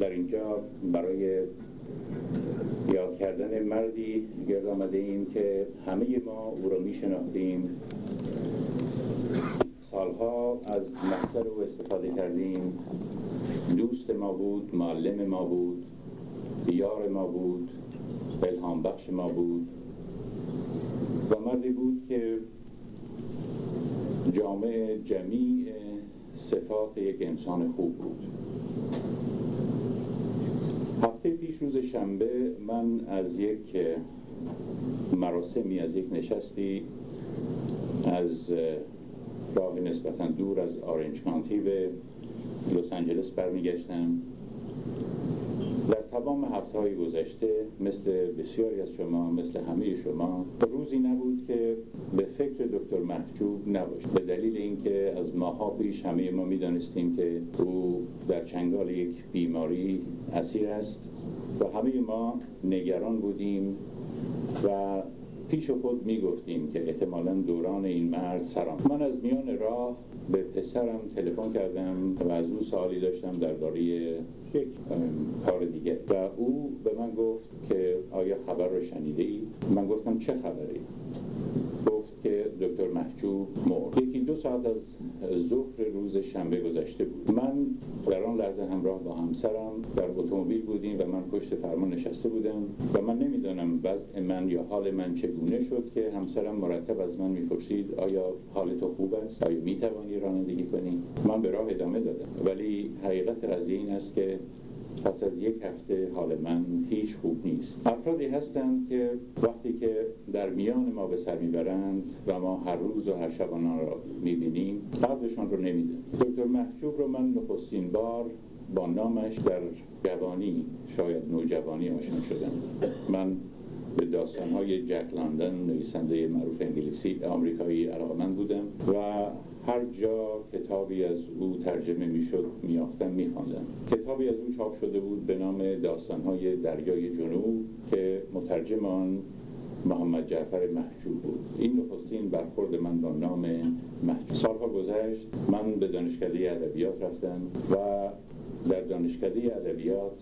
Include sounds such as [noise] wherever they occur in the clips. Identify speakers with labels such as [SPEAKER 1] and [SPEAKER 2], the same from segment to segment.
[SPEAKER 1] در اینجا برای یاد کردن مردی گرد آمده ایم که همه ما او را می شناختیم سالها از محضر او استفاده کردیم. دوست ما بود معلم ما بود یار ما بود الهام بخش ما بود. و مردی بود که جامع جمیع صفات یک انسان خوب بود. هفته پیش روز شنبه من از یک مراسمی از یک نشستی از راه نسبتا دور از آرنج کانتی به لس آنجلس برمیگشتم. تمام هفته های گذشته مثل بسیاری از شما مثل همه شما روزی نبود که به فکر دکتر محجوب نباشد به دلیل اینکه از ماها پیش همه ما می‌دانستیم که او در چنگال یک بیماری اسیر است و همه ما نگران بودیم و پیش خود می گفتیم که احتمالا دوران این مرد سرام. من از میان راه به پسرم تلفن کردم و از او سوالی داشتم درباره یک کار دیگه و او به من گفت که آیا خبر رو شنیده ای؟ من گفتم چه خبری؟ که دکتر محجوب مرد. یکی دو ساعت از ظهر روز شنبه گذشته بود. من در آن لحظه همراه با همسرم در اتومبیل بودیم و من پشت فرمان نشسته بودم و من نمی‌دانم وضع من یا حال من چگونه شد که همسرم مرتب از من می‌پرسید آیا حال تو خوب است؟ آیا می‌توانی رانندگی کنی؟ من به راه ادامه دادم. ولی حقیقت قضیه این است که پس از یک هفته حال من هیچ خوب نیست. افرادی هستند که وقتی که در میان ما به سر می‌برند و ما هر روز و هر شب آنها را می‌بینیم قبلشان رو نمیدن دکتر محجوب رو من نخستین بار با نامش در جوانی شاید نوجوانی آشنا شدم. من به داستانهای جک لندن نویسنده معروف انگلیسی آمریکایی علاقمند بودم و هر جا کتابی از او ترجمه می‌شد میاختم میخواندم. کتابی از او چاپ شده بود به نام داستانهای دریای جنوب که مترجم آن محمد جعفر محجوب بود. این نخستین برخورد من با نام محجوب. سالها گذشت من به دانشکده ادبیات رفتم و در دانشکده ادبیات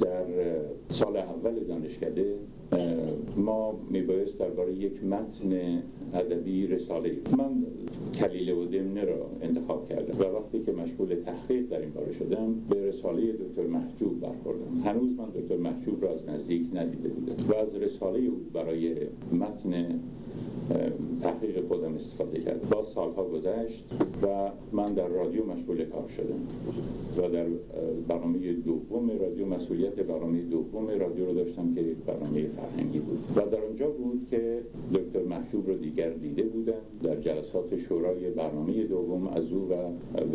[SPEAKER 1] در سال اول دانشکده ما میبایست درباره یک متن ادبی رساله من کلیله و دمنه را انتخاب کردم و وقتی که مشغول تحقیق در این باره شدم به رساله دکتر محجوب برخوردم. هنوز من دکتر محجوب را از نزدیک ندیده بودم و از رساله او برای متن تحقیق خودم استفاده کرد. با سالها گذشت و من در رادیو مشغول کار شدم و در برنامه دوم رادیو مسئولیت برنامه دوم رادیو رو داشتم که برنامه فرهنگی بود. و در آنجا بود که دکتر محجوب رو دیگر دیده بودم در جلسات شورای برنامه دوم از او و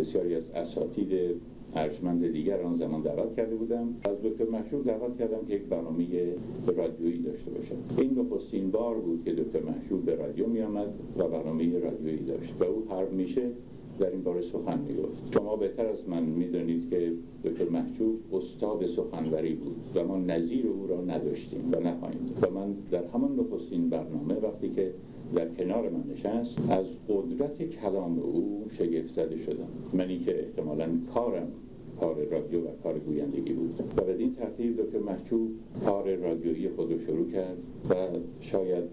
[SPEAKER 1] بسیاری از اساتید ارجمند دیگر آن زمان دعوت کرده بودم. از دکتر محشور دعوت کردم که یک برنامه رادیویی داشته باشد این نخستین بار بود که دکتر محشور به رادیو می آمد و برنامه رادیویی داشت و او هر میشه در این باره سخن می‌گفت. شما بهتر از من می‌دانید که دکتر محجوب استاد سخنوری بود و ما نظیر او را نداشتیم و نخواهیم و من در همان نخستین برنامه وقتی که در کنار من نشست. از قدرت کلام او شگفت زده شدم. منی که احتمالا کارم کار رادیو و کار گویندگی بود. و به این ترتیب دکتر محجوب کار رادیویی خود رو شروع کرد و شاید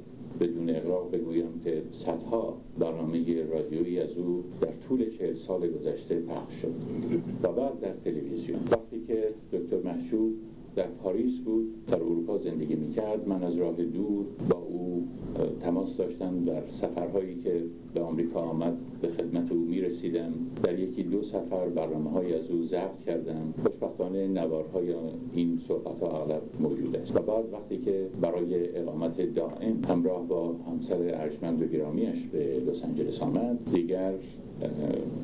[SPEAKER 1] بدون اقراق بگویم که صدها برنامه رادیویی از او در طول چهل سال گذشته پخش شد. و بعد در تلویزیون. وقتی که دکتر محجوب در پاریس بود در اروپا زندگی می‌کرد. من از راه دور با او تماس داشتم در سفرهایی که به آمریکا آمد. به خدمت او می‌رسیدم. در یکی دو سفر برنامه های از او ضبط کردم. خوشبختانه نوارهای این صحبت ها اغلب موجود است. و بعد وقتی که برای اقامت دائم همراه با همسر ارجمند و گرامیش به لس آنجلس آمد دیگر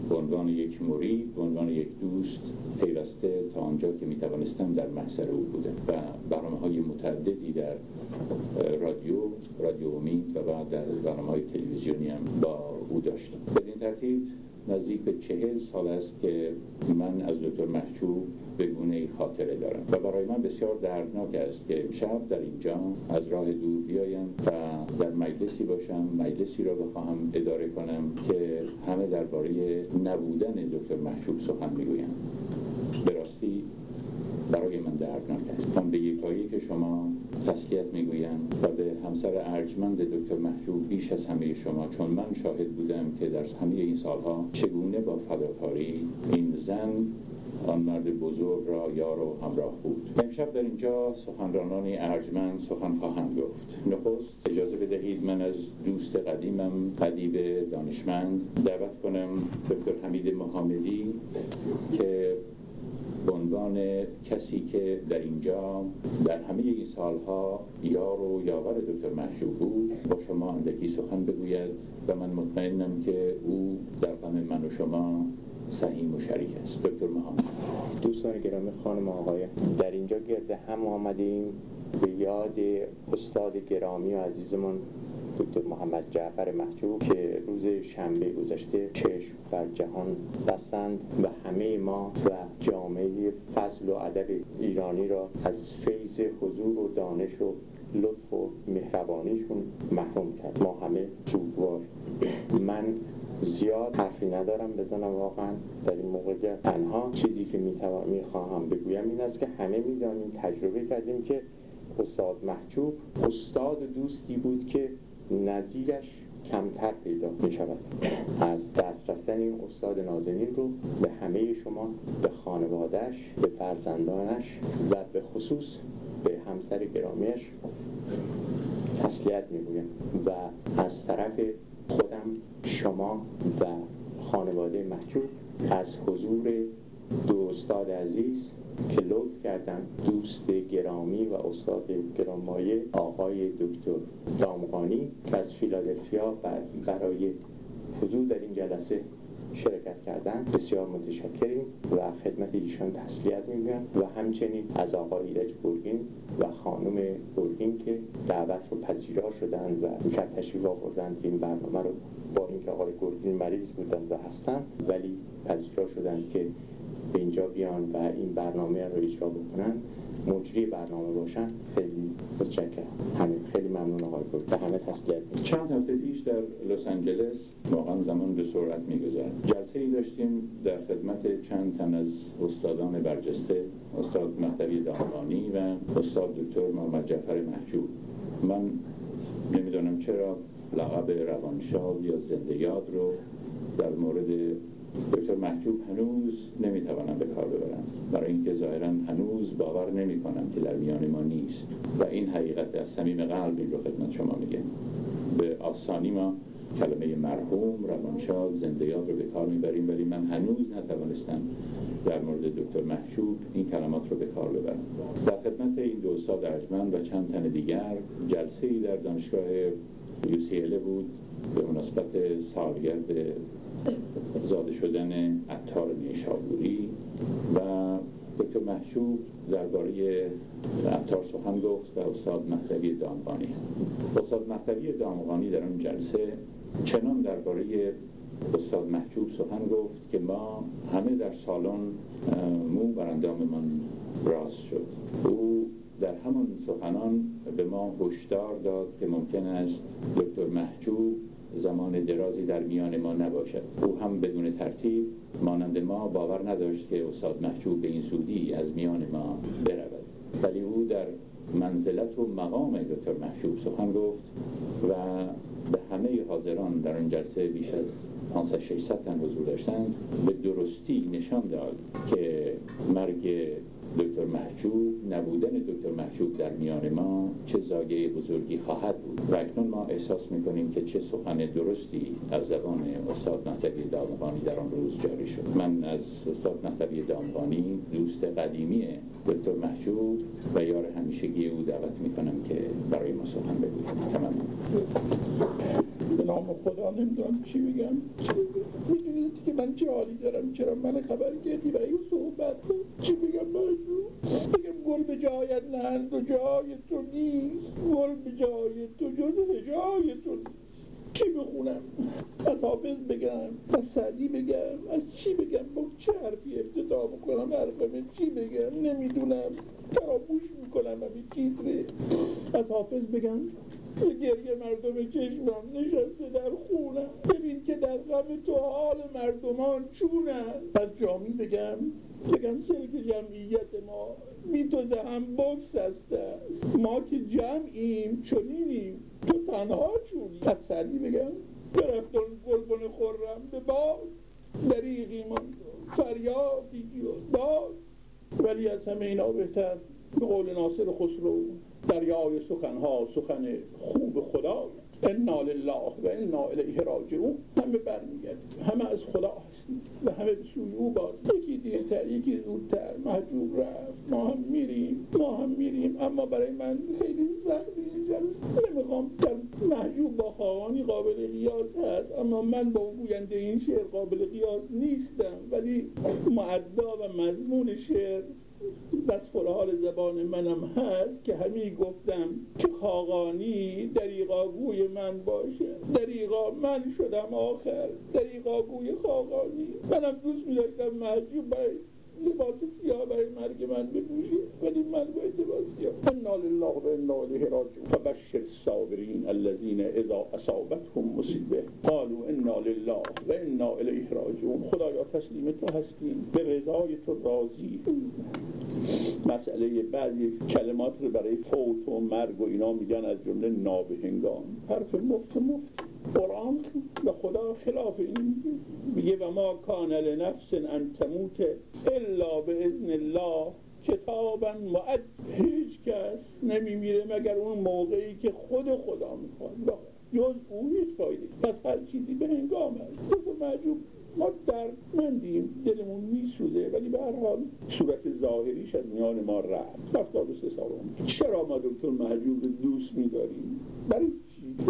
[SPEAKER 1] به عنوان یک مرید به عنوان یک دوست پیوسته تا آنجا که می توانستم در محضر او بودم و برنامه های متعددی در رادیو رادیو امید و بعد در برنامه های تلویزیونی هم با او داشتم. بدین ترتیب نزدیک چهل سال است که من از دکتر محجوب به گونه خاطره دارم و برای من بسیار دردناک است که شب در اینجا از راه دور بیایم و در مجلسی باشم مجلسی را بخواهم اداره کنم که همه درباره نبودن دکتر محجوب سخن می‌گویم به راستی برای من دردناک است. من به یکایی که شما تسلیت می‌گویم و به همسر ارجمند دکتر محجوب بیش از همه شما چون من شاهد بودم که در همه این سالها چگونه با فداکاری این زن آن مرد بزرگ را یار و همراه بود. امشب در اینجا سخنرانانی ارجمند سخن خواهم گفت. نخست اجازه بدهید من از دوست قدیمم قدیب دانشمند دعوت کنم دکتر حمید محمدی که به عنوان کسی که در اینجا در همه این سالها یار و یاور دکتر محجوب بود با شما اندکی سخن بگوید و من مطمئنم که او در غم من و شما سهیم و شریک است. دکتر محمد
[SPEAKER 2] دوستان گرامی خانم آقای در اینجا گرد هم آمدیم. به یاد استاد گرامی و عزیزمون دکتر محمد جعفر محجوب که روز شنبه گذشته چشم بر جهان بستند و همه ما و جامعه فضل و ادب ایرانی را از فیض حضور و دانش و لطف و مهربانیشون محروم کرد. ما همه سوگوار. من زیاد حرفی ندارم بزنم واقعا. در این موقع تنها چیزی که می‌خواهم بگویم این است که همه می‌دانیم تجربه کردیم که استاد محجوب استاد دوستی بود که نظیرش کمتر پیدا می شود از دست رفتن این استاد نازنین رو به همه شما به خانوادهش به فرزندانش و به خصوص به همسر گرامیش تسلیت می‌گویم و از طرف خودم شما و خانواده محجوب از حضور دو استاد عزیز که لطف کردن دوست گرامی و استاد گرامایه آقای دکتر دامغانی که از فیلادلفیا برای حضور در این جلسه شرکت کردن. بسیار متشکریم و خدمت ایشان تسلیت می‌گویم و همچنین از آقای ایرج برگین و خانم برگین که دعوت رو پذیرا شدن و شب تشریف آوردن این برنامه رو با اینکه آقای گرگین مریض بودن و هستن ولی پذیرا شدن که به اینجا بیان و این برنامه رو اجرا بکنن مجری برنامه باشن خیلی متشکرم. همین خیلی ممنون آقای به همه تسلیت
[SPEAKER 1] چند هفته پیش در لس آنجلس واقعا زمان به سرعت میگذرد. جلسه ای داشتیم در خدمت چند تن از استادان برجسته استاد مهدوی دامغانی و استاد دکتر محمد جعفر محجوب. من نمی‌دانم چرا لقب روانشاد یا زنده یاد رو در مورد دکتر محجوب هنوز نمی‌توانم به کار ببرم برای اینکه ظاهرا هنوز باور نمی کنم که در میان ما نیست. و این حقیقت از صمیم قلب این رو خدمت شما میگه. به آسانی ما کلمه مرحوم روانشاد زنده یاد رو به کار می‌بریم ولی من هنوز نتوانستم در مورد دکتر محجوب این کلمات رو به کار ببرم. در خدمت این دو استاد ارجمند و چند تن دیگر جلسه ای در دانشگاه UCLA بود. به مناسبت سالگرد زاده شدن عطار نیشابوری و دکتر محجوب درباره عطار سخن گفت و استاد مهدوی دامغانی. استاد مهدوی دامغانی در اون جلسه چنان درباره استاد محجوب سخن گفت که ما همه در سالن مو بر انداممان راست شد. او در همان سخنان به ما هشدار داد که ممکن است دکتر محجوب زمان درازی در میان ما نباشد. او هم بدون ترتیب مانند ما باور نداشت که استاد محجوب به این سودی از میان ما برود. ولی او در منزلت و مقام دکتر محجوب سخن گفت و به همه حاضران در این جلسه بیش از 500 600 تن حضور داشتند. به درستی نشان داد که مرگ دکتر محجوب نبودن دکتر محجوب در میان ما چه زاگه بزرگی خواهد بود. و اکنون ما احساس می‌کنیم که چه سخن درستی از زبان استاد مهدوی دامغانی در آن روز جاری شد. من از استاد مهدوی دامغانی دوست قدیمی دکتر محجوب و یار همیشگی او دعوت می‌کنم که برای ما سخن بگوید. تمام.
[SPEAKER 3] به نام خدا نمی‌دونم چی بگم می‌دونید که من چه حالی دارم؟ چرا من خبر کردی برای صحبت؟ چی بگم محجوب بگم گل به جایت نهند و جای تو نیست. گل به جای تو جز جای تو چی بخونم؟ از حافظ بگم از سعدی بگم از چی بگم؟ با چه حرفی افتتاح بکنم؟ حرفمه چی بگم؟ نمی‌دونم. فراموش می‌کنم همین چیز از حافظ بگم گریه مردم چشمم نشسته در خونم ببین که در غم تو حال مردمان چونن. از جامی بگم بگم سلک جمعیت ما بی تو هم بکس هسته ما که جمعیم چنینیم. تو تنها چونی از سری بگم. درفتان گلبن خورم به باز دریغی من فریادی و داد. ولی از همه اینا بهتر. به قول ناصر خسرو. دریای سخنها سخن خوب خدا. انا لله و انا الیه راجعون. همه برمیگردیم. همه از خدا هستیم و همه به سوی او باز یکی دیرتر یکی زودتر. محجوب رفت. ما هم میریم. ما هم میریم. اما برای من خیلی اینجا نمی‌خوام در محجوب با خواهانی قابل قیاس هست. اما من با گوینده این شعر قابل قیاس نیستم. ولی معدا و مضمون شعر بس حال زبان منم هست که همین گفتم که خاقانی دریقا گوی من باشه. دریقا من شدم آخر. دریقا گوی خاقانی. منم دوست می داشتم محجوب لباس سیاه برای مرگ من بپوشی ولی من باید لباس سیاه. انا لله و انا الیه راجعون. فبشر الصابرین الذین اذا اصابتهم مصیبه. قالوا انا لله و انا الیه راجعون. خدایا تسلیم تو هستیم. به رضای تو راضی. مسئله بعضی کلمات رو برای فوت و مرگ و اینا میگن از جمله نابهنگام. حرف مفت مفت. قرآن به خدا خلاف این میگه و ما کان لنفس ان تموت الا به اذن الله کتابا معد هیچ کس نمیمیره مگر اون موقعی که خود خدا می‌خواد. جز او هیچ فایده. پس هر چیزی به هنگام هست معجوب ما مندیم دلمون میسوزه ولی به هر حال صورت ظاهریش از میان ما رفت. هفتاد و سه سال چرا ما دکتر محجوب دوست میداریم؟ برای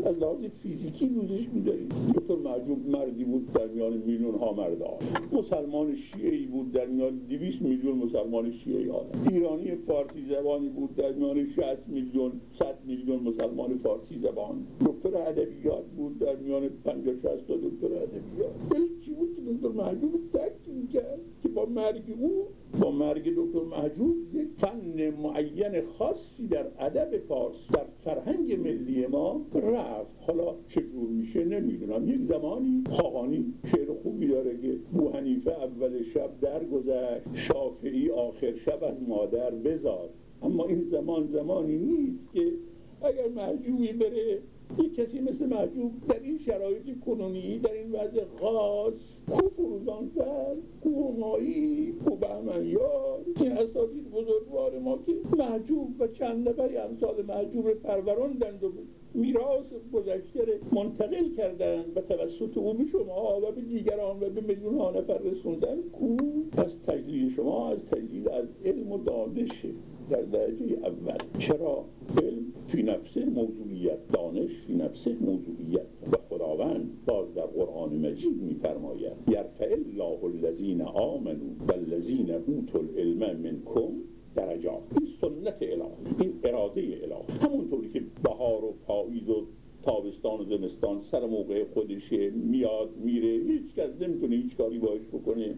[SPEAKER 3] از لحاظ فیزیکی دوزش میداریم. دکتر معجوب مردی بود در میان میلیون ها مردان مسلمان شیعی بود در میان 200 میلیون مسلمان شیعی ها ایرانی فارسی زبانی بود در میان 60 میلیون 100 میلیون مسلمان فارسی زبان. دکتر ادبیات بود در میان 50 60 تا دکتر ادبیات. چی بود که دکتر معجوب درک می‌کرد که با مرگ او با مرگ دکتر محجوب یک فن معین خاصی در ادب فارس در فرهنگ ملی ما رفت. حالا چجور میشه نمی‌دونم. یک زمانی خاقانی شعر خوبی داره که بو حنیفه اول شب درگذشت شافعی آخر شب از مادر بزار اما این زمان زمانی نیست که اگر محجوبی بره یک کسی مثل محجوب در این شرایط کنونی در این وضع خاص کو فروزانفر کو همایی کو بهمنیار این اساتید بزرگوار ما که محجوب و چند نفری امثال محجوب پروراندند و میراث گذشته منتقل کردن به توسط او به شما و به دیگران و به میلیون ها نفر رسوندن کو پس تجلیل شما از تجلیل از علم و دانشه در درجه اول. چرا؟ علم فی نفسه موضوعیت دانش فی نفسه موضوعیت. و خداوند باز در قرآن مجید میفرماید یرفع الله الذین آمنوا والذین اوتوا العلم منکم درجات. این سنت الهی این اراده الهی. همونطوری که بهار و پاییز و تابستان و زمستان سر موقع خودشه میاد میره هیچ کس نمی‌تونه هیچ کاری باش بکنه.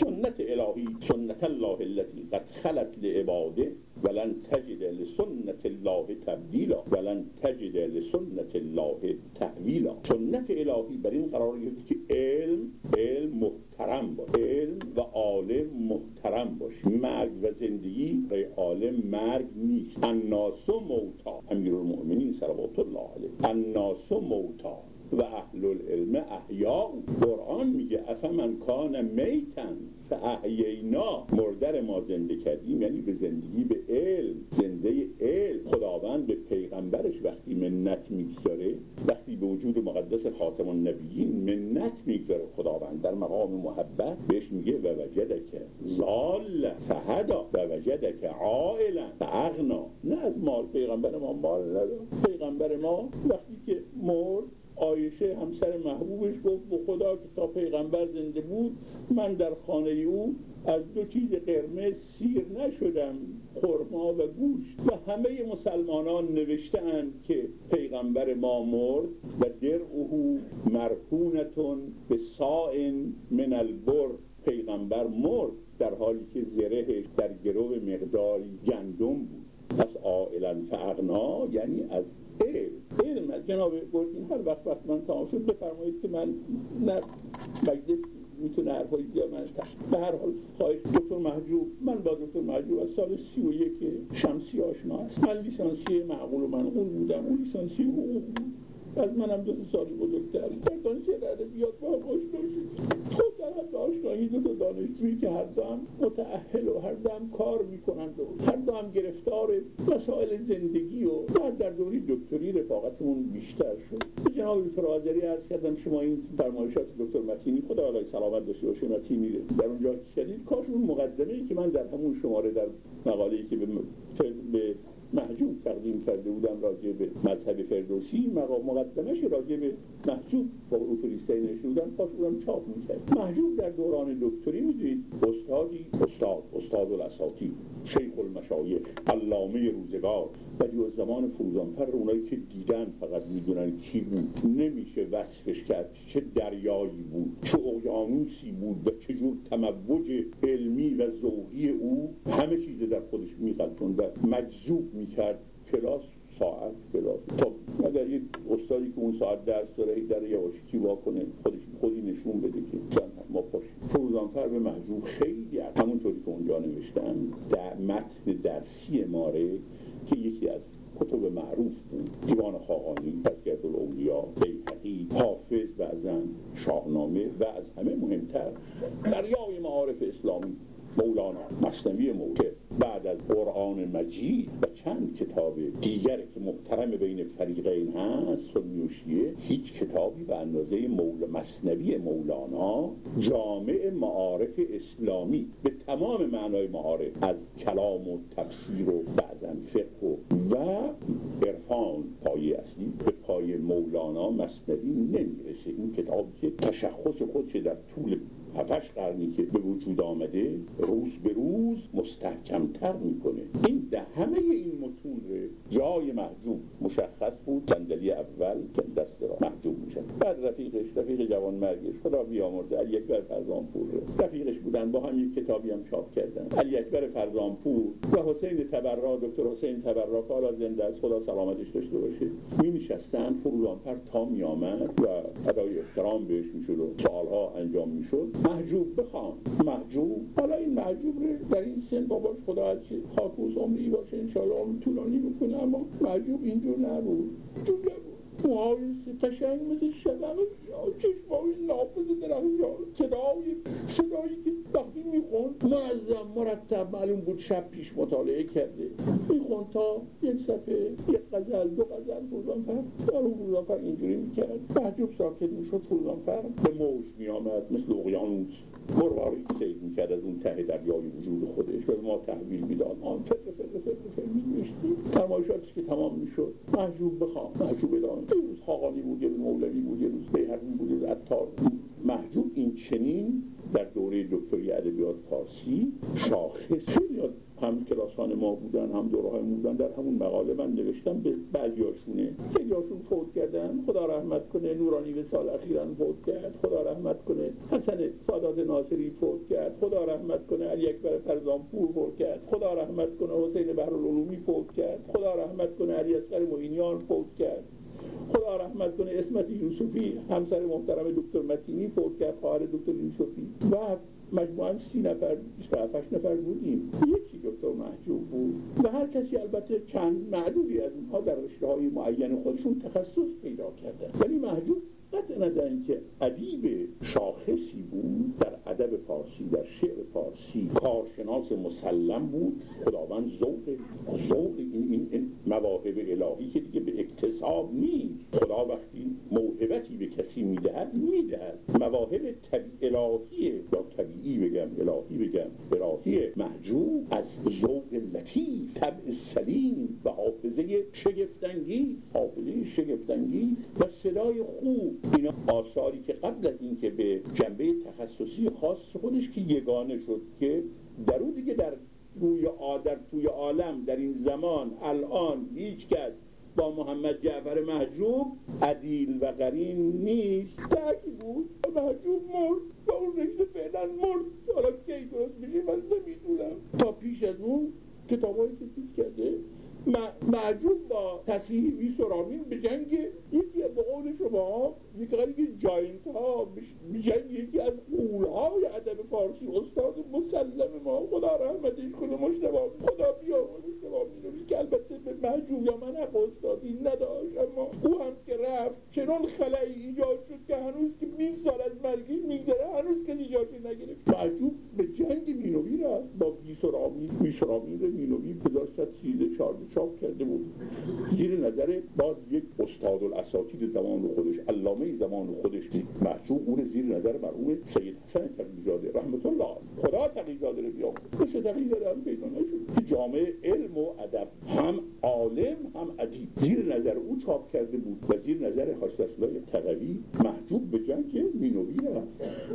[SPEAKER 3] سنت الهی سنت الله التي قد خلت لعباده ولن تجد لسنت الله تبدیلا ولن تجد لسنت الله تحویلا. سنت الهی بر این قرار گرفت که علم علم محترم باشه علم و عالم محترم باشه مرگ و زندگی برای عالم مرگ نیست. الناس موتا. امیر المؤمنین صلوات الله علیه. الناس موتا. و اهل العلم احیا قرآن میگه من کان میتن فاحیینا. مردر ما زنده کردیم یعنی به زندگی به علم. زنده علم. خداوند به پیغمبرش وقتی منت می‌گذاره وقتی به وجود مقدس خاتم النبیین منت می‌گذاره. خداوند در مقام محبت بهش میگه و وجدک زال فهدا و وجدک عائلا فاغنا. نه از مال پیغمبر ما مال نداره پیغمبر ما وقتی که مرد آیشه همسر محبوبش گفت به خدا که تا پیغمبر زنده بود من در خانه او از دو چیز قرمز سیر نشدم خرما و گوشت. و همه مسلمانان نوشتند که پیغمبر ما مرد و درعه مرهونتون به سائن من البر. پیغمبر مرد در حالی که زرهش در گروه مقداری گندم بود. پس آئلا فعقنا یعنی از علم علم جناب گرگین هر وقت وقت من تمام شد بفرمایید که من نه مجلس می‌تونه حرفای زیاد من به هر حال خواهش دکتر محجوب من با دکتر محجوب از سال سی و یک شمسی آشنا هست من لیسانسی معقول و منقول بودم اون لیسانسی حقوق بود. از منم دو سال بزرگتر. در دانشگاه ادبیات با هم آشنا خب در حد آشنایی دو دانشجویی که هر دو هم متأهل و هر دو هم کار می‌کنند و هر دو هم گرفتار مسائل زندگی و بعد در دوری دکتری رفاقتمون بیشتر شد. به جناب دکتر آذری عرض کردم شما این فرمایشات دکتر متینی خدا علی سلامت داشته باشه متینی در اونجا شدید کاش اون مقدمه ای که من در همون شماره در مقاله ای که به به محجوب تقدیم کرده بودم راجع به مذهب فردوسی. مقام مقدمش راجع به محجوب. با اوتوریسته نشون بودم پاس بودم چاپ می‌کرد محجوب در دوران دکتری می‌دونید؟ استادی استاد استاد الاساتی شیخ المشایخ علامه روزگار. ولی از زمان فروزانفر اونایی که دیدن فقط می‌دونن کی بود. نمیشه وصفش کرد چه دریایی بود چه اقیانوسی بود و چه جور تموج علمی و ذوقی او. همه چیز در خودش میقلتون و مجذوب می‌کرد کلاس ساعت کلاس. تا اگر یک استادی که اون ساعت درس داره در یواشکی کنه خودش خودی نشون بده که ما پاشیم فروزانفر به محجوب خیلی از همونطوری که اونجا نوشتن در متن درسی ماره که یکی از کتب معروف بود. دیوان خاقانی تذکرت الاولیا بیهقی حافظ بعضا شاهنامه و از همه مهمتر دریای معارف اسلامی. مولانا مصنوی موکه بعد از قرآن مجید و چند کتاب دیگر که محترم بین فریقین هست سنی هیچ کتابی به اندازه مول مصنوی مولانا جامع معارف اسلامی به تمام معنای معارف از کلام و تفسیر و بعضا فقه و, و عرفان پایه اصلی به پای مولانا مصنوی نمی‌رسه. این کتاب که تشخص خودش در طول هفتش قرنی که به وجود آمده روز به روز مستحکمتر می‌کنه. این ده همه این متون جای محجوب مشخص بود. صندلی اول دست را محجوب میشه. بعد رفیقش رفیق جوان مرگش. خدا بیامرده علی اکبر فرزانپور رفیقش بودن. با هم یک کتابی هم چاپ کردن. علی اکبر فرزانپور و حسین تبرا دکتر حسین تبرا. که حالا زنده از خدا سلامتش داشته باشه. می نشستن فروزانفر تا می و ادای احترام بهش می‌شد و سالها انجام می‌شد. محجوب بخوان. محجوب. حالا این محجوب رو در این سن باباش خدا از خاکوز عمری باشه انشاءالله عمر طولانی بکنه اما محجوب اینجور نبود. نبود موهای قشنگ مثل شبق چشمای نافذ درخشان صدای صدایی که وقتی می‌خوند منظم مرتب معلوم بود شب پیش مطالعه کرده می‌خوند تا یک صفحه یک غزل دو غزل فروزانفر معلوم فروزانفر اینجوری می‌کرد محجوب ساکت می‌شد فروزانفر به موج میآمد مثل اقیانوس مرواری سید می‌کرد از اون ته دریای وجود خودش به ما تحویل می‌داد آن فر فر فر فر میگوشتی فرمایشاتش که تمام می‌شد محجوب بخوام محجوب ادامه یه روز خاقانی بود یه روز مولوی بود یه روز بیهقی بود یه روز عطار محجوب این چنین در دوره دکتری ادبیات فارسی شاخص. خیلی هم کلاسان ما بودن هم دوره های بودن در همون مقاله من نوشتم به بعضیاشونه. هاشون فوت کردن. خدا رحمت کنه نورانی به سال اخیرا فوت کرد. خدا رحمت کنه حسن سادات ناصری فوت کرد. خدا رحمت کنه علی اکبر فرزانپور فوت کرد. خدا رحمت کنه حسین بهرالعلومی فوت کرد. خدا رحمت کنه علی اصغر معینیان فوت کرد. خدا رحمت کنه اسمت یوسفی همسر محترم دکتر متینی فوت کرد خواهر دکتر یوسفی. و مجموعا سی نفر 27 نفر بودیم. یکی دکتر محجوب بود. و هر کسی البته چند معدودی از اونها در رشته های معین خودشون تخصص پیدا کردن ولی محجوب قطع نظر اینکه ادیب شاخصی بود در ادب فارسی در شعر فارسی کارشناس مسلم بود. خداوند ذوق ذوق این, این مواهب الهی که دیگه به اکتساب نیست. خدا وقتی موهبتی به کسی می‌دهد می‌دهد. مواهب الهی یا طبیعی بگم الهی بگم الهی محجوب از ذوق لطیف طبع سلیم و حافظه شگفتنگی حافظه شگفتنگی و صدای خوب. اینا آثاری که قبل از اینکه به جنبه تخصصی خاص خودش که یگانه شد که در او دیگه در روی آدر توی عالم در این زمان الان هیچ کس با محمد جعفر محجوب عدیل و قرین نیست. ترکی بود؟ محجوب مرد و اون رشته فعلا مرد. حالا کی درست میشه؟ من نمی‌دونم. تا پیش از اون کتاب که کرده معجوب با تصحیح ویسورامین به جنگ یکی به قول شما یک که جاینت ها به جنگ یکی از قول های ادب فارسی استاد مسلم ما. خدا رحمتش کنه مشتبا خدا بیا مشتبا مینوی که البته به محجوب یا من حق استادی نداشت اما او هم که رفت چنان خلایی ایجاد شد که هنوز که 20 سال از مرگی میگذره هنوز کسی جاشو نگرفت. محجوب به جنگ مینوی رفت با بیسرامین بیسرامین مینوی 1113 14 چاپ کرده بود. زیر نظر بعد یک استاد الاساتید زمان خودش علامه زمان خودش محجوب اون زیر نظر مرحوم سید حسن تقیزاده رحمت الله خدا تقیزاده رو بیام. مثل تقیزاده هم پیدا که جامعه علم و ادب هم عالم هم ادیب. زیر نظر او چاپ کرده بود و زیر نظر الله تقوی محجوب به جنگ مینوی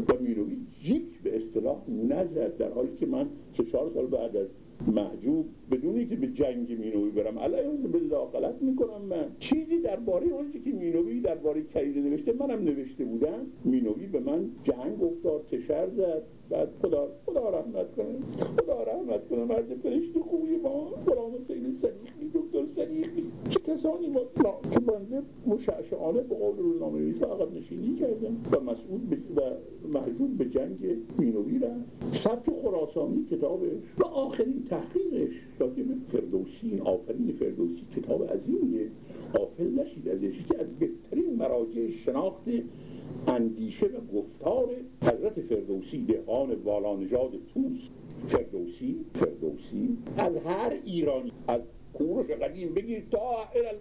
[SPEAKER 3] و مینوی جیک به اصطلاح نزد در حالی که من سه چهار سال بعد از محجوب بدون که به جنگ مینوی برم. علیه به غلط می‌کنم من. چیزی درباره آنچه که مینوی درباره کلیده نوشته منم نوشته بودم. مینوی به من جنگ افتاد تشر زد. بعد خدا خدا رحمت کنه. خدا رحمت کنه مرد فرشت خوبی ما. غلام سید صدیقی دکتر صدیقی. چه کسانی ما که بنده مشعشعانه به قول روزنامه نویس عقب نشینی کردم و مسئول و محجوب به جنگ مینوی رفت. سبک خراسانی کتابش. و آخرین تحقیقش. به فردوسی آفرین فردوسی کتاب عظیمیه. آفل نشید ازش که از بهترین مراجع شناخت اندیشه و گفتار حضرت فردوسی دهان والانژاد توس فردوسی فردوسی از هر ایرانی از کوروش قدیم بگیر تا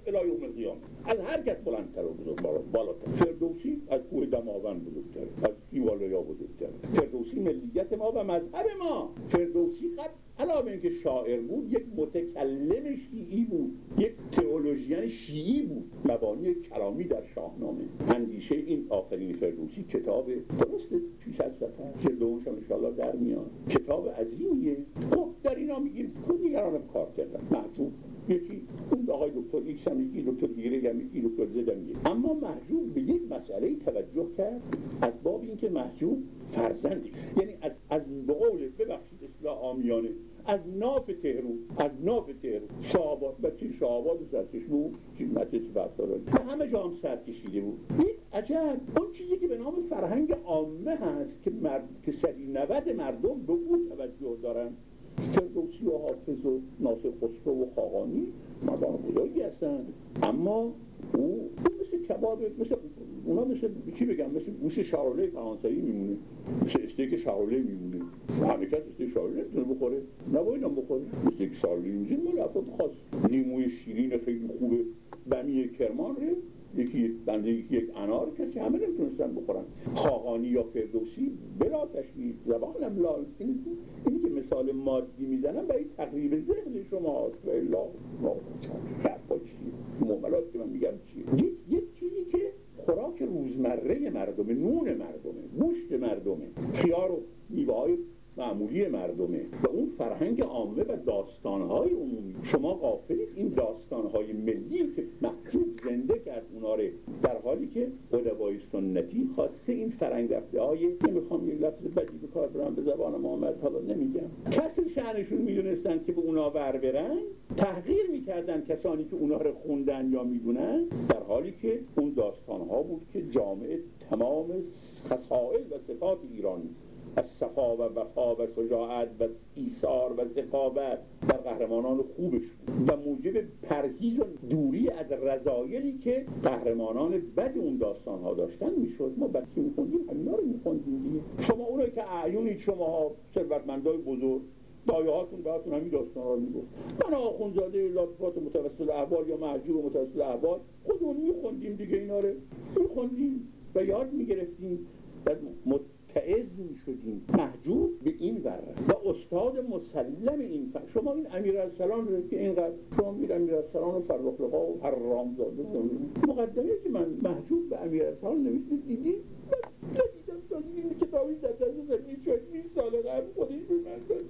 [SPEAKER 3] الى یوم از هر کس بلندتر و بزرگ بالاتر. فردوسی از کوه دماوند بزرگتر از ایوالیا بزرگتر فردوسی ملیت ما و مذهب ما. فردوسی خب علاوه اینکه شاعر بود یک متکلم شیعی بود یک تئولوژیان شیعی بود. مبانی کلامی در شاهنامه. اندیشه این آخرین فردوسی کتاب درست پیش از سفر جلد هم انشاءالله در میان کتاب عظیمیه. خب در اینا میگیم خود دیگرانم کار کردن. محجوب. یکی اون آقای دکتر ایکس هم یکی دکتر دیگره هم یکی دکتر زد هم اما محجوب به یک مسئله توجه کرد. از باب اینکه محجوب فرزندی یعنی از از بقول ببخشید اصلاح آمیانه از ناف تهرون از ناف تهرون شعبات بچه شعبات سرکش بود مجلس فرسارانی و همه جا هم سر کشیده بود. این عجب. اون چیزی که به نام فرهنگ عامه هست که, مرد... که سری نود مردم به او توجه دارن. فردوسی و حافظ و ناصر خسرو و خاقانی مردان بزرگی هستن. اما او مثل کباب مثل اونا مثل چی بگم؟ مثل گوش شاروله فرانسوی میمونه. مثل استیک شاروله میمونه. کس استیک شاروله نمی‌تونه بخوره. نباید هم بخوره. استیک شاروله میزین مال افراد خاص. نیموی شیرین خیلی خوبه. بمی کرمان ره یکی بنده یکی یک انار کسی همه نمی‌تونستن بخورن. خاقانی یا فردوسی بلا زبان املال این اینی که مثال مادی می‌زنم برای تقریب ذهن شما و الا چیه؟ معاملات که من میگم چیه؟ یک چیزی که خوراک روزمره مردمه نون مردمه گوشت مردمه. خیار و میوه معمولی مردمه و اون فرهنگ عامه و داستانهای عمومی. شما قافلید این داستانهای ملی که محجوب زنده کرد اونا در حالی که ادبای سنتی خواسته این فرهنگ رفته. های نمی‌خوام یه لفظ بدی به کار برم به زبان محمد حالا نمیگم. کسی شهرشون می‌دونستن که به اونا ور برن؟ تحقیر می‌کردن کسانی که اونا رو خوندن یا می‌دونن؟ در حالی که اون داستانها بود که جامعه تمام خصائل و صفات ایرانی از صفا و وفا و شجاعت و ایثار و ذکاوت در قهرمانان خوبش و موجب پرهیز و دوری از رضایلی که قهرمانان بد اون داستان ها داشتن می‌شد. ما بچه میخوندیم همینا رو میخوندیم شما اونایی که اعیونید شما ثروتمندای بزرگ دایه هاتون بهتون همین داستان ها می‌گفت. من آخونزاده لطفات متوسط احوال یا محجوب متوسط احوال خودمون میخوندیم دیگه اینا رو. میخوندیم و یاد می‌گرفتیم. و متعز می شدیم محجوب به این ور. و استاد مسلم این فر شما این امیر ارسلان رو که اینقدر شما میر امیر ارسلان و فرخ لقا و حرام زاده مقدمه که من محجوب به امیر ارسلان نوشته دیدی ندیدم تا این کتابی در دست زمین شد. 20 سال قبل خودش به من داده.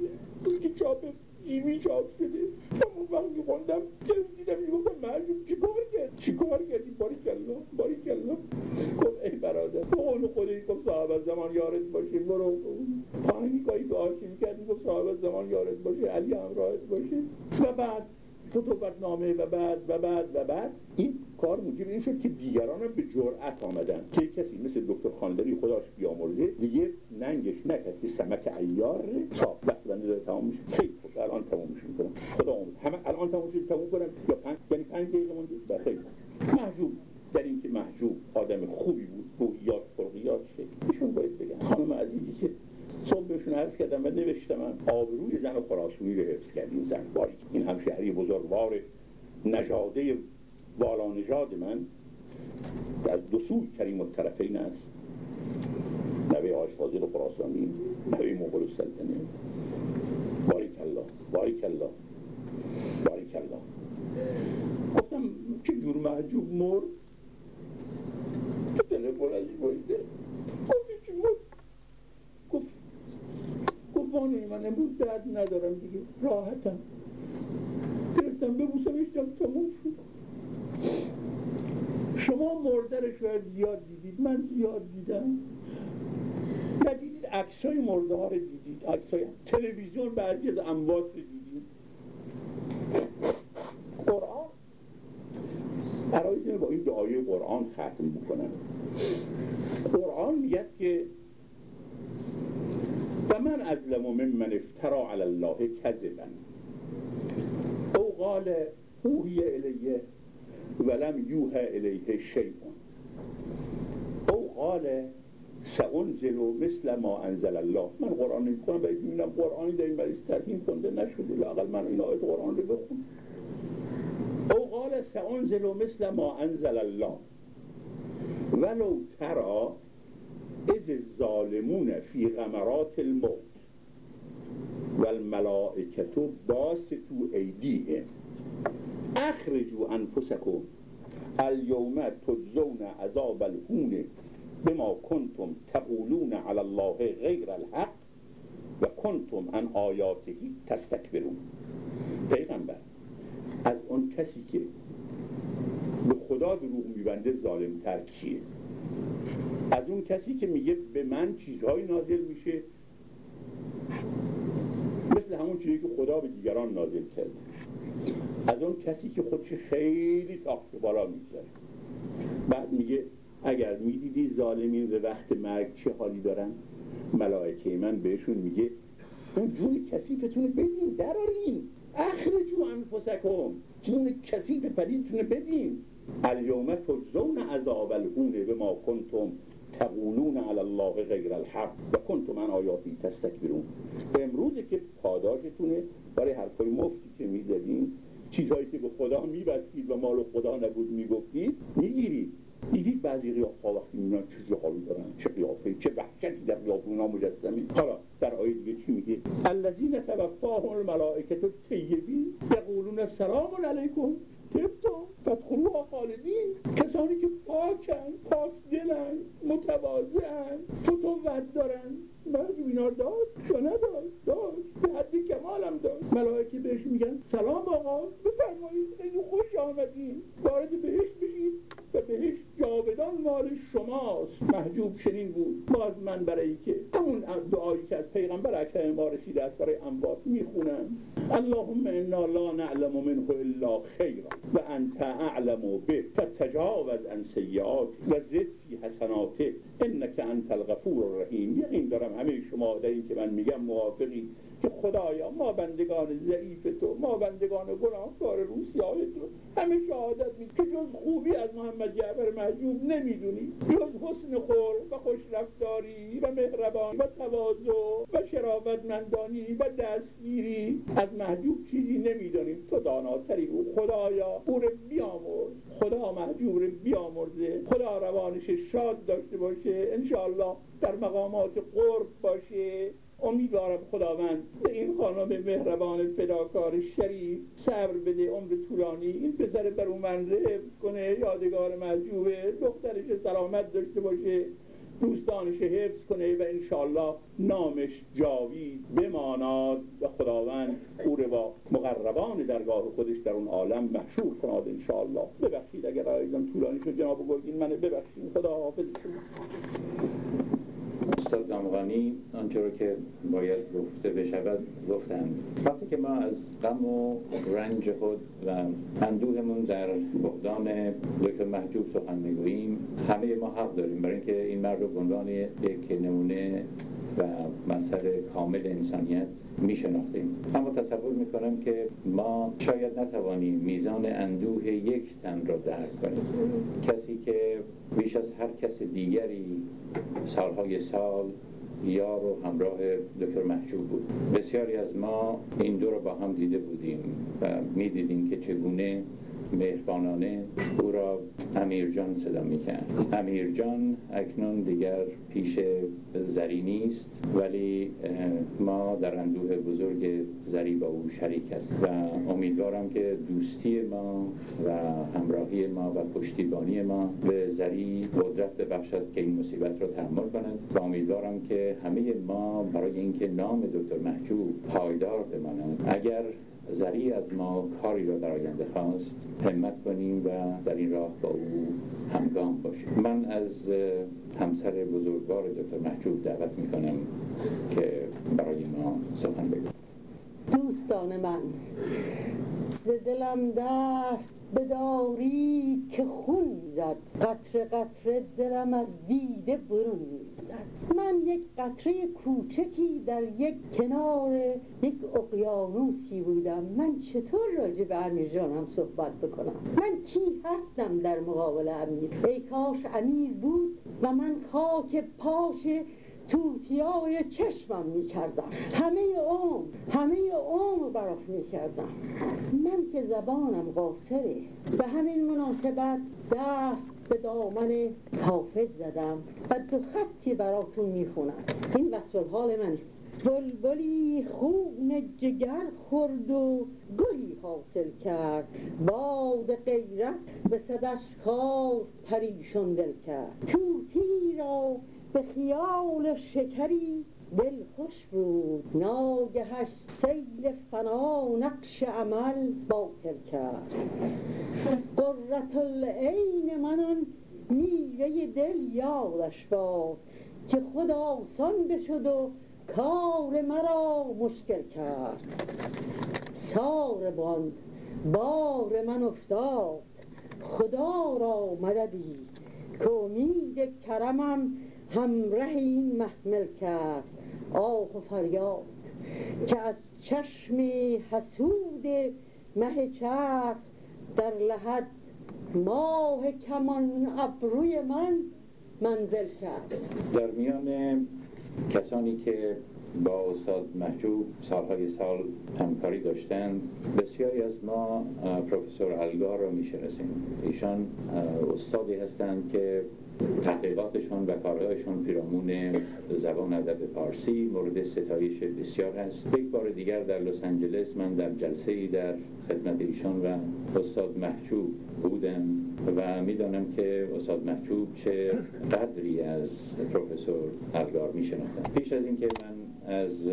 [SPEAKER 3] این که چاپ جیمی چاپ شده اون وقت میخوندم دیدم می‌گفتم محجوب چی کار کرد؟ چی کار کردی؟ باری کلا باری کلا. گفت ای برادر به قول خودی گفت صاحب زمان یارت باشه برو. پاهنگی گاهی به آشی گفت صاحب زمان یارت باشه علی همراهت باشه. و بعد فتوبت و بعد و بعد و بعد این کار موجب این شد که دیگران هم به جرأت آمدن. که کسی مثل دکتر خاندری خداش بیامرزه دیگه ننگش نکرد که سمک ایار صاف وقتی بنده داره تمام میشه. خیلی خوش. الان تمام میشه. خدا آمد. همه الان تمام شد تمام کنم یا پنج یعنی پنج دقیقه مونده. خیلی محجوب. در اینکه محجوب آدم خوبی بود. روحیات خلقیات شکل ایشون باید بگم خانم عزیزی که صبح بهشون عرض کردم و نوشتم من آبروی زن خراسونی رو حفظ کردیم زن باری این همشهری بزرگوار نژاده والا نژاد من. از دو سوی کریم الطرفین است. نوی آش فاضل خراسانی نوی مغول السلطنه باریک الله باریک الله باریک الله گفتم چه جور معجوب مرد تلفن ازش بایده گفت چی مرد گفت گفت امروز درد ندارم دیگه. راحتم. گرفتم ببوسمش تموم شد. شما مرده رو شاید زیاد دیدید من زیاد دیدم. ندیدید عکس های مرده ها رو دیدید؟ عکس های تلویزیون بعضی از اموات رو دیدید قرآن؟ برای با این دعای قرآن ختم بکنم. قرآن میگه که و من ازلم من افترا علی الله کذبا. او قال اوهی الیه ولم یوها الیه شیء. او قال سأنزل مثل ما انزل الله. من قرآن نمی کنم باید می‌بینم قرآنی در این مریض ترهیم خونده نشده. لاقل من این آیت قرآن رو بخون او قال سأنزل مثل ما انزل الله. ولو ترى از الظالمون فی غمرات الموت. والملائکتو باسطو ایدیهم اخرجو انفسکم الیوم تجزون عذاب الهون بما کنتم تقولون علی الله غیر الحق و کنتم عن آیاتهی تستکبرون پیغمبر از اون کسی که به خدا دروغ میبنده ظالمتر کیه؟ از اون کسی که میگه به من چیزهایی نازل میشه مثل همون چیزی که خدا به دیگران نازل کرده از اون کسی که خودش خیلی تاخت بالا می‌گذاره. بعد میگه اگر می‌دیدی ظالمین به وقت مرگ چه حالی دارن؟ ملائکه من بهشون میگه اون جون کسیفتون بدین درارین اخرجو انفسکم. جون کسیف پلیدتون بدین. الیوم تجزون عذاب الهون به ما کنتم. تقولون علی الله غیر الحق و کنتم من آیاتی تستکبرون. امروزه که پاداشتونه برای حرفای مفتی که می‌زدین چیزهایی که به خدا میبستید و مال خدا نبود می‌گفتید می‌گیرید. دیدید بعضی قیافه وقتی می‌بینن چه حالی دارن چه قیافه چه وحشتی در قیافه اونا حالا در آیه دیگه چی میگه؟ الذین توفاهم الملائکه الطیبین یقولون سلام علیکم. تبتم فدخلوها خالدین کسانی که پاکن پاک دلن متواضعن فتوت دارن. بعضی اینا داشت یا نداشت داشت به حد کمالم داشت ملائکه بهش میگن سلام آقا. بفرمایید خیلی خوش آمدین. وارد بهش بشید و بهش جاودان مال شماست. محجوب چنین بود. باز من برای که همون دعایی که از پیغمبر اکرم ما رسیده است برای اموات می‌خونم. اللهم انا لا نعلم منه الا خیرا و انت اعلم به فتجاوز عن سیئات و زد فی حسناته. انک انت الغفور الرحیم. یقین دارم همه شما در این که من میگم موافقی. که خدایا ما بندگان ضعیف تو ما بندگان گناهکار روسیای تو. همه شهادت می که جز خوبی از محمد جعفر محجوب نمی‌دونی. جز حسن خور و خوشرفتاری و مهربانی و تواضع و شرافتمندانی و دستگیری از محجوب چیزی نمی‌دونیم تو داناتری او خدایا او رو بیامرز. خدا محجوب رو بیامرزه. خدا روانش شاد داشته باشه. انشاءالله در مقامات قرب باشه. امیدوارم خداوند به این خانم مهربان فداکار شریف صبر بده عمر طولانی. این پسر بر من حفظ کنه یادگار محجوبه دخترش سلامت داشته باشه دوستانش حفظ کنه و انشالله نامش جاوید بماناد و خداوند او رو با مقربان درگاه خودش در اون عالم محشور کناد انشالله ببخشید اگر آیدم طولانی شد جناب گرگین من ببخشید. خدا حافظ شما
[SPEAKER 1] استاد دامغانی آنچه که باید گفته بشود گفتند. وقتی که ما از غم و رنج خود و اندوهمون در بغدان دکتر محجوب سخن می‌گوییم همه ما حق داریم برای اینکه این مرد رو به عنوان نمونه و مسئله کامل انسانیت میشناختیم. اما تصور می‌کنم که ما شاید نتوانیم میزان اندوه یک تن را درک کنیم. کسی که بیش از هر کس دیگری سالهای سال یار و همراه دکتر محجوب بود. بسیاری از ما این دو رو با هم دیده بودیم و می‌دیدیم که چگونه مهربانانه او را امیرجان صدا می‌کرد. امیرجان اکنون دیگر پیش زری نیست ولی ما در اندوه بزرگ زری با او شریک است و امیدوارم که دوستی ما و همراهی ما و پشتیبانی ما به زری قدرت ببخشد که این مصیبت را تحمل کند و امیدوارم که همه ما برای اینکه نام دکتر محجوب پایدار بماند اگر زری از ما کاری را در آینده خواست. همت کنیم و در این راه با او همگام باشیم. من از همسر بزرگوار دکتر محجوب دعوت می کنم که برای ما سخن بگوید.
[SPEAKER 4] دوستان من ز دلم دست بداری که خون زد قطره قطره دلم از دیده برون زد من یک قطره کوچکی در یک کنار یک اقیانوسی بودم. من چطور راجع به امیر جانم صحبت بکنم؟ من کی هستم در مقابل امیر؟ ای کاش امیر بود و من خاک پاش توتیای چشمم می‌کردم. همه عمر همه عمر براش می‌کردم. من که زبانم قاصره. به همین مناسبت دست به دامن حافظ زدم و دو خطی براتون می‌خونم. این وصف حال منه. بلبلی خون جگر خورد و گلی حاصل کرد. باد غیرت به صدش خار پریشان دل کرد. توتی را به خیال شکری دل خوش بود. ناگهش سیل فنا نقش عمل باطل کرد. قررت العین من میوه دل یادش باد که خود آسان بشد و کار مرا مشکل کرد. سار باند بار من افتاد. خدا را مددی که امید کرمم همره این محمل کرد آه و فریاد که از چشم حسود مه چرخ در لحد ماه کمان ابروی من منزل کرد.
[SPEAKER 1] در میان کسانی که با استاد محجوب سالهای سال همکاری داشتند بسیاری از ما پروفسور الگار را می‌شناسیم. ایشان استادی هستند که تحقیقاتشون و کارهایشون پیرامون زبان ادب پارسی مورد ستایش بسیار است. یک بار دیگر در لس آنجلس من در جلسه ای در خدمت ایشان و استاد محجوب بودم و می‌دانم که استاد محجوب چه قدری از پروفسور الگار میشناختم پیش از اینکه من از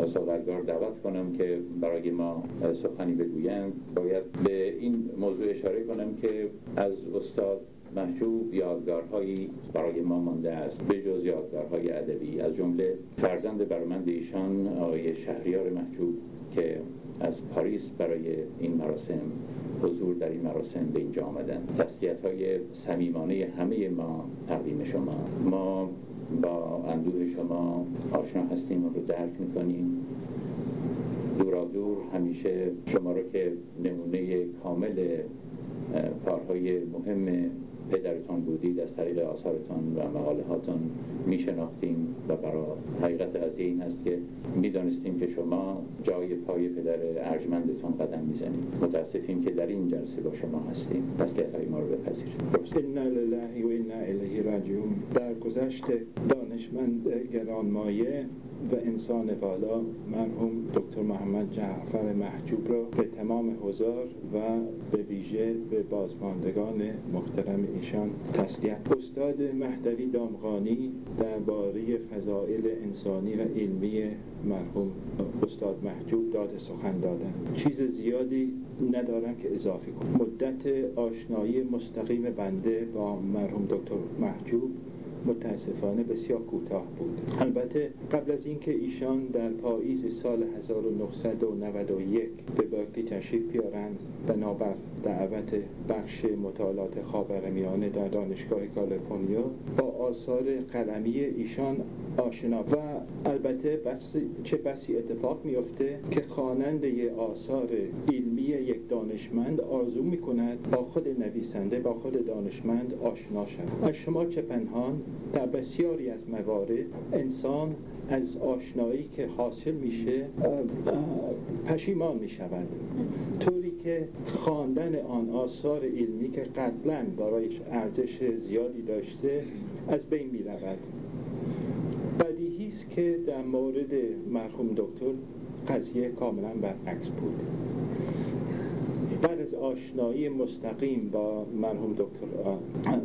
[SPEAKER 1] استاد الگار دعوت کنم که برای ما سخنی بگویند باید به این موضوع اشاره کنم که از استاد محجوب یادگارهایی برای ما مانده است به جز یادگارهای ادبی. از جمله فرزند برمند ایشان آقای شهریار محجوب که از پاریس برای این مراسم حضور در این مراسم به اینجا آمدن. تسکیت های سمیمانه همه ما تقدیم شما. ما با اندوه شما آشنا هستیم و رو درک می‌کنیم. دورا دور همیشه شما رو که نمونه کامل کارهای مهم پدرتان بودید از طریق آثارتان و مقاله هاتون می شناختیم و برای حقیقت از این هست که می دانستیم که شما جای پای پدر ارجمندتان قدم می‌زنید. متاسفیم که در این جلسه با شما هستیم. تسلیت های ما رو بپذیرید.
[SPEAKER 3] انا لله و انا الیه راجعون. در گذشت دانشمند گرانمایه و انسان والا مرحوم دکتر محمد جعفر محجوب را به تمام حضار و به ویژه به بازماندگان محترم ایشان تسلیت. استاد مهدوی دامغانی درباره فضائل انسانی و علمی مرحوم استاد محجوب داد سخن دادن. چیز زیادی ندارم که اضافه کنم. مدت آشنایی مستقیم بنده با مرحوم دکتر محجوب
[SPEAKER 5] متاسفانه بسیار کوتاه بود. البته قبل از اینکه ایشان در پاییز سال 1991 به برکلی تشریف بیارند بنابر دعوت بخش مطالعات خاورمیانه در دانشگاه کالیفرنیا با آثار قلمی ایشان آشنا و البته بس چه بسی اتفاق میافته که خواننده آثار علمی یک دانشمند آرزو می کند با خود نویسنده با خود دانشمند آشنا شود. از شما چه پنهان؟ در بسیاری از موارد انسان از آشنایی که حاصل میشه پشیمان می شود طوری که خواندن آن آثار علمی که قبلا برایش ارزش زیادی داشته از بین می رود بدیهی است که در مورد مرحوم دکتر قضیه کاملا برعکس بود. بعد از آشنایی مستقیم با مرحوم دکتر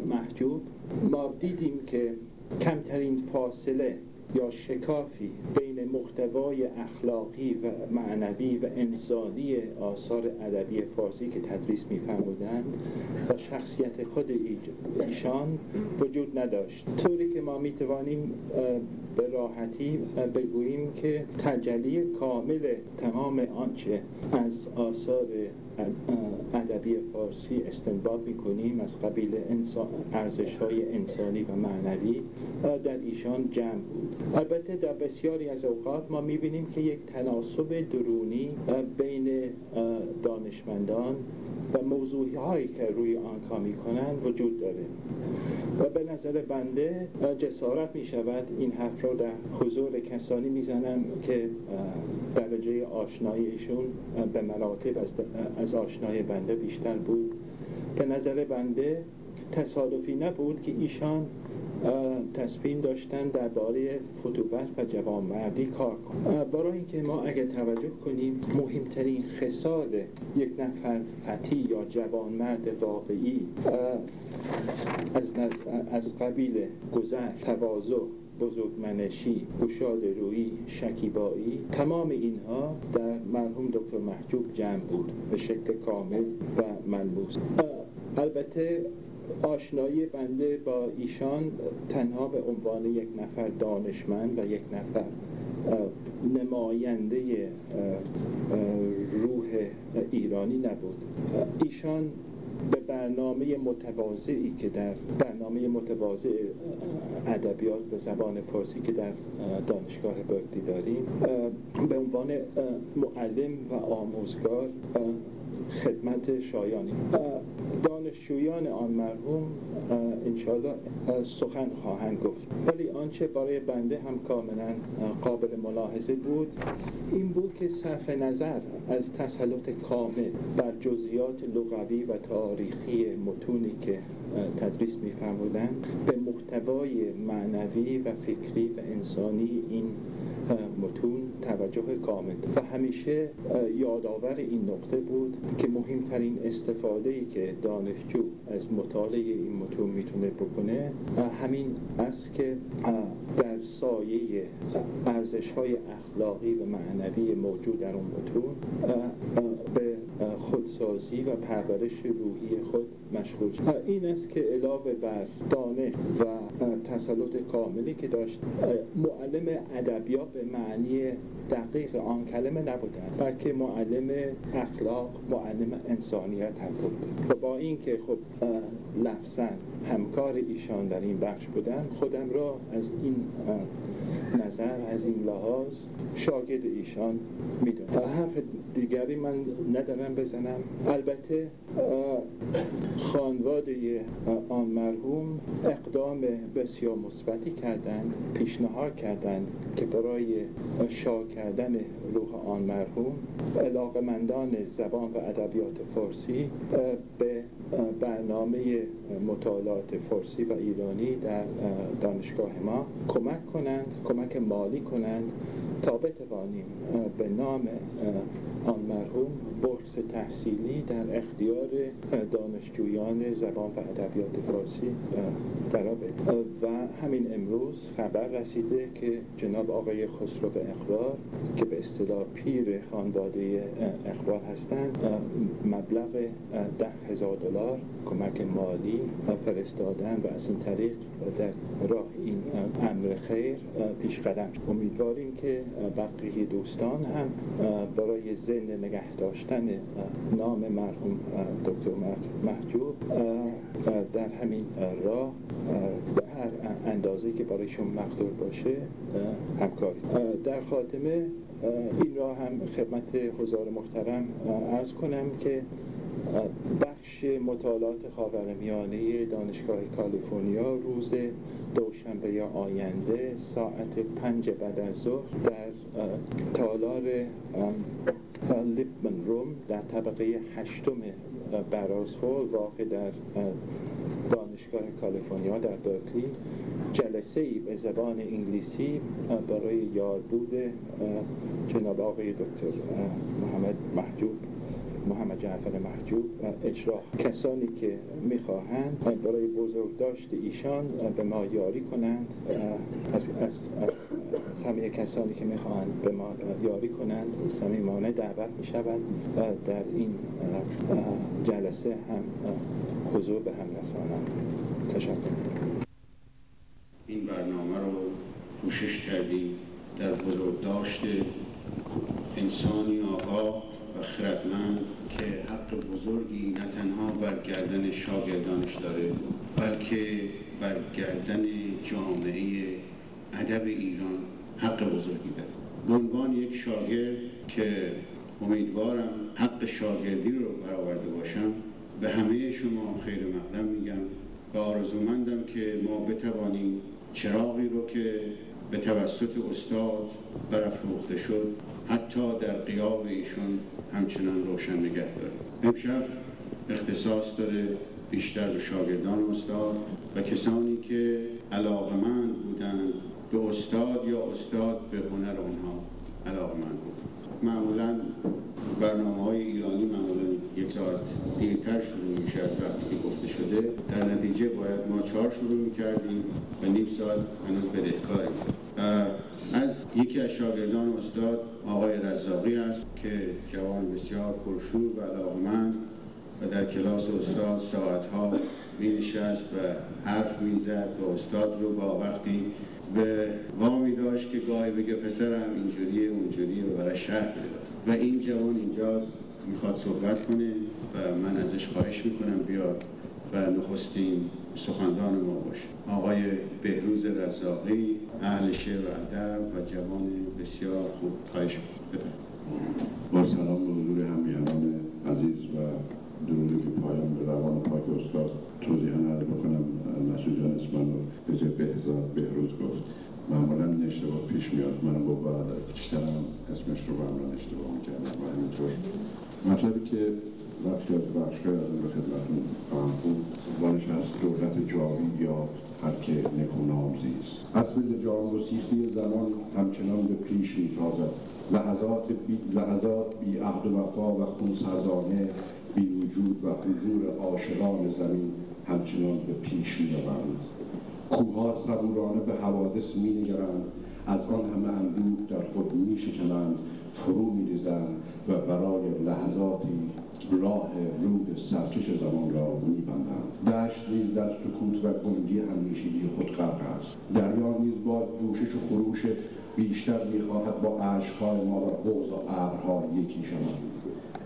[SPEAKER 5] محجوب ما دیدیم که کمترین فاصله یا شکافی بین محتوای اخلاقی و معنوی و انسانی آثار ادبی فارسی که تدریس می‌فرمودند و شخصیت خود ایشان وجود نداشت. طوری که ما می‌توانیم به راحتی بگوییم که تجلی کامل تمام آنچه از آثار ادبی فارسی استنباط می‌کنیم از قبیل ارزش های انسانی و معنوی در ایشان جمع بود. البته در بسیاری از اوقات ما می‌بینیم که یک تناسب درونی بین دانشمندان و موضوعی هایی که روی آن کار می‌کنند وجود داره. و به نظر بنده جسارت می شود این حرف را در حضور کسانی می‌زنم که درجه آشناییشون به مراتب از آشنای بنده بیشتر بود. به نظر بنده تصادفی نبود که ایشان تصمیم داشتن درباره فتوبت و جوانمردی کار کنن برای اینکه ما اگر توجه کنیم مهمترین خصال یک نفر فتی یا جوانمرد واقعی از, از قبیل گذر تواضع بزرگمنشی گشاد روی شکیبایی تمام اینها در مرحوم دکتر محجوب جمع بود به شکل کامل و ملموس. البته آشنایی بنده با ایشان تنها به عنوان یک نفر دانشمند و یک نفر نماینده روح ایرانی نبود. ایشان به برنامه متواضعی که در برنامه متواضع ادبیات به زبان فارسی که در دانشگاه برکلی داریم به عنوان معلم و آموزگار خدمت شایانی. دانشجویان آن مرحوم انشاءالله سخن خواهند گفت. ولی آنچه برای بنده هم کاملا قابل ملاحظه بود این بود که صرف نظر از تسلط کامل بر جزئیات لغوی و تاریخی متونی که تدریس میفرمودند به محتوای معنوی و فکری و انسانی این متون توجه کامل. و همیشه یادآور این نقطه بود که مهمترین استفاده ای که دانشجو از مطالعه این متون می‌تونه بکنه همین است که در سایه ارزش های اخلاقی و معنوی موجود در اون متون به خودسازی و پرورش روحی خود مشغول شد. این است که علاوه بر دانش و تسلط کاملی که داشت معلم ادبیات معنی دقیق آن کلمه نبودن بلکه معلم اخلاق معلم انسانیت هم بود و با اینکه خب لفظا همکار ایشان در این بخش بودن خودم را از این نظر از این لحاظ شاگرد ایشان می‌دونم حرف دیگری من ندارم بزنم. البته خانواده آن مرحوم اقدام بسیار مثبتی کردند پیشنهاد کردند که برای شا کردن روح آن مرحوم علاقمندان زبان و ادبیات فارسی به برنامه مطالعات فارسی و ایرانی در دانشگاه ما کمک کنند کمک مالی کنند تا بتوانیم به نام آن مرحوم بحث تحصیلی در اختیار دانشجویان زبان و ادبیات فارسی درآوریم و همین امروز خبر رسیده که جناب آقای خسرو اقبال که به اصطلاح پیر خانواده اقبال هستند مبلغ ده هزار دلار کمک مالی فرستادن و از این طریق در راه این امر خیر پیش قدم. امیدواریم که بقیه دوستان هم برای زنده نگه داشتن نام مرحوم دکتر محجوب در همین راه به هر اندازه که برایشون مقدور باشه همکاری. در خاتمه این را هم خدمت حضار محترم ارز کنم که بخش مطالعات خاورمیانه دانشگاه کالیفرنیا روز دوشنبه آینده ساعت پنج بعد از ظهر در تالار لیپمن روم در طبقه هشتم براز هول واقع در دانشگاه کالیفرنیا در برکلی جلسه ای به زبان انگلیسی برای یاربود جناب آقای دکتر محمد محجوب. محمد جعفر محجوب اجرا. کسانی که می‌خواهند برای بزرگداشت ایشان به ما یاری کنند از, از, از, همه کسانی که می‌خواهند به ما یاری کنند صمیمانه دعوت می‌شود در این جلسه هم حضور به هم رسانند. تشکر.
[SPEAKER 6] این برنامه رو کوشش کردیم در بزرگداشت انسانی آقا خردمند که حق بزرگی نه تنها بر گردن شاگردانش داره بلکه بر گردن جامعه ادب ایران حق بزرگی داره. به عنوان یک شاگرد که امیدوارم حق شاگردی رو برآورده باشم به همه شما خیر مقدم میگم و آرزومندم که ما بتوانیم چراغی رو که به توسط استاد برافروخته شد حتی در قیاب ایشون همچنان روشن نگه داره امشب اختصاص داره بیشتر به شاگردان استاد و کسانی که علاقمند بودند به استاد یا استاد به هنر اونها علاقمند بود. معمولا برنامه های ایرانی معمولا یک ساعت دیرتر شروع می شد وقتی گفته شده. در نتیجه باید ما چهار شروع می کردیم و نیم سال هنوز بدهکاریم از یکی از شاگردان استاد آقای رزاقی است که جوان بسیار پرشور و علاقمند و در کلاس استاد ساعتها می نشست و حرف می زد و استاد رو با وقتی به وامی داشت که گاهی بگه پسرم اینجوریه اونجوریه و برای شرح بده و این جوان اینجاست می‌خواد صحبت کنه و من ازش خواهش می‌کنم بیاد و نخستین سخنران ما باشه آقای بهروز رزاقی اهل شعر و ادب و جوان بسیار خوب. خواهش
[SPEAKER 7] با سلام و حضور همیهنان عزیز و درودی که پایان به روان پاک استاد. توضیح نده بکنم. مسعود جان اسمان رو به جای بهزاد بهروز گفت. معمولا این اشتباه پیش میاد. من با بعد کردم اسمش رو معمولا اشتباه می‌کردم و همینطور. مطلبی که از بخشای از به خدمتون. خواهم بود عنوانش هست دولت جاوید یا هر که زیست اصل جام و سیختی زمان همچنان به پیش میتازد. لحظات بی, لحظات بی عهد و وفا و خون سرزانه بی وجود و حضور عاشقان زمین همچنان به پیش می‌روند کوها صبورانه به حوادث مینگرند. از آن همه اندوه در خود میشکنند فرو میریزند و برای لحظاتی راه رود سرکش زمان را میبندند. دشت نیز در سکوت و گنگی همیشگی خود غرق است. دریا نیز با جوشش و خروش بیشتر می‌خواهد با عشقهای ما و بغض و ابرها یکی شود.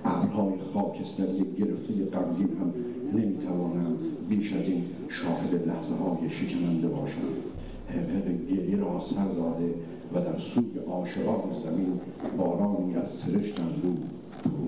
[SPEAKER 7] ابرهای خاکستری گرفته غمگین هم نمی‌توانند بیش از این شاهد لحظه های شکننده باشند. حقق گری را سر داده و در سوی عاشقان زمین بارانی از سرشت اندوه فرو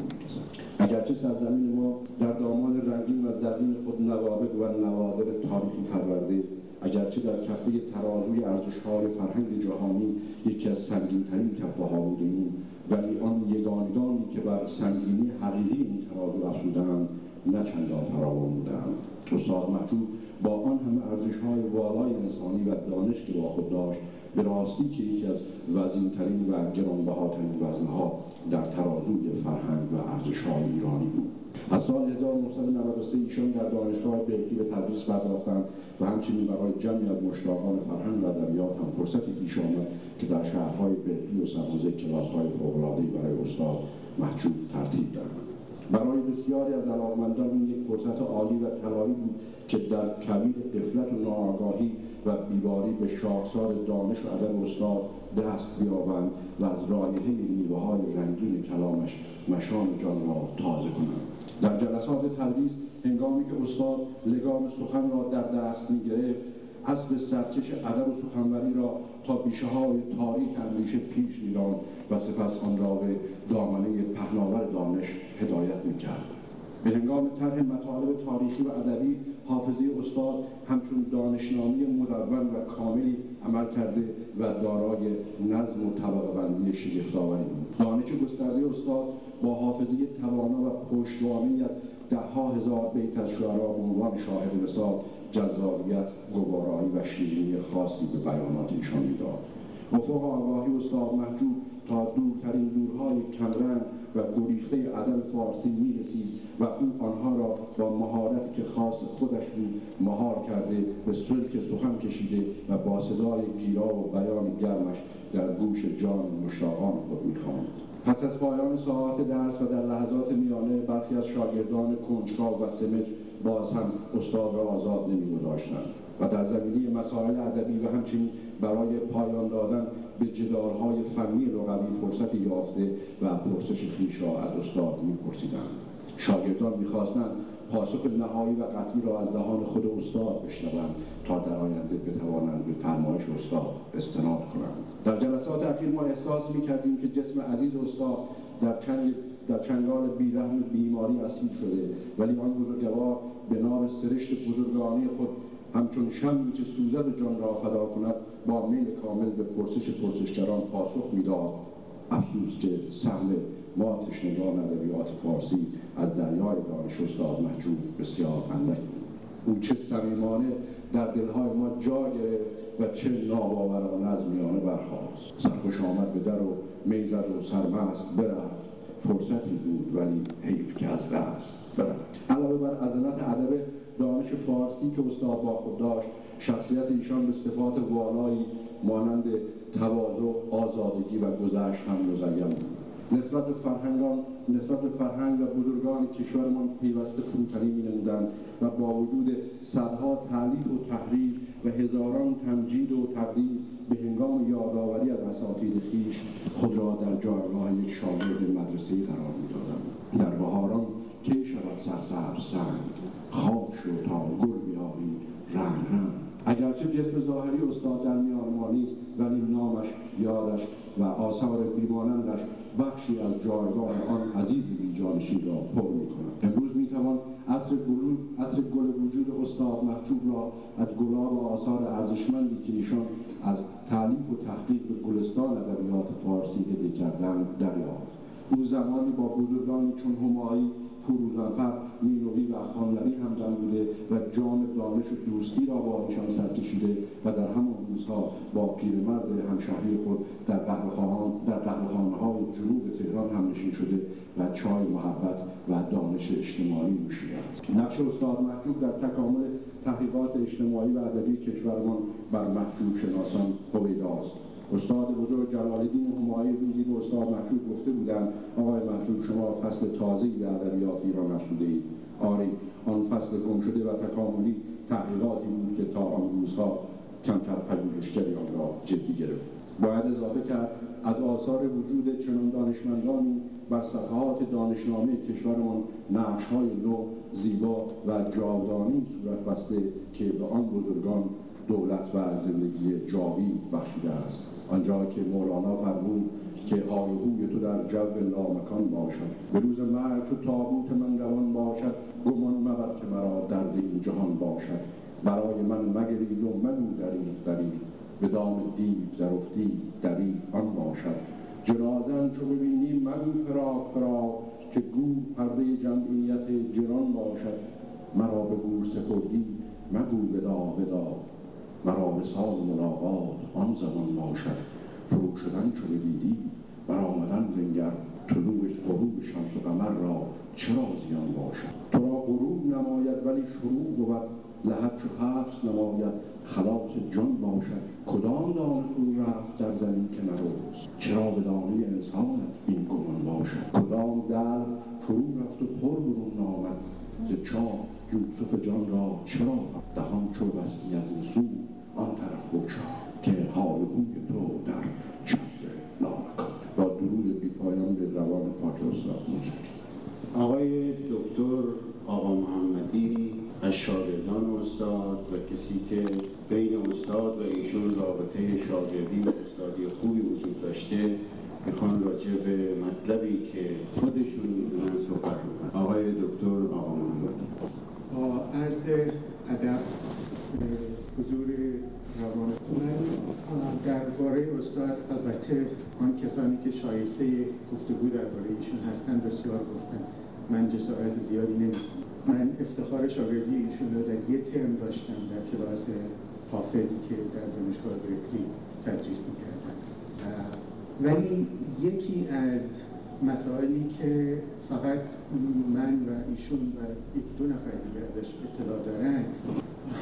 [SPEAKER 7] اگرچه سرزمین ما در دامان رنگین و زرین خود نوابق و نوادر تاریخی پرورده اگرچه در کفه ترازوی ارزشهای فرهنگ جهانی یکی از سنگینترین کفه ها بودیم ولی آن یگانگانی که بر سنگینی حقیقی این ترازو افزودند نه چندان فراوان بودند استاد محجوب با آن همه ارزشهای والای انسانی و دانش که با خود داشت به راستی که یکی از وزینترین و گرانبهاترین وزنها در ترازوی فرهنگ و ارزشهای ایرانی بود. از سال 1993 ایشان در دانشگاه برکلی به تدریس پرداختند و همچنین برای جمعی از مشتاقان فرهنگ و ادبیات هم فرصتی پیش آمد که در شهرهای برکلی و سرحوزه کلاسهای فوق‌العادهای برای استاد محجوب ترتیب دهند. برای بسیاری از علاقمندان این یک فرصت عالی و طلایی بود که در کبیر قفلت و ناآگاهی و بیواری به شاخسار دانش و ادب استاد دست بیابند و از رایحه میوه های رنگین کلامش مشان جان را تازه کنند. در جلسات تدریس هنگامی که استاد لگام سخن را در دست می‌گرفت اسب سرکش ادب و سخنوری را تا بیشه های تاریک اندیشه پیش میراند و سپس آن را به دامنه پهناور دانش هدایت می‌کرد. به هنگام طرح مطالب تاریخی و ادبی حافظه استاد همچون دانشنامی مدون و کاملی عمل کرده و دارای نظم و طبقه بندی شگفتآوری بود. دانش گسترده استاد با حافظه توانا و پشتوانه از دهها هزار بیت از شعرا به عنوان شاهد مثال جذابیت گوارایی و شیرینی خاصی به بیانات ایشان می‌داد. افق آگاهی استاد محجوب تا دورترین دورهای کمرنگ و گریخته ادب فارسی می‌رسید و او آنها را با مهارتی که خاص خودش بود مهار کرده به سلک سخن کشیده و با صدای گیرا و بیان گرمش در گوش جان مشتاقان خود می‌خواند. پس از پایان ساعات درس و در لحظات میانه برخی از شاگردان کنجکاو و سمج باز هم استاد را آزاد نمیگذاشتند و در زمینه مسائل ادبی و همچنین برای پایان دادن به جدالهای فنی رقوی فرصت یافته و پرسش خویش را از استاد میپرسیدند. شاگردان می‌خواستند پاسخ نهایی و قطعی را از دهان خود استاد بشنوند تا در آینده بتوانند به فرمایش استاد استناد کنند. در جلسات اخیر ما احساس می‌کردیم که جسم عزیز استاد در چنگ در چنگال بیرحم بیماری اسیر شده ولی آن بزرگوار به نام سرشت بزرگانی خود همچون شمی که سوزد جان را فدا کند با میل کامل به پرسش پرسشگران پاسخ می‌داد. افسوس که سهم ما تشنگان ادبیات فارسی از دریای دانش استاد محجوب بسیار اندک او چه صمیمانه در دلهای ما جا گرفت و چه ناباورانه از میانه برخواست سرخوش آمد به در و می‌زد و سرمست برفت. فرصتی بود ولی حیف که از دست برفت. علاوه بر عظمت ادب دانش فارسی که استاد با خود داشت شخصیت ایشان به صفات والایی مانند تواضع آزادگی و گذشت هم مزین بود. نسبت به فرهنگان نسبت فرهنگ و بزرگان کشورمان پیوسته فروتنی نمودند و با وجود صدها تعلیف و تحریر و هزاران تمجید و تقدیم به هنگام یادآوری از اساتید خویش خود را در جایگاه یک شاگرد مدرسه قرار می‌دادند. در بهاران کی شود سرسبز سنگ خواب شو تا گل بیاری رنگ رنگ. اگرچه جسم ظاهری استاد در میان ما ولی نامش یادش و آثار بیمانندش بخشی از جایگاه آن عزیز بیجانشین را پر می کند امروز می توان عطر, عطر گل وجود استاد محجوب را از گلاب و آثار ارزشمندی که ایشان از تعلیف و تحقیق به گلستان ادبیات فارسی هده کردند دریافت. او زمانی با بزرگانی چون همایی فروزانفر مینوی و خانلوی همدم بوده و جام دانش و دوستی را با ایشان سر کشیده و در همان روزها با پیرمرد همشهری خود در قهوهخانه های جنوب تهران هم نشین شده و چای محبت و دانش اجتماعی نوشیده است. نقش استاد محجوب در تکامل تحقیقات اجتماعی و ادبی کشورمان بر محجوب شناسان هویداست استاد بزرگ جلال الدین همایی روزی به استاد محجوب گفته بودند آقای محجوب شما فصل تازه‌ای در ادبیات ایران نشده اید آری آن فصل گم شده و تکاملی تحقیقاتی بود که تا آن روزها کمتر پژوهشگری آن را جدی گرفت. باید اضافه کرد از آثار وجود چنان دانشمندانی بر صفحات دانشنامه کشورمان نقشهای نو زیبا و جاودانی صورت بسته که به آن بزرگان دولت و زندگی جاوید بخشیده است. آنجا که مولانا فرمود که آرهوی تو در جو لامکان باشد. به روز مرگ چو تابوت من روان باشد. گمان مبر که مرا در این جهان باشد. برای من مگرید و منو دریغ دریغ. به دام دیو زرفتی دریغ آن باشد. جنازن چو ببینی مگو فراق فراق که گو پرده جمعیت جران باشد. مرا به گور سپردی مگو ودا ودا. مرا مثال ملاقات آن زمان باشد. فرو شدن چو دیدی برآمدن زنگر طلوع غروب شمس و قمر را چرا زیان باشد؟ تو را غروب نماید ولی شروع بود. لحد چو حبس نماید خلاص جان باشد. کدام دانه فرو رفت در زمین که نروست چرا به دانه انسان این گمان باشد؟ کدام در فرو رفت و پر برون آمد؟ ز چاه یوسف جان را چرا دهان چو بستی از این سو؟ آن طرف بگشا که حال بوی تو در چند نامکان با درود بی پایان به روان پاک استاد
[SPEAKER 6] آقای دکتر آقا محمدی از شاگردان استاد و کسی که بین استاد و ایشون رابطه شاگردی و استادی خوبی وجود داشته می‌خوان راجع به مطلبی که خودشون می‌دونن صحبت آقای دکتر آقا محمدی
[SPEAKER 8] با عرض ادب حضور روان درباره استاد البته آن کسانی که شایسته گفتگو درباره ایشون هستن بسیار گفتن. من جسارت زیادی نمی‌کنم من افتخار شاگردی ایشون رو در یه ترم داشتم در کلاس حافظی که در دانشگاه برکلی تدریس می‌کردم. ولی یکی از مسائلی که فقط من و ایشون و یک دو نفر دیگه ازش اطلاع دارن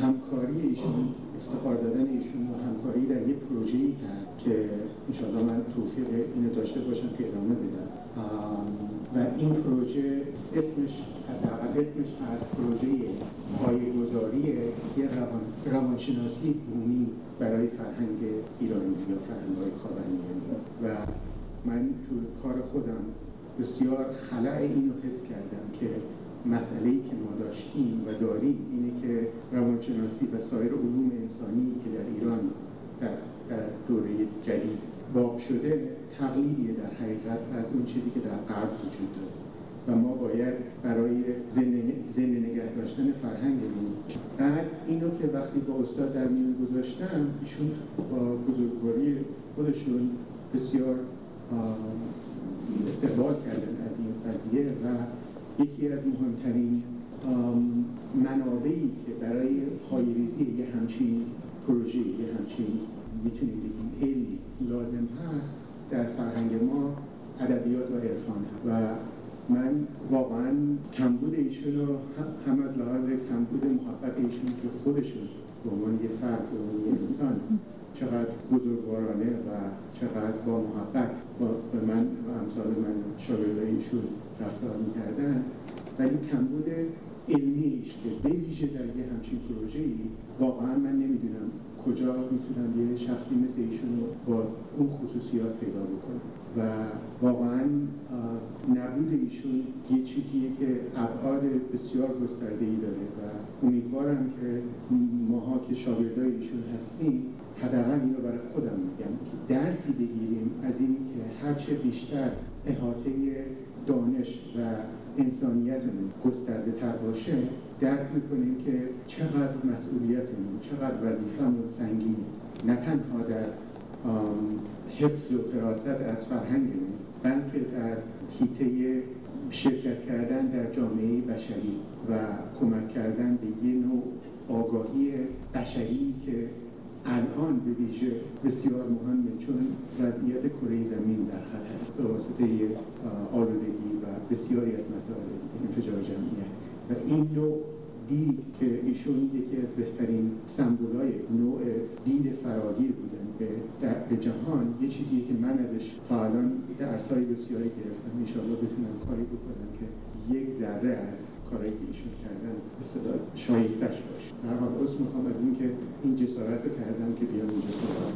[SPEAKER 8] همکاری ایشون افتخار دادن ایشون و همکاری در یک پروژه‌ای کرد که انشاءالله من توفیق اینو داشته باشم که ادامه بدم. و این پروژه اسمش حداقل اسمش از پروژه پایه‌گذاری یه روان، روانشناسی بومی برای فرهنگ ایرانی یا فرهنگ های و من تو کار خودم بسیار خلع اینو حس کردم که مسئله ای که ما داشتیم و داریم اینه که روانشناسی و سایر علوم انسانی که در ایران در, در دوره جدید باب شده تقلیدیه در حقیقت از اون چیزی که در غرب وجود داره. و ما باید برای زنده نگه داشتن فرهنگمون. بعد اینو که وقتی با استاد در میون گذاشتم ایشون با بزرگواری خودشون بسیار استقبال کردن از این قضیه و یکی از مهمترین منابعی که برای پایریزی یه همچین پروژه یه همچین می‌تونیم بگیم علمی لازم هست. در فرهنگ ما ادبیات و عرفان و من واقعا کمبود ایشون رو هم از لحاظ کمبود محبت ایشون که خودشون به عنوان یه فرد و یه انسان چقدر بزرگوارانه و چقدر با محبت با به من و امثال من شاگردای ایشون رفتار می‌کردن. ولی کمبود علمیش که به در یه همچین پروژه ای واقعا من نمی‌دونم کجا می‌تونم یه شخصی مثل ایشون رو با اون خصوصیات پیدا بکنم؟ و واقعا نبود ایشون یه چیزیه که ابعاد بسیار گسترده ای داره و امیدوارم که ماها که شاگردای ایشون هستیم حداقل اینو برای خودم میگم که درسی بگیریم از این که هرچه بیشتر احاطه دانش و انسانیتمون گسترده تر باشه درک می‌کنیم که چقدر مسئولیتمون چقدر وظیفمون سنگین نه تنها در حفظ و فراست از فرهنگمون بلکه در حیطه شرکت کردن در جامعه بشری و کمک کردن به یه نوع آگاهی بشری که الان به ویژه بسیار مهمه چون وضعیت کره زمین در خطر به واسطه آلودگی و بسیاری از مسائل انفجار جمعیت و این نوع دید که ایشون یکی از بهترین سمبولای نوع دید فراگیر بودن به, به جهان یه چیزی که من ازش تا الان درسای بسیاری گرفتم. انشاءالله بتونم کاری بکنم که یک ذره از کارهایی که ایشون کردن به شایستش در حال عضو می‌خوام از اینکه این جسارت رو کردم که بیام اینجا صحبت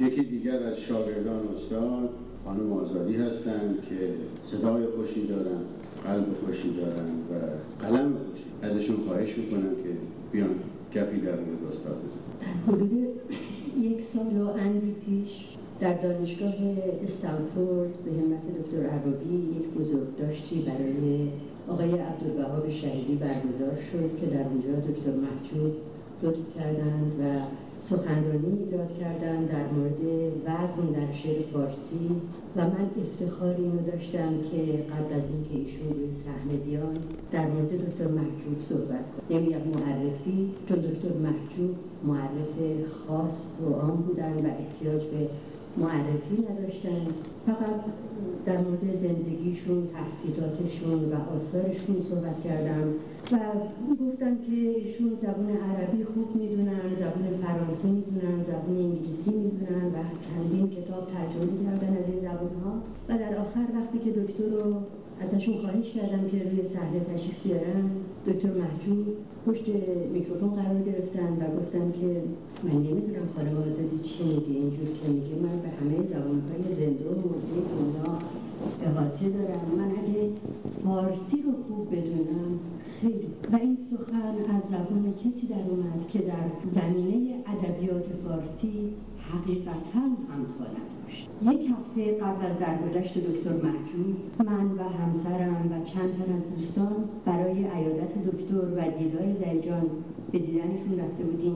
[SPEAKER 6] یکی دیگر از شاگردان استاد خانم آزادی هستند که صدای خوشی دارن قلب خوشی دارن و قلم خوشی ازشون خواهش می‌کنم که بیان گپی در مورد استاد
[SPEAKER 9] حدود یک سال و اندی پیش در دانشگاه استنفورد به همت دکتر عربی یک بزرگداشتی برای آقای عبدالبهاب شهیدی برگزار شد که در اونجا دکتر محجوب لطف کردند و سخنرانی ایراد کردن در مورد وزن در شعر فارسی. و من افتخار اینو داشتم که قبل از اینکه ایشون روی صحنه بیان در مورد دکتر محجوب صحبت کنم. نمیگم معرفی چون دکتر محجوب معرف خاص و عام بودن و احتیاج به معرفی نداشتن. فقط در مورد زندگیشون تحصیلاتشون و آثارشون صحبت کردم و گفتن که ایشون زبان عربی خوب می‌دونن زبان فرانسه می‌دونن زبان انگلیسی می‌دونن و چندین کتاب ترجمه کردن از این زبان ها و در آخر وقتی که دکتر رو ازشون خواهش کردم که روی صحنه تشریف بیارن. دکتر محجوب پشت میکروفون قرار گرفتن و گفتن که من نمی‌دونم خانم آزادی چی میگه اینجور که میگه. من به همه زبانهای زنده و مرده دنیا احاطه دارم. من اگه فارسی رو خوب بدونم خیلی. و این سخن از زبان کسی در اومد که در زمینه ادبیات فارسی حقیقتا همتا نداشت یک هفته قبل از درگذشت دکتر محجوب من و همسرم و چند تن از دوستان برای عیادت دکتر و دیدار زیجان به دیدنشون رفته بودیم.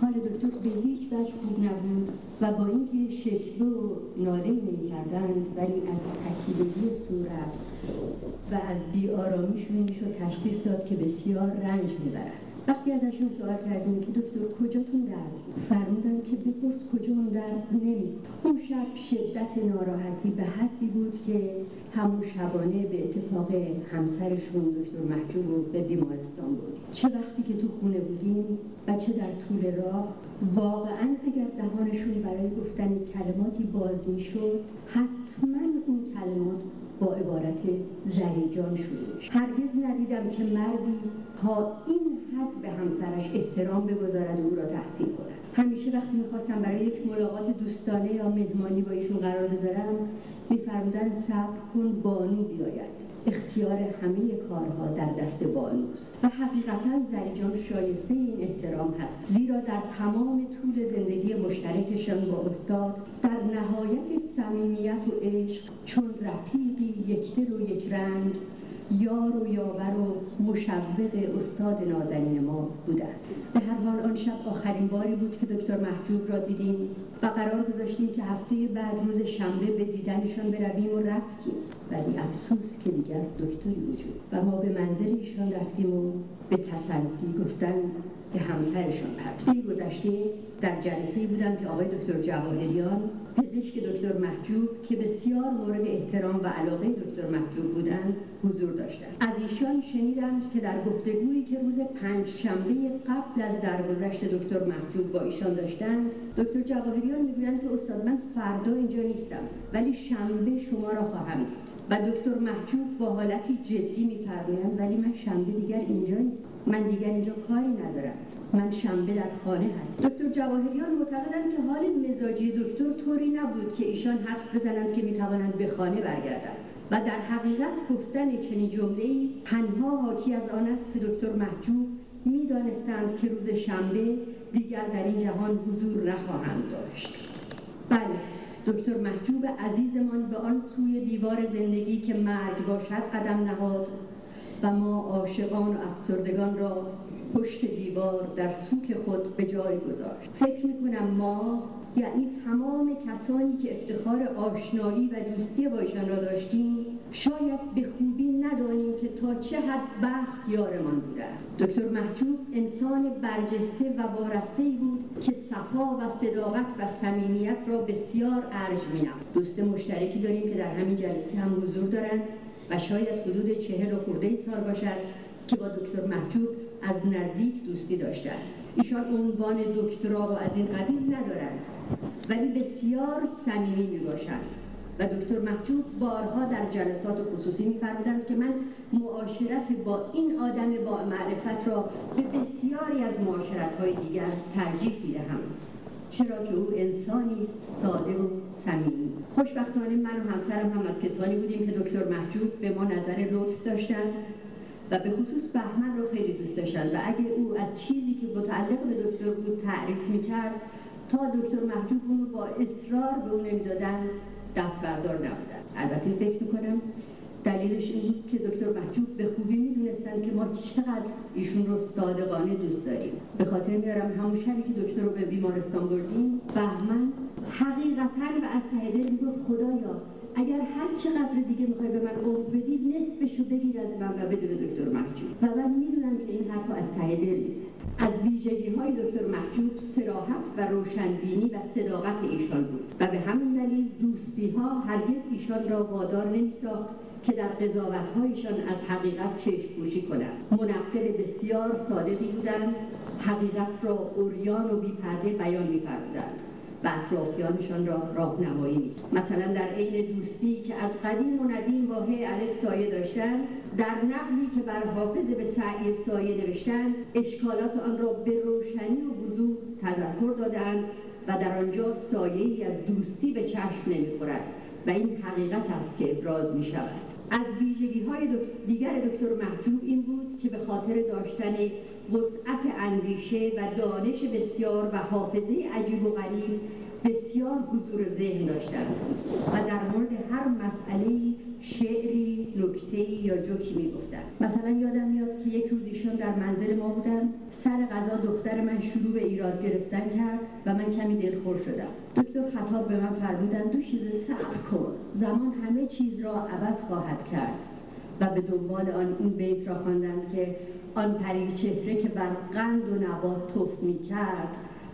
[SPEAKER 9] حال دکتر به هیچ وجه خوب نبود و با اینکه شکل و ناله کردند ولی از تکیدگی صورت و از بیآرامیشون می‌شد تشخیص داد که بسیار رنج می‌برد. وقتی ازشون سوال کردیم که دکتر کجاتون درد فرمودن که بپرس کجا اون درد نمی. اون شب شدت ناراحتی به حدی بود که همون شبانه به اتفاق همسرشون دکتر محجوب به بیمارستان بود چه وقتی که تو خونه بودیم و چه در طول راه واقعا اگر دهانشون برای گفتن کلماتی باز می‌شد حتما اون کلمات با عبارت زریجان شروع هرگز ندیدم که مردی تا این حد به همسرش احترام بگذارد و او را تحصیل کند. همیشه وقتی می‌خواستم برای یک ملاقات دوستانه یا مهمانی با ایشون قرار بذارم میفرمودن صبر کن بانو بیاید. اختیار همه کارها در دست بانوست. و حقیقتا زریجان شایسته این احترام هست زیرا در تمام طول زندگی مشترکشان با استاد در نهایت صمیمیت و عشق چون رفیقی یکدل و یک رنگ یار و یاور و مشوق استاد نازنین ما بودند. به هر حال آن شب آخرین باری بود که دکتر محجوب را دیدیم. و قرار گذاشتیم که هفته بعد روز شنبه به دیدنشان برویم و رفتیم. ولی افسوس که دیگر دکتری وجود و ما به منزل ایشان رفتیم و به تسلی گفتن که همسرشان هفته گذشته در جلسه بودم که آقای دکتر جواهریان پزشک دکتر محجوب که بسیار مورد احترام و علاقه دکتر محجوب بودند حضور داشتند. از ایشان شنیدم که در گفتگویی که روز پنج شنبه قبل از درگذشت دکتر محجوب با ایشان داشتند دکتر جواهریان می‌گویند که استاد من فردا اینجا نیستم ولی شنبه شما را خواهم دید. و دکتر محجوب با حالتی جدی میفرمایند ولی من شنبه دیگر اینجا نیستم. من دیگر اینجا کاری ندارم. من شنبه در خانه هست. دکتر جواهریان معتقدند که حال مزاجی دکتر طوری نبود که ایشان حدس بزنند که می‌توانند به خانه برگردند. و در حقیقت گفتن چنین جمله تنها حاکی از آن است که دکتر محجوب می‌دانستند که روز شنبه دیگر در این جهان حضور نخواهند داشت. بله دکتر محجوب عزیزمان به آن سوی دیوار زندگی که مرگ باشد قدم نهاد. و ما عاشقان و افسردگان را پشت دیوار در سوک خود به جای گذاشت. فکر می‌کنم ما یعنی تمام کسانی که افتخار آشنایی و دوستی با ایشان را داشتیم شاید به خوبی ندانیم که تا چه حد بخت یارمان بوده. دکتر محجوب انسان برجسته و وارسته بود که صفا و صداقت و صمیمیت را بسیار ارج مینم دوست مشترکی داریم که در همین جلسه هم حضور دارند و شاید حدود چهل و خورده سال باشد که با دکتر محجوب از نزدیک دوستی داشتند. ایشان عنوان دکترا و از این قبیل ندارند ولی بسیار صمیمی می باشند و دکتر محجوب بارها در جلسات خصوصی میفرمودند که من معاشرت با این آدم با معرفت را به بسیاری از معاشرت های دیگر ترجیح می‌دهم. چرا که او انسانی است ساده و صمیمی. خوشبختانه من و همسرم هم از کسانی بودیم که دکتر محجوب به ما نظر لطف داشتند و به خصوص بهمن رو خیلی دوست داشتن. و اگه او از چیزی که متعلق به دکتر بود تعریف می‌کرد تا دکتر محجوب اون با اصرار به اون نمی‌دادن دست بردار نبودن. البته فکر می‌کنم دلیلش این که دکتر محجوب به خوبی می‌دونستن که ما چقدر ایشون رو صادقانه دوست داریم. به خاطر میارم همون شبی که دکتر رو به بیمارستان بردیم بهمن حقیقتا و از ته دل خدایا اگر هر چقدر دیگه می‌خوای به من عمر بدی نصفشو بگیر از من و بده به دکتر محجوب و من می‌دونم که این حرف از ته دل از ویژگی های دکتر محجوب سراحت و روشنبینی و صداقت ایشان بود. و به همین دلیل دوستی ها هرگز ایشان را وادار نمیساخت. که در قضاوتهایشان از حقیقت چشم پوشی کنند منقل بسیار صادقی بودند. حقیقت را اوریان و بیپرده بیان میفرمودند و اطرافیانشان را راهنمایی مثلا در عین دوستی که از قدیم و ندیم با الف سایه داشتند در نقلی که بر حافظ به سعی سایه نوشتند اشکالات آن را به روشنی و وضوح تذکر دادند و در آنجا سایه ای از دوستی به چشم نمی‌خورد و این حقیقت است که ابراز می شود از ویژگی های دیگر دکتر محجوب این بود که به خاطر داشتن وسعت اندیشه و دانش بسیار و حافظه عجیب و غریب بسیار حضور ذهن داشتند. و در مورد هر مسئله شعری، نکته یا جوکی می‌گفتند مثلا یادم میاد که یک روز ایشان در منزل ما بودن سر غذا دختر من شروع به ایراد گرفتن کرد و من کمی دلخور شدم. دکتر خطاب به من فرمودن دو چیز صبر کن زمان همه چیز را عوض خواهد کرد. و به دنبال آن این بیت را خواندند که آن پری چهره که بر قند و نبات توف می کرد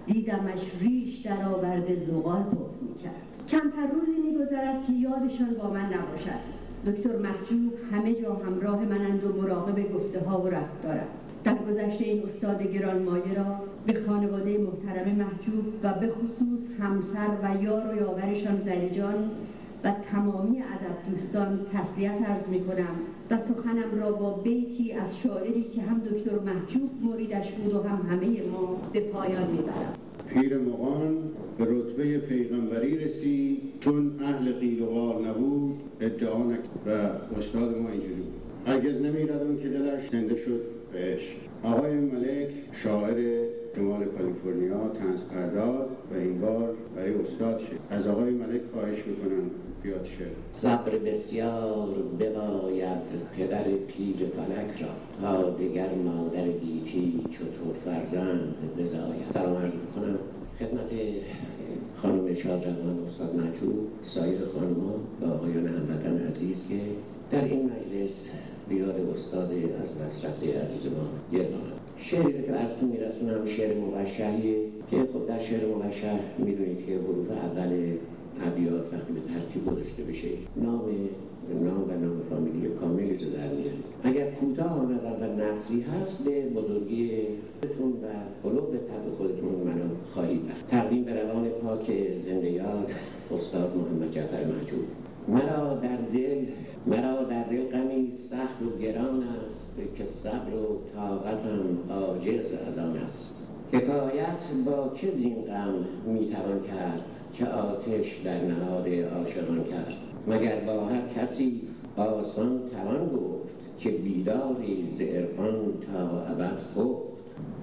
[SPEAKER 9] دیدمش ریش در آورده زغال پف می کرد کمتر روزی میگذرد که یادشان با من نباشد. دکتر محجوب همه جا همراه منند و مراقب گفته ها و رفتارم در گذشته این استاد گرانمایه را به خانواده محترم محجوب و به خصوص همسر و یار و یاورشان زریجان و تمامی ادب دوستان تسلیت ارز می کنم و سخنم را با بیتی از شاعری که هم دکتر محجوب مریدش بود و هم همه ما به پایان می‌برم.
[SPEAKER 6] پیر مغان به رتبه پیغمبری رسید چون اهل قیل و قال نبود ادعا و استاد ما اینجوری بود. هرگز نمیردم که دلش زنده شد بهش. آقای ملک شاعر شمال کالیفرنیا تنز پرداز و این بار برای استاد شد از آقای ملک خواهش می‌کنم. بیاد شد
[SPEAKER 10] صبر بسیار بباید پدر پیر فلک را تا دیگر مادر گیتی چطور فرزند بزاید. سلام عرض می‌کنم خدمت خانم شادروان استاد محجوب سایر خانمان و آقایان هموطن عزیز که در این مجلس بیاد استاد از دسترس عزیز ما یه شعری که براتون میرسونم شعر موشهیه که خب در شعر موشه می‌دونید که حروف اول ابیات وقتی به ترتیب گذاشته بشه. نام نام و نام فامیلی کاملی رو در میاره اگر کوتاه آمدن و نفسی هست به بزرگی خودتون و قلوب طبع خودتون منو خواهید وقت تقدیم به روان پاک زنده یاد استاد محمد جعفر محجوب. مرا در دل مرا در دل غمی سخت و گران است که صبر و طاقتم عاجز از آن است. حکایت با که زین غم می‌توان کرد؟ که آتش در نهاد عاشقان کرد. مگر با هر کسی آسان توان گفت که بیداری ز عرفان تا ابد خفت؟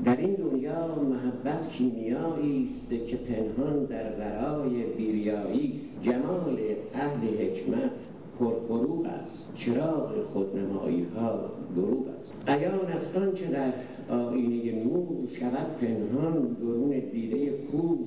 [SPEAKER 10] در این دنیا محبت کیمیایی است که پنهان در ورای بیریایی است. جمال اهل حکمت پرفروغ است. چراغ خودنمایی ها دروغ است. ایان است آنچه در آینه نور شود پنهان درون دیده کور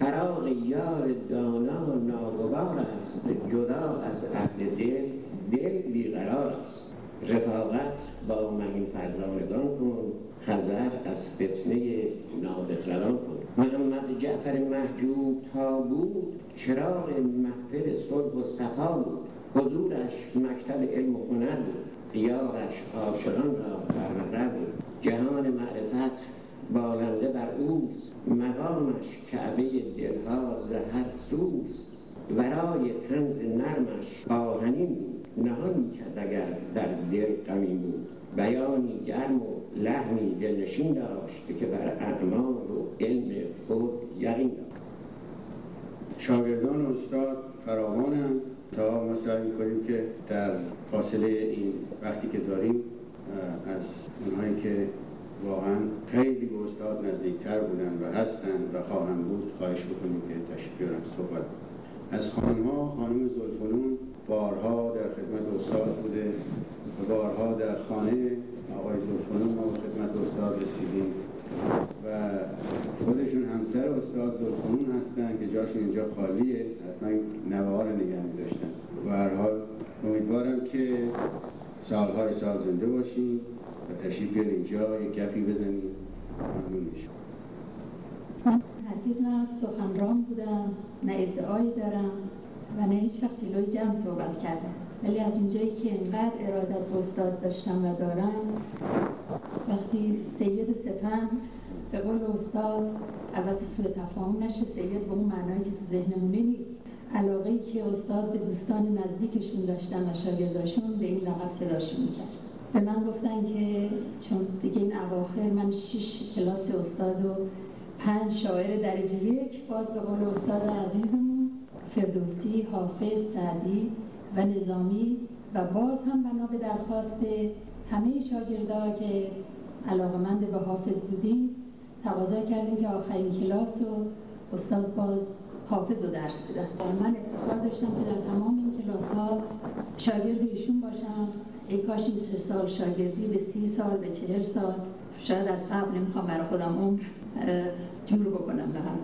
[SPEAKER 10] فراغ یار دانا ناگوار است. جدا از اهل دل دل بیقرار است. رفاقت با مهین فرزانگان کن. حذر از فتنه نابخردان کن. محمد جعفر محجوب تا بود. چراغ محفل صلح و صفا بود. حضورش مکتب علم و هنر بود. دیارش عاشقان را برنظر بود. جهان معرفت بالنده بر اوست. مقامش کعبه دلها زهر سوست. ورای تنز نرمش آهنین نهان می‌کرد اگر در دل غمین بود. بیانی گرم و لحنی دلنشین داشت که بر اعمال و علم خود یقین داشت.
[SPEAKER 6] شاگردان استاد فراوانند. تا ما سعی می‌کنیم که در فاصله این وقتی که داریم از اونهایی که واقعا خیلی به استاد نزدیکتر بودن و هستند و خواهند بود خواهش بکنیم که تشریف بیارن صحبت. از خانم ها خانم زلفنون بارها در خدمت استاد بوده و بارها در خانه آقای زلفنون ما خدمت استاد رسیدیم. و خودشون همسر استاد زلفنون هستن که جاشون اینجا خالیه. حتما نوار نگه می داشتن. و هر حال امیدوارم که سالهای سال زنده باشیم. و تشریف بیار اینجا یک گپی بزنیم ممنون میشم.
[SPEAKER 11] هرگز نه سخنران بودم نه ادعایی دارم و نه هیچ وقت جلوی جمع صحبت کردم. ولی از اونجایی که انقدر ارادت به استاد داشتم و دارم وقتی سید سپند به قول استاد البته سوء تفاهم نشه سید به اون معنایی که تو ذهنمونه نیست علاقه که استاد به دوستان نزدیکشون داشتن و شاگرداشون به این لقب صداشون می‌کرد. به من گفتن که چون دیگه این اواخر من شش کلاس استاد و پنج شاعر درجه یک باز به قول استاد عزیزمون فردوسی، حافظ، سعدی و نظامی و باز هم بنا به درخواست همه شاگردها که علاقمند به حافظ بودیم تقاضا کردیم که آخرین کلاس و استاد باز حافظ رو درس بدن. من افتخار داشتم که در تمام این کلاس ها شاگرد ایشون باشم. ای کاش این سه سال شاگردی به سی سال به چهل سال. شاید از قبل نمی‌خوام برای خودم عمر جور بکنم به هم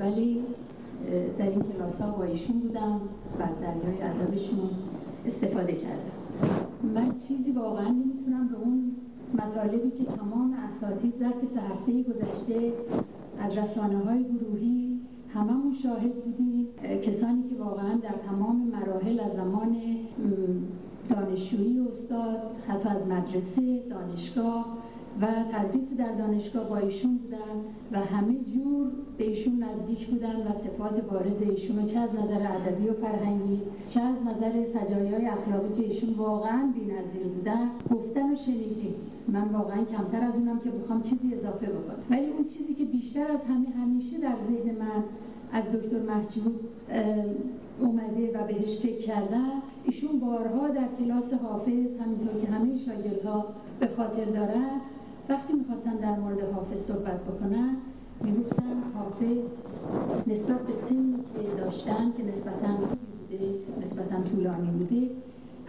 [SPEAKER 11] ولی در این کلاس ها با ایشون بودم و از دریای ادبشون استفاده کردم. من چیزی واقعا نمی‌تونم به اون مطالبی که تمام اساتید ظرف سه هفته گذشته از رسانه های گروهی هممون شاهد بودیم. کسانی که واقعا در تمام مراحل از زمان دانشجویی استاد حتی از مدرسه دانشگاه و تدریس در دانشگاه با ایشون بودن و همه جور به ایشون نزدیک بودن و صفات بارز ایشون چه از نظر ادبی و فرهنگی چه از نظر سجایای اخلاقی که ایشون واقعا بی‌نظیر بودن گفتن و شنیدیم. من واقعا کمتر از اونم که بخوام چیزی اضافه بکنم. ولی اون چیزی که بیشتر از همه همیشه در ذهن من از دکتر محجوب اومده و بهش فکر کردم ایشون بارها در کلاس حافظ همینطور که همه شاگردها به خاطر دارن وقتی می‌خواستن در مورد حافظ صحبت بکنن می‌گفتن حافظ نسبت به سنی که داشتن که نسبتا بوده نسبتا طولانی بوده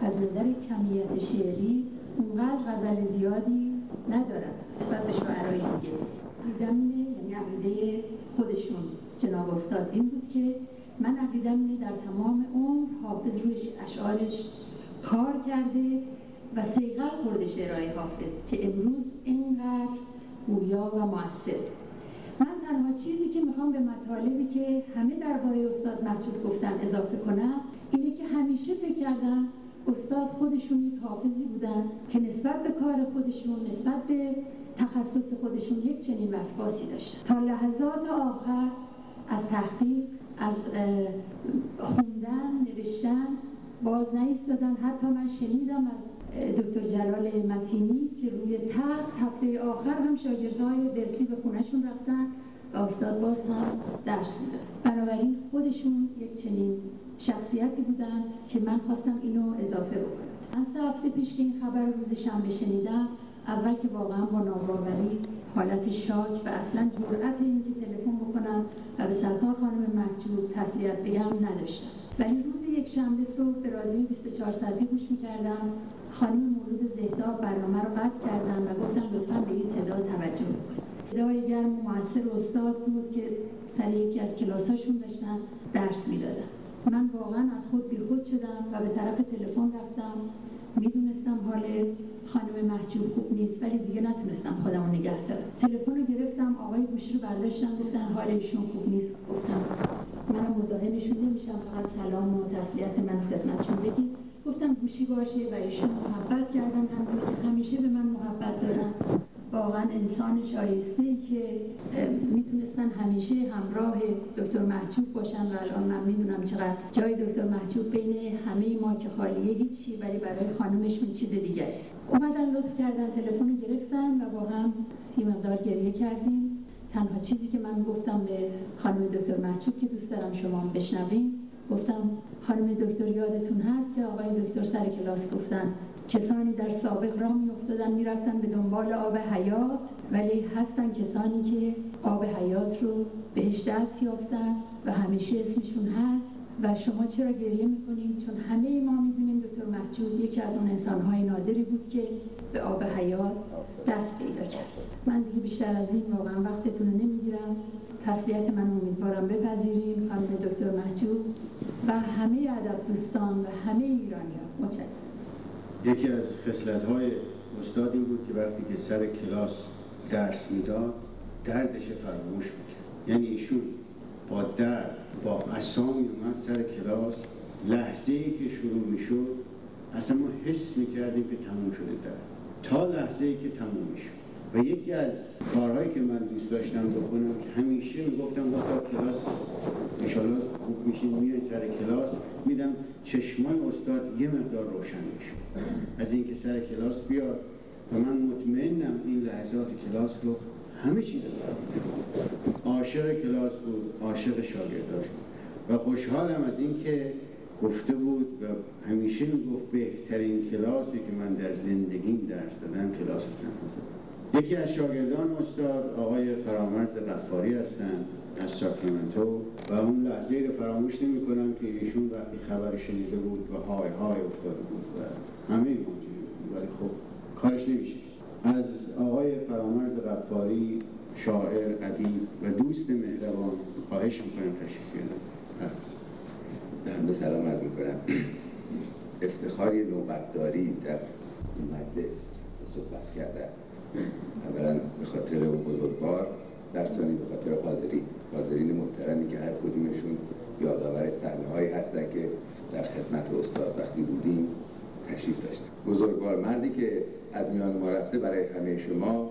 [SPEAKER 11] از نظر کمیت شعری اونقدر غزل زیادی ندارد نسبت به شعرهای دیگه. اینه یعنی عقیده خودشون. جناب استاد این بود که من عقیدم اینه در تمام عمر حافظ روی اشعارش کار کرده و سیغل خورده شعرهای حافظ که امروز اینقدر گویا و موثر. من تنها چیزی که می‌خوام به مطالبی که همه درباره استاد محجوب گفتم اضافه کنم اینه که همیشه فکر کردم استاد خودشون یک حافظی بودن که نسبت به کار خودشون نسبت به تخصص خودشون یک چنین وسواسی داشتن. تا لحظات آخر از تحقیق از خوندن نوشتن باز نایستادن حتی من شنیدم از دکتر جلال متینی که روی تخت هفته آخر هم شاگردهای برکلی به خونهشون رفتن و استاد باز هم درس می‌داد. بنابراین خودشون یک چنین شخصیتی بودن که من خواستم اینو اضافه بکنم. من سه هفته پیش که این خبر روز شنبه شنیدم اول که واقعا با ناباوری حالت شاک و اصلا جرأت اینکه تلفن بکنم و به سرکار خانم محجوب تسلیت بگم نداشتم. ولی روز یک شنبه صبح به رادیوی 24 ساعتی گوش می‌کردم. خانم مولود زهدا برنامه رو قطع کردن و گفتن لطفا به این صدا توجه بکنید. صدای گرم و موثر استاد بود که سر یکی از کلاساشون داشتن درس می‌دادن من واقعا از خود بیخود شدم و به طرف تلفن رفتم. می‌دونستم حال خانم محجوب خوب نیست ولی دیگه نتونستم خودم رو نگه دارم. تلفن رو گرفتم آقای گوشی رو برداشتم گفتن حال ایشون خوب نیست. گفتم منم مزاحمشون نمیشم فقط سلام و تسلیت من خدمتشون بگید گفتم گوشی باشه و ایشون محبت کردن همطور که همیشه به من محبت دارن. واقعا انسان شایسته ای که می‌تونستن همیشه همراه دکتر محجوب باشن و الان من می‌دونم چقدر جای دکتر محجوب بین همه ما که خالیه هیچی ولی برای خانومش من چیز دیگری است. اومدن لطف کردن تلفن گرفتن و با هم یه مقدار گریه کردیم. تنها چیزی که من گفتم به خانم دکتر محجوب که دوست دارم شما بشنویم گفتم خانم دکتر یادتون هست که آقای دکتر سر کلاس گفتن کسانی در سابق را می رفتن به دنبال آب حیات ولی هستن کسانی که آب حیات رو بهش دست یافتن و همیشه اسمشون هست. و شما چرا گریه می‌کنید چون همه ما می‌دونیم دکتر محجوب یکی از اون انسانهای نادری بود که به آب حیات دست پیدا کرد. من دیگه بیشتر از این واقعا وقتتون رو نمی‌گیرم. تسلیت من امیدوارم بپذیریم خانم دکتر محجوب و همه ادب دوستان و همه ایرانیان. متشکرم.
[SPEAKER 6] یکی از خصلت های استاد این بود که وقتی که سر کلاس درس می‌داد دردش فراموش می‌کرد. یعنی ایشون با درد با اسامی اومد سر کلاس. لحظه ای که شروع می‌شد اصلا ما حس می‌کردیم که تموم شده درد. تا لحظه ای که تموم می‌شد. و یکی از کارهایی که من دوست داشتم بکنم که همیشه می‌گفتم تا کلاس انشالله خوب میشین میره سر کلاس میدم چشمان استاد یه مقدار روشن میشه. از اینکه سر کلاس بیاد و من مطمئنم این لحظات کلاس رو همه چیز عاشق کلاس بود عاشق شاگرداش بود. و خوشحالم از اینکه گفته بود و همیشه می‌گفت بهترین کلاسی که من در زندگیم درس دادم کلاس سنت یکی از شاگردان استاد آقای فرامرز غفاری هستند. از ساکرامنتو و اون لحظه رو فراموش نمی کنم که ایشون وقتی خبر شنیده بود و های های افتاده بود و همه موجود ولی خب کارش نمیشه. از آقای فرامرز غفاری شاعر ادیب و دوست مهربان خواهش می‌کنم تشریف بیارم
[SPEAKER 12] به سلام عرض می‌کنم. افتخاری نوبتداری در این مجلس صحبت کردن. اولا به خاطر اون بزرگوار در ثانی به خاطر حاضرین حاضرین محترمی که هر کدومشون یادآور صحنه هایی هستن که در خدمت استاد وقتی بودیم تشریف داشتن. بزرگوار مردی که از میان ما رفته برای همه شما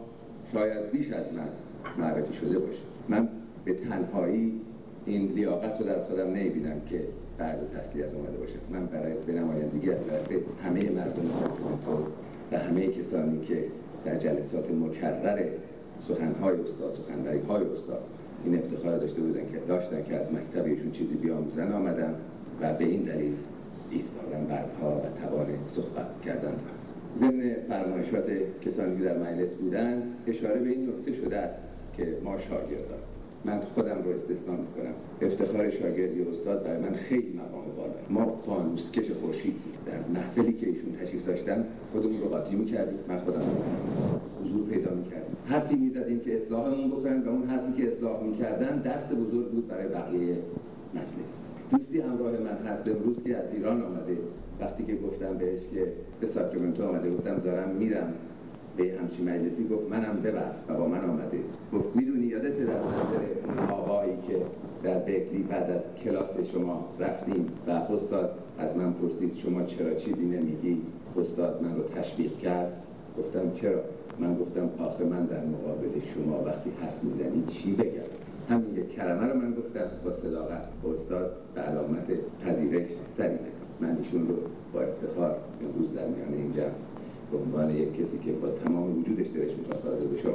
[SPEAKER 12] شاید بیش از من معرفی شده باشه. من به تنهایی این لیاقت رو در خودم نمی‌بینم که عرض تسلیت اومده باشه. من برای به نمایندگی از طرف همه مردم ساکرامنتو و همه کسانی که در جلسات مکرر سخنهای استاد سخنوری های استاد این افتخار داشته بودن که داشتن که از مکتب ایشون چیزی بیاموزن آمدن و به این دلیل ایستادن برپا و توان صحبت کردن. ضمن فرمایشات کسانی که در مجلس بودن اشاره به این نکته شده است که ما شاگردان من خودم رو استثنا می‌کنم. افتخار شاگردی استاد برای من خیلی مقام بالا. ما فانوسکش خورشید در محفلی که ایشون تشریف داشتن خودمون رو قاطی می‌کردیم. من خودم حضور پیدا می‌کردیم حرفی می‌زدیم که اصلاحمون بکنن و اون حرفی که اصلاح می‌کردن درس بزرگ بود برای بقیه مجلس. دوستی همراه من هست. امروز که از ایران آمده. وقتی که گفتم بهش که به ساکرامنتو آمده گفتم دارم میرم. به همچین مجلسی گفت منم ببر و با من آمده. گفت می‌دونی یادت در منظر آقایی که در بکلی بعد از کلاس شما رفتیم و استاد از من پرسید شما چرا چیزی نمیگی؟ استاد من رو تشویق کرد. گفتم چرا؟ من گفتم آخه من در مقابل شما وقتی حرف می‌زنی چی بگم؟ همین یک کلمه رو من گفتم با صداقت. استاد به علامت پذیرش سری من ایشون رو با افتخار امروز در میان این جمع به عنوان یک کسی که با تمام وجودش دلش می‌خواست حاضر بشه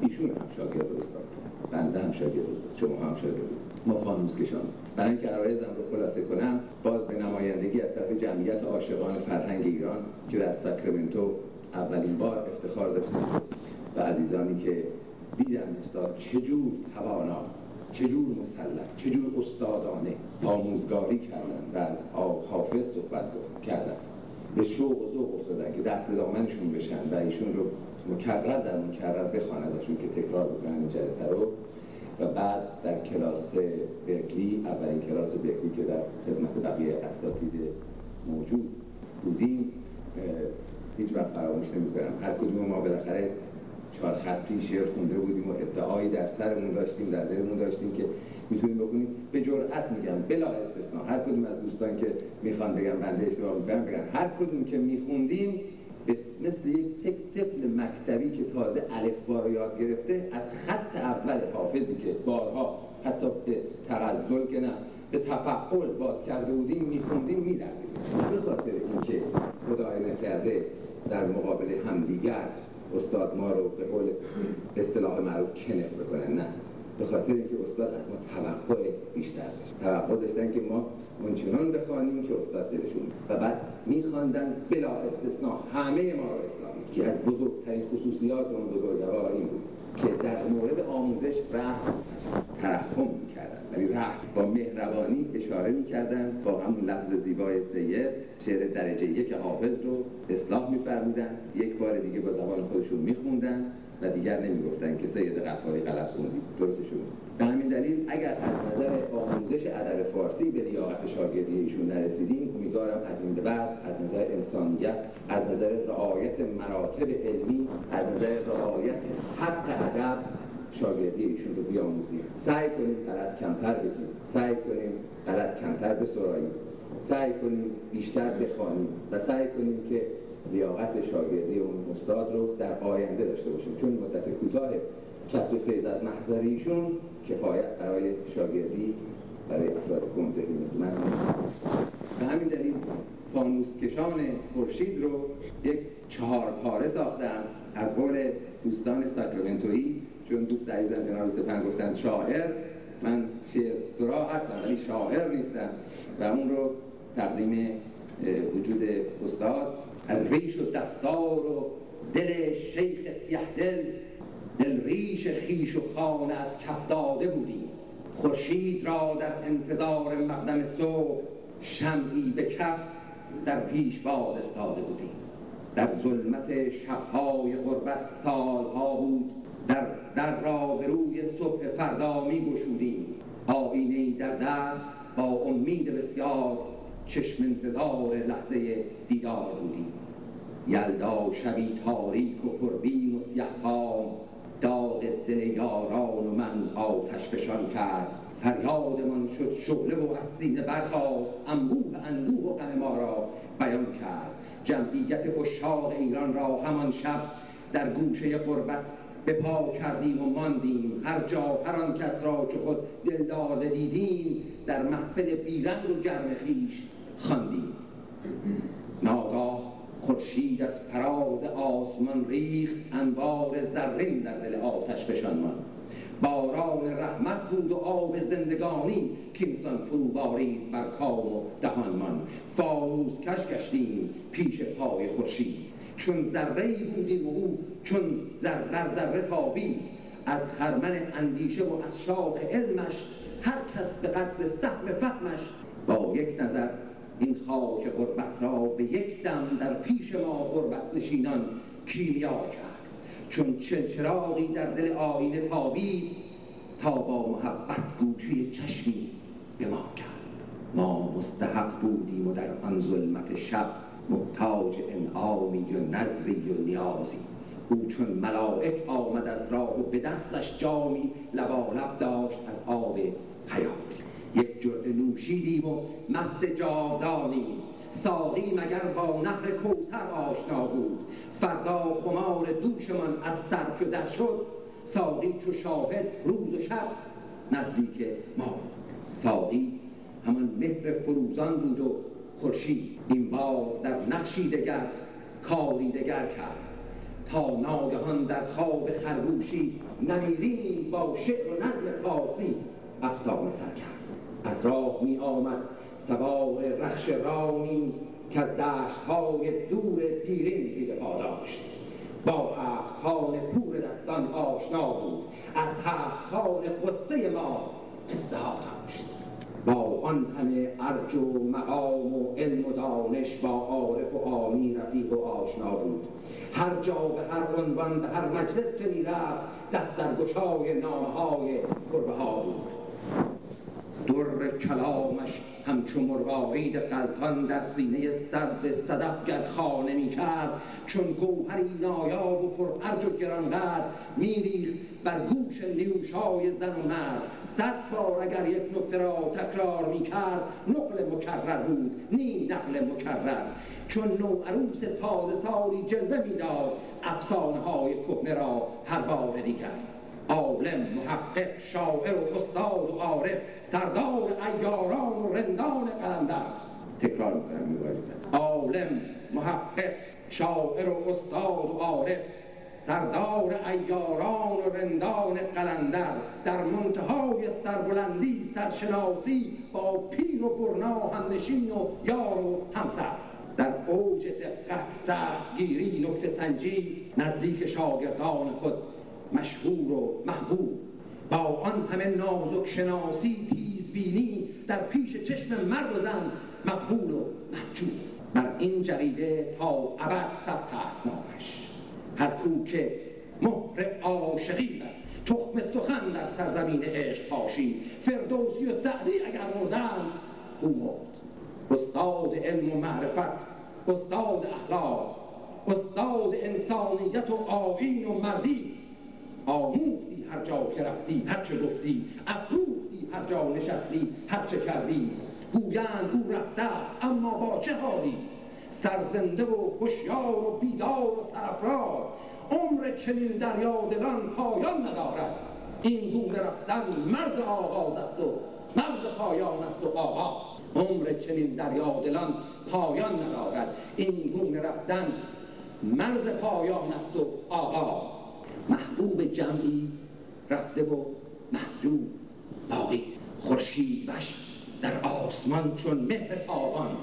[SPEAKER 12] ایشون هم شاگرد استاد بنده هم شاگرد استاد شما هم شاگرد استاد ما فانوس کشان برای اینکه عرایزم رو خلاصه کنم باز به نمایندگی از طرف جمعیت عاشقان فرهنگ ایران که در ساکرامنتو اولین بار افتخار داشتیم و عزیزانی که دیدن استاد چجور توانا چجور مسلح چجور استادانه آموزگاری کردن و از حافظ صحبت کردن. به شوق و ذوق افتادن که دست به دامنشون بشن و ایشون رو مکرر در مکرر بخوان ازشون که تکرار بکنن جلسه رو. و بعد در کلاس برکلی اولین کلاس برکلی که در خدمت بقیه اساتید موجود بودیم هیچ وقت فراموش نمی کنم هر کدوم ما بالاخره چهار خطی شعر خونده بودیم و ادعایی در سرمون داشتیم در دلمون داشتیم که می‌تونیم بکنیم. به جرأت میگم بلا استثنا هر کدوم از دوستان که می‌خوان بگم بنده اشتباه می‌کنم بگن. هر کدوم که میخوندیم مثل یک طفل مکتبی که تازه الف رو یاد گرفته از خط اول حافظی که بارها حتی به تغزل که نه به تفعول باز کرده بودیم میخوندیم میدردیم. به خاطر اینکه خدای نکرده در مقابل همدیگر استاد ما رو به قول اصطلاح معروف کنف بکنن. نه. به خاطر اینکه استاد از ما توقع بیشتر داشت توقع داشتن که ما اونچنان بخوانیم که استاد دلشون و بعد
[SPEAKER 13] میخواندن بلا استثناء همه ما رو اسلامی که از بزرگترین خصوصیات اون بزرگوار این بود که در مورد آموزش رحم ترحم می‌کردن. ولی رحم با مهربانی اشاره می‌کردن. با همون لفظ زیبای سید شعر درجه یک حافظ رو اصلاح میفرمودن. یک بار دیگه با زبان خودشون میخوندن. و دیگر نمی‌گفتن که سید غفاری غلط خوندی. درستشون به همین دلیل اگر از نظر آموزش ادب فارسی به لیاقت شاگردی ایشون نرسیدیم امیدوارم از این به بعد از نظر انسانیت از نظر رعایت مراتب علمی از نظر رعایت حق ادب شاگردی ایشون رو بیاموزیم. سعی کنیم غلط کمتر بگیم. سعی کنیم غلط کمتر بسراییم. سعی کنیم بیشتر بخوانیم. و سعی کنیم که لیاقت شاگردی اون استاد رو در آینده داشته باشیم. چون مدت کوتاه کسب فیض از محضر ایشون کفایت برای شاگردی برای افراد کنزهی مثل من به همین دلیل فانوس کشان خورشید رو یک چهار پاره ساختم. از قول دوستان ساکرامنتویی چون دوست عزیزم جناب سپن گفتن شاعر من شعر سرا هستم ولی شاعر نیستم. و اون رو تقدیم وجود استاد از ریش و دستار و دل شیخ سیه دل ریش خیش و خانه از کف داده بودیم. خورشید را در انتظار مقدم صبح شمعی به کف در پیش باز استاده بودیم. در ظلمت شبهای غربت سالها بود در در را به روی صبح فردا می گشودیم. آینه در دست با امید بسیار چشم انتظار لحظه دیدار بودیم. یلدا شبی تاریک و پربیم و سیه داغ دل یاران و من آتش فشان کرد. فریادمان شد شعله و از سینه برخاست. انبوه اندوه و غم ما را بیان کرد. جمعیت اشاق ایران را همان شب در گوشه قربت به پا کردیم و ماندیم. هر جا هر آن کس را که خود دلداده دیدیم در محفل بیرنگ و گرم خیش خواندیم. ناگاه خورشید از فراز آسمان ریخت انبار زرین در دل آتش فشان باران رحمت بود و آب زندگانی که انسان فرو بارید بر کام و دهانمان فانوس کش گشتیم پیش پای خورشید. چون ذره بودیم و او چون ذره ذره تابید. از خرمن اندیشه و از شاخ علمش هر کس به قدر سهم فهمش با یک نظر این خاک غربت را به یک دم در پیش ما غربت نشینان کیمیا کرد. چون چراغی در دل آینه تابید تا با محبت گوشه چشمی به ما کرد. ما مستحق بودیم و در آن ظلمت شب محتاج انعامی و نظری و نیازی. او چون ملائک آمد از راه و به دستش جامی لبالب داشت از آب حیاتی. یک جرعه نوشیدیم و مست جاودانیم. ساقی مگر با نهر کوسر آشنا بود؟ فردا خمار دوشمان از سر جدا شد. ساقی چو شاهد روز و شب نزدیک ما ساقی همان مهر فروزان بود و خورشید این بار در نقشی دگر کاری دگر کرد. تا ناگهان در خواب خرگوشی نمیریم با شعر و نظم فارسی افسانه سر کرد. از راه می آمد سوار رخش رانی که از دشتهای دور دیرین زیر پا داشت. با هفت خان پور دستان آشنا بود. از هفت خان قصه ما قصه ها داشت. با آن همه ارج و مقام و علم و دانش با عارف و آمی رفیق و آشنا بود. هر جا به هر عنوان به هر مجلس که می‌رفت دست در گشای نامه های ها بود. در کلامش همچو مروارید قلطان در سینه سرد صدف گر خانه می کرد چون گوهری نایاب و پر ارج و گرانقدر میریخت بر گوش نیوشای زن و مرد. صد بار اگر یک نکته را تکرار می کرد نقل مکرر بود نی نقل مکرر. چون نو عروس تازه سالی جلوه می‌داد افسانه های کهنه را هر بار دیگر. عالم محقق شاعر و استاد و عارف سردار ایاران و رندان قلندر. تکرار می‌کنم میبایزد عالم محقق شاعر و استاد و عارف سردار ایاران و رندان قلندر. در منتهای سربلندی سرشناسی با پیر و برنا همنشین و یار و همسر. در دقت سخت گیری نکته سنجی نزدیک شاگردان خود. مشهور و محبوب. با آن همه نازک شناسی تیز بینی در پیش چشم مرد و زن مقبول و محجوب. بر این جریده تا ابد ثبت است نامش هر کو که مهر عاشقی است تخم سخن در سرزمین عشق پاشی. فردوسی و سعدی اگر مردن او مرد. استاد علم و معرفت استاد اخلاق استاد انسانیت و آیین و مردی. آموختی هر جا که رفتی هر چه گفتی افروختی هر جا نشستی هر چه کردی. گویند او رفته اما با چه حالی؟ سرزنده و هوشیار و بیدار و سرفراز عمر چنین دریادلان پایان ندارد. این گونه رفتن مرز آغاز است و مرز پایان است و آغاز. عمر چنین دریادلان پایان ندارد. این گونه رفتن مرز پایان است و آغاز. محبوب جمعی رفته و محجوب باقی خورشید وش در آسمان چون مهر تابان.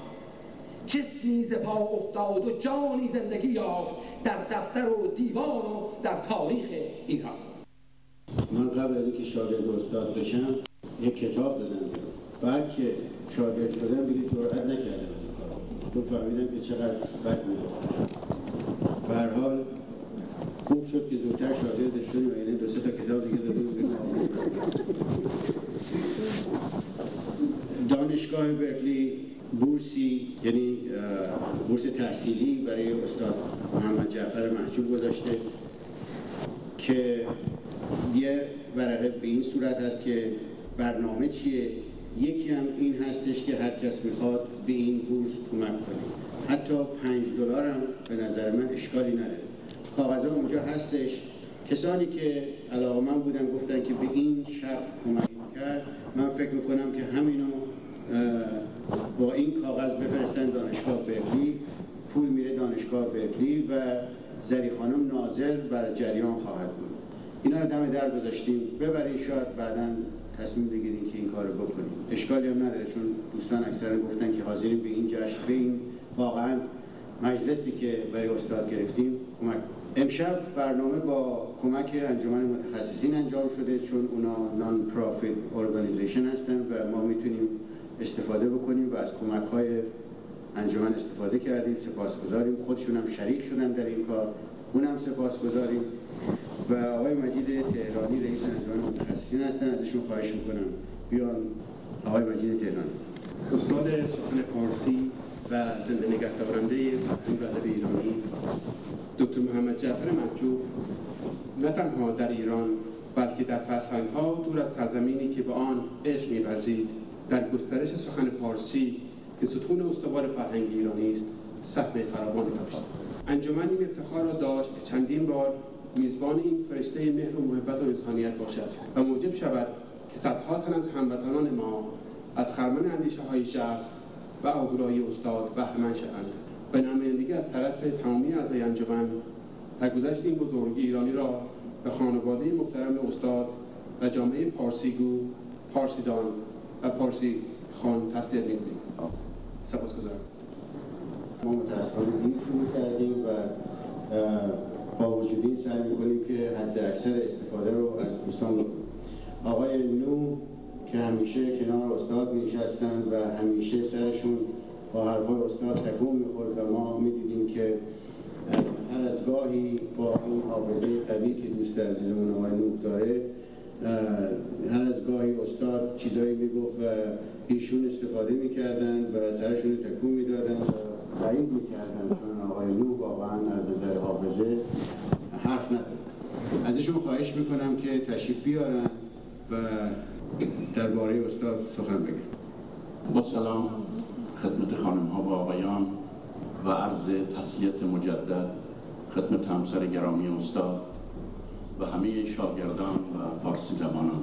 [SPEAKER 13] جسمی ز پا افتاد و جانی زندگی یافت در دفتر و دیوان و در تاریخ ایران.
[SPEAKER 6] من قبل از اینکه شاگرد استاد بشم یک کتاب دادم بعد که شاگرد شدم دیگه جرأت نکردم تو فهمیدم که چقدر بد میده به حال خوب شد که زودتر شاگرد شدیم و یعنی دو سه تا کتاب دیگه داده بودیم. دانشگاه برکلی بورسی یعنی بورس تحصیلی برای استاد محمد جعفر محجوب گذاشته که یه ورقه به این صورت هست که برنامه چیه؟ یکی هم این هستش که هر کس می‌خواد به این بورس کمک کنه. حتی پنج دلار هم به نظر من اشکالی نداره. کاغذها اونجا هستش. کسانی که علاقه من بودن گفتن که به این شب کمک کرد من فکر می‌کنم که همینو با این کاغذ بفرستن دانشگاه برکلی پول میره دانشگاه برکلی و زری خانم ناظر بر جریان خواهد بود. اینا رو دم در گذاشتیم. ببرین شاید بعدا تصمیم بگیریم که این کار رو بکنیم اشکالی هم نداره چون دوستان اکثرا گفتن که حاضرین به این جشن به این واقعا مجلسی که برای استاد گرفتیم کمک امشب برنامه با کمک انجمن متخصصین انجام شده چون اونا نان پرافیت ارگانیزیشن هستن و ما می‌تونیم استفاده بکنیم و از کمک های انجمن استفاده کردیم سپاسگزاریم. خودشون هم شریک شدن در این کار اونم سپاسگزاریم. و آقای مجید تهرانی رئیس انجمن متخصصین هستن ازشون خواهش می‌کنم. بیان. آقای مجید تهرانی.
[SPEAKER 14] استاد سخن فارسی و زنده نگه دارنده فرهنگ ادب ایرانی. دکتر محمد جعفر محجوب نه تنها در ایران بلکه در ها دور از سرزمینی که به آن عشق میورزید. در گسترش سخن پارسی که ستون استوار فرهنگ ایرانی است سهم فراوانی داشت. انجمن این افتخار را داشت که چندین بار میزبان این فرشته مهر و محبت و انسانیت باشد و موجب شود که صدها تن از هموطنان ما از خرمن اندیشه های شهر و آگرایی استاد بهرمند شوند. به نمایندگی از طرف تمامی اعضای انجمن گذشت این بزرگی ایرانی را به خانواده محترم استاد و جامعه پارسیگو پارسیدان و پارسی خان تسلیت می‌کنیم. سپاس گذارم
[SPEAKER 6] ما متاسفانه دیر شروع کردیم و با وجود این سعی می‌کنیم که حد اکثر استفاده رو از دوستان بکنیم. آقای نو که همیشه کنار استاد میشستند و همیشه سرشون با حرفای استاد تکون می‌خورد و ما می‌دیدیم که هر از گاهی با این حافظه قوی که دوست عزیزمون آقای نوح داره هر از گاهی استاد چیزایی می‌گفت و ایشون استفاده می‌کردن و سرشون تکون می‌دادن و بعید می‌کردن چون آقای نو واقعا از نظر حافظه حرف نداره ازشون خواهش می‌کنم که تشریف بیارن و درباره استاد سخن بگن.
[SPEAKER 3] با سلام. خدمت خانم ها و آقایان و عرض تسلیت مجدد خدمت همسر گرامی استاد و همه شاگردان و فارسی زبانان.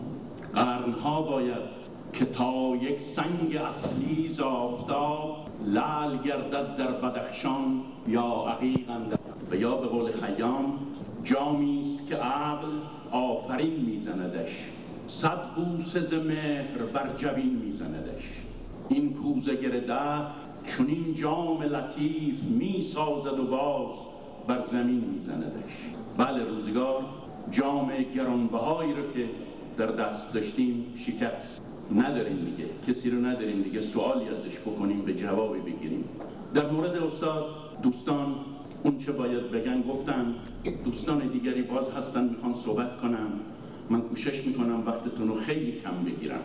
[SPEAKER 3] قرنها باید که تا یک سنگ اصلی ز آفتاب لعل گردد در بدخشان یا عقیق و یا به قول خیام جامی است که عقل آفرین میزندش صد بوسه ز مهر بر جبین میزندش. این کوزه چون این جام لطیف می سازد و باز بر زمین می زندش بله روزگار جام گرانبهایی رو که در دست داشتیم شکست. نداریم دیگه کسی رو نداریم دیگه سوالی ازش بکنیم به جوابی بگیریم. در مورد استاد دوستان اون چه باید بگن گفتن دوستان دیگری باز هستن می‌خوان صحبت کنم من کوشش می‌کنم وقتتون رو خیلی کم بگیرم.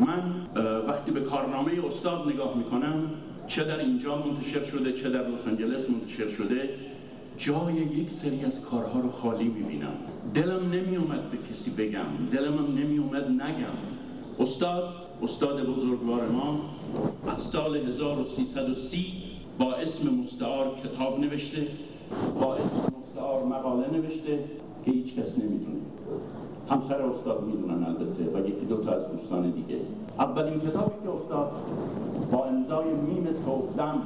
[SPEAKER 3] من وقتی به کارنامه استاد نگاه می‌کنم چه در اینجا منتشر شده چه در لس آنجلس منتشر شده جای یک سری از کارها رو خالی می‌بینم. دلم نمیومد به کسی بگم دلم هم نمیومد نگم. استاد استاد بزرگوار ما از سال 1330 با اسم مستعار کتاب نوشته با اسم مستعار مقاله نوشته که هیچ کس نمی‌دونه. همسر استاد می‌دونن البته و یکی دو تا از دوستان دیگه. اولین کتابی که استاد با امضای میم صوفدم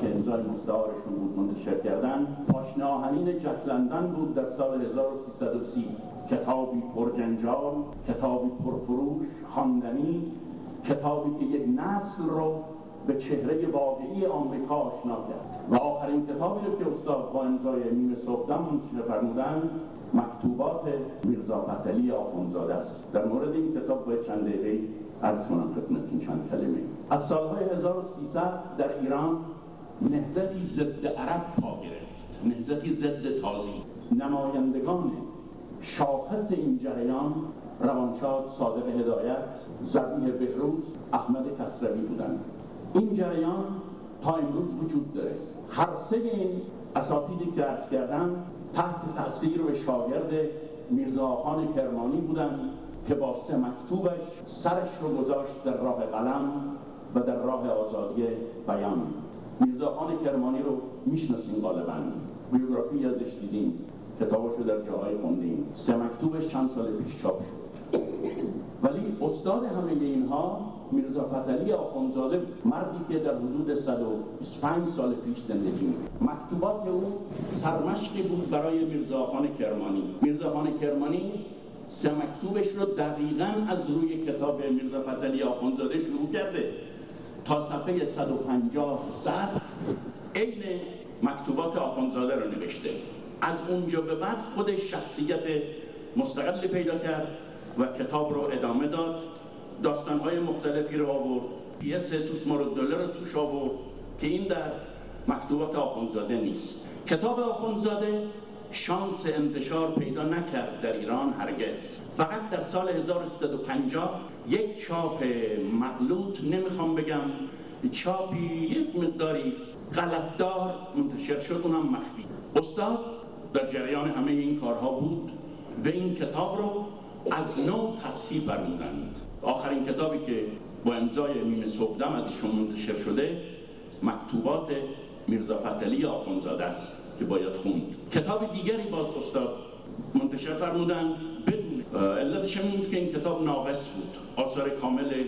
[SPEAKER 3] که امضای مستعارشون بود منتشر کردن پاشنه آهنین جکلندن بود در سال 1330 کتابی پرجنجال کتابی پرفروش خواندنی کتابی که یک نسل رو به چهره واقعی آمریکا آشنا کرد. و آخرین کتابی رو که استاد با امضای میم صبحدم منتشر فرمودن مکتوبات میرزا فتلی آخونزاده است. در مورد این کتاب باید چند دقیقه عرض کنم خدمتتون چند کلمه. از سالهای 1300 در ایران نهزتی ضد عرب پا گرفت. نهزتی ضد تازی. نمایندگان شاخص این جریان روانشاد صادق هدایت زبیه بهروز احمد کسروی بودند. این جریان تا امروز وجود داره. هر سه این اساتیدی که ارز کردم تحت تأثیر و شاگرد میرزا خان کرمانی بودند که با سه مکتوبش سرش رو گذاشت در راه قلم و در راه آزادی بیان. میرزا خان کرمانی رو می‌شناسیم غالبا. بیوگرافی ازش دیدیم. کتابش رو در جاهای خوندیم. سه مکتوبش چند سال پیش چاپ شد. ولی استاد همه اینها میرزا فتلی آخونزاده مردی که در حدود 125 سال پیش زندگی مکتوبات او سرمشقی بود برای میرزاخان کرمانی. میرزاخان کرمانی سه مکتوبش رو دقیقا از روی کتاب میرزا فتلی آخونزاده شروع کرده تا صفحه 150 صد عین مکتوبات آخونزاده رو نوشته. از اونجا به بعد خود شخصیت مستقلی پیدا کرد و کتاب رو ادامه داد. داستانهای مختلفی رو آورد. پیس سوسمارو رو توش آورد که این در مکتوبات آخونزاده نیست. کتاب آخونزاده شانس انتشار پیدا نکرد در ایران هرگز. فقط در سال 1350 یک چاپ مغلوط نمی‌خوام بگم چاپی یک مقداری غلطدار منتشر شد اونم مخفی. استاد در جریان همه این کارها بود و این کتاب رو از نو تصحیح فرمودند. آخرین کتابی که با امضای میم صبحدم از ایشون منتشر شده مکتوبات میرزا فتلی آخونزاده است که باید خوند. کتاب دیگری باز استاد منتشر فرمودند بدون علتش این بود که این کتاب ناقص بود. آثار کامل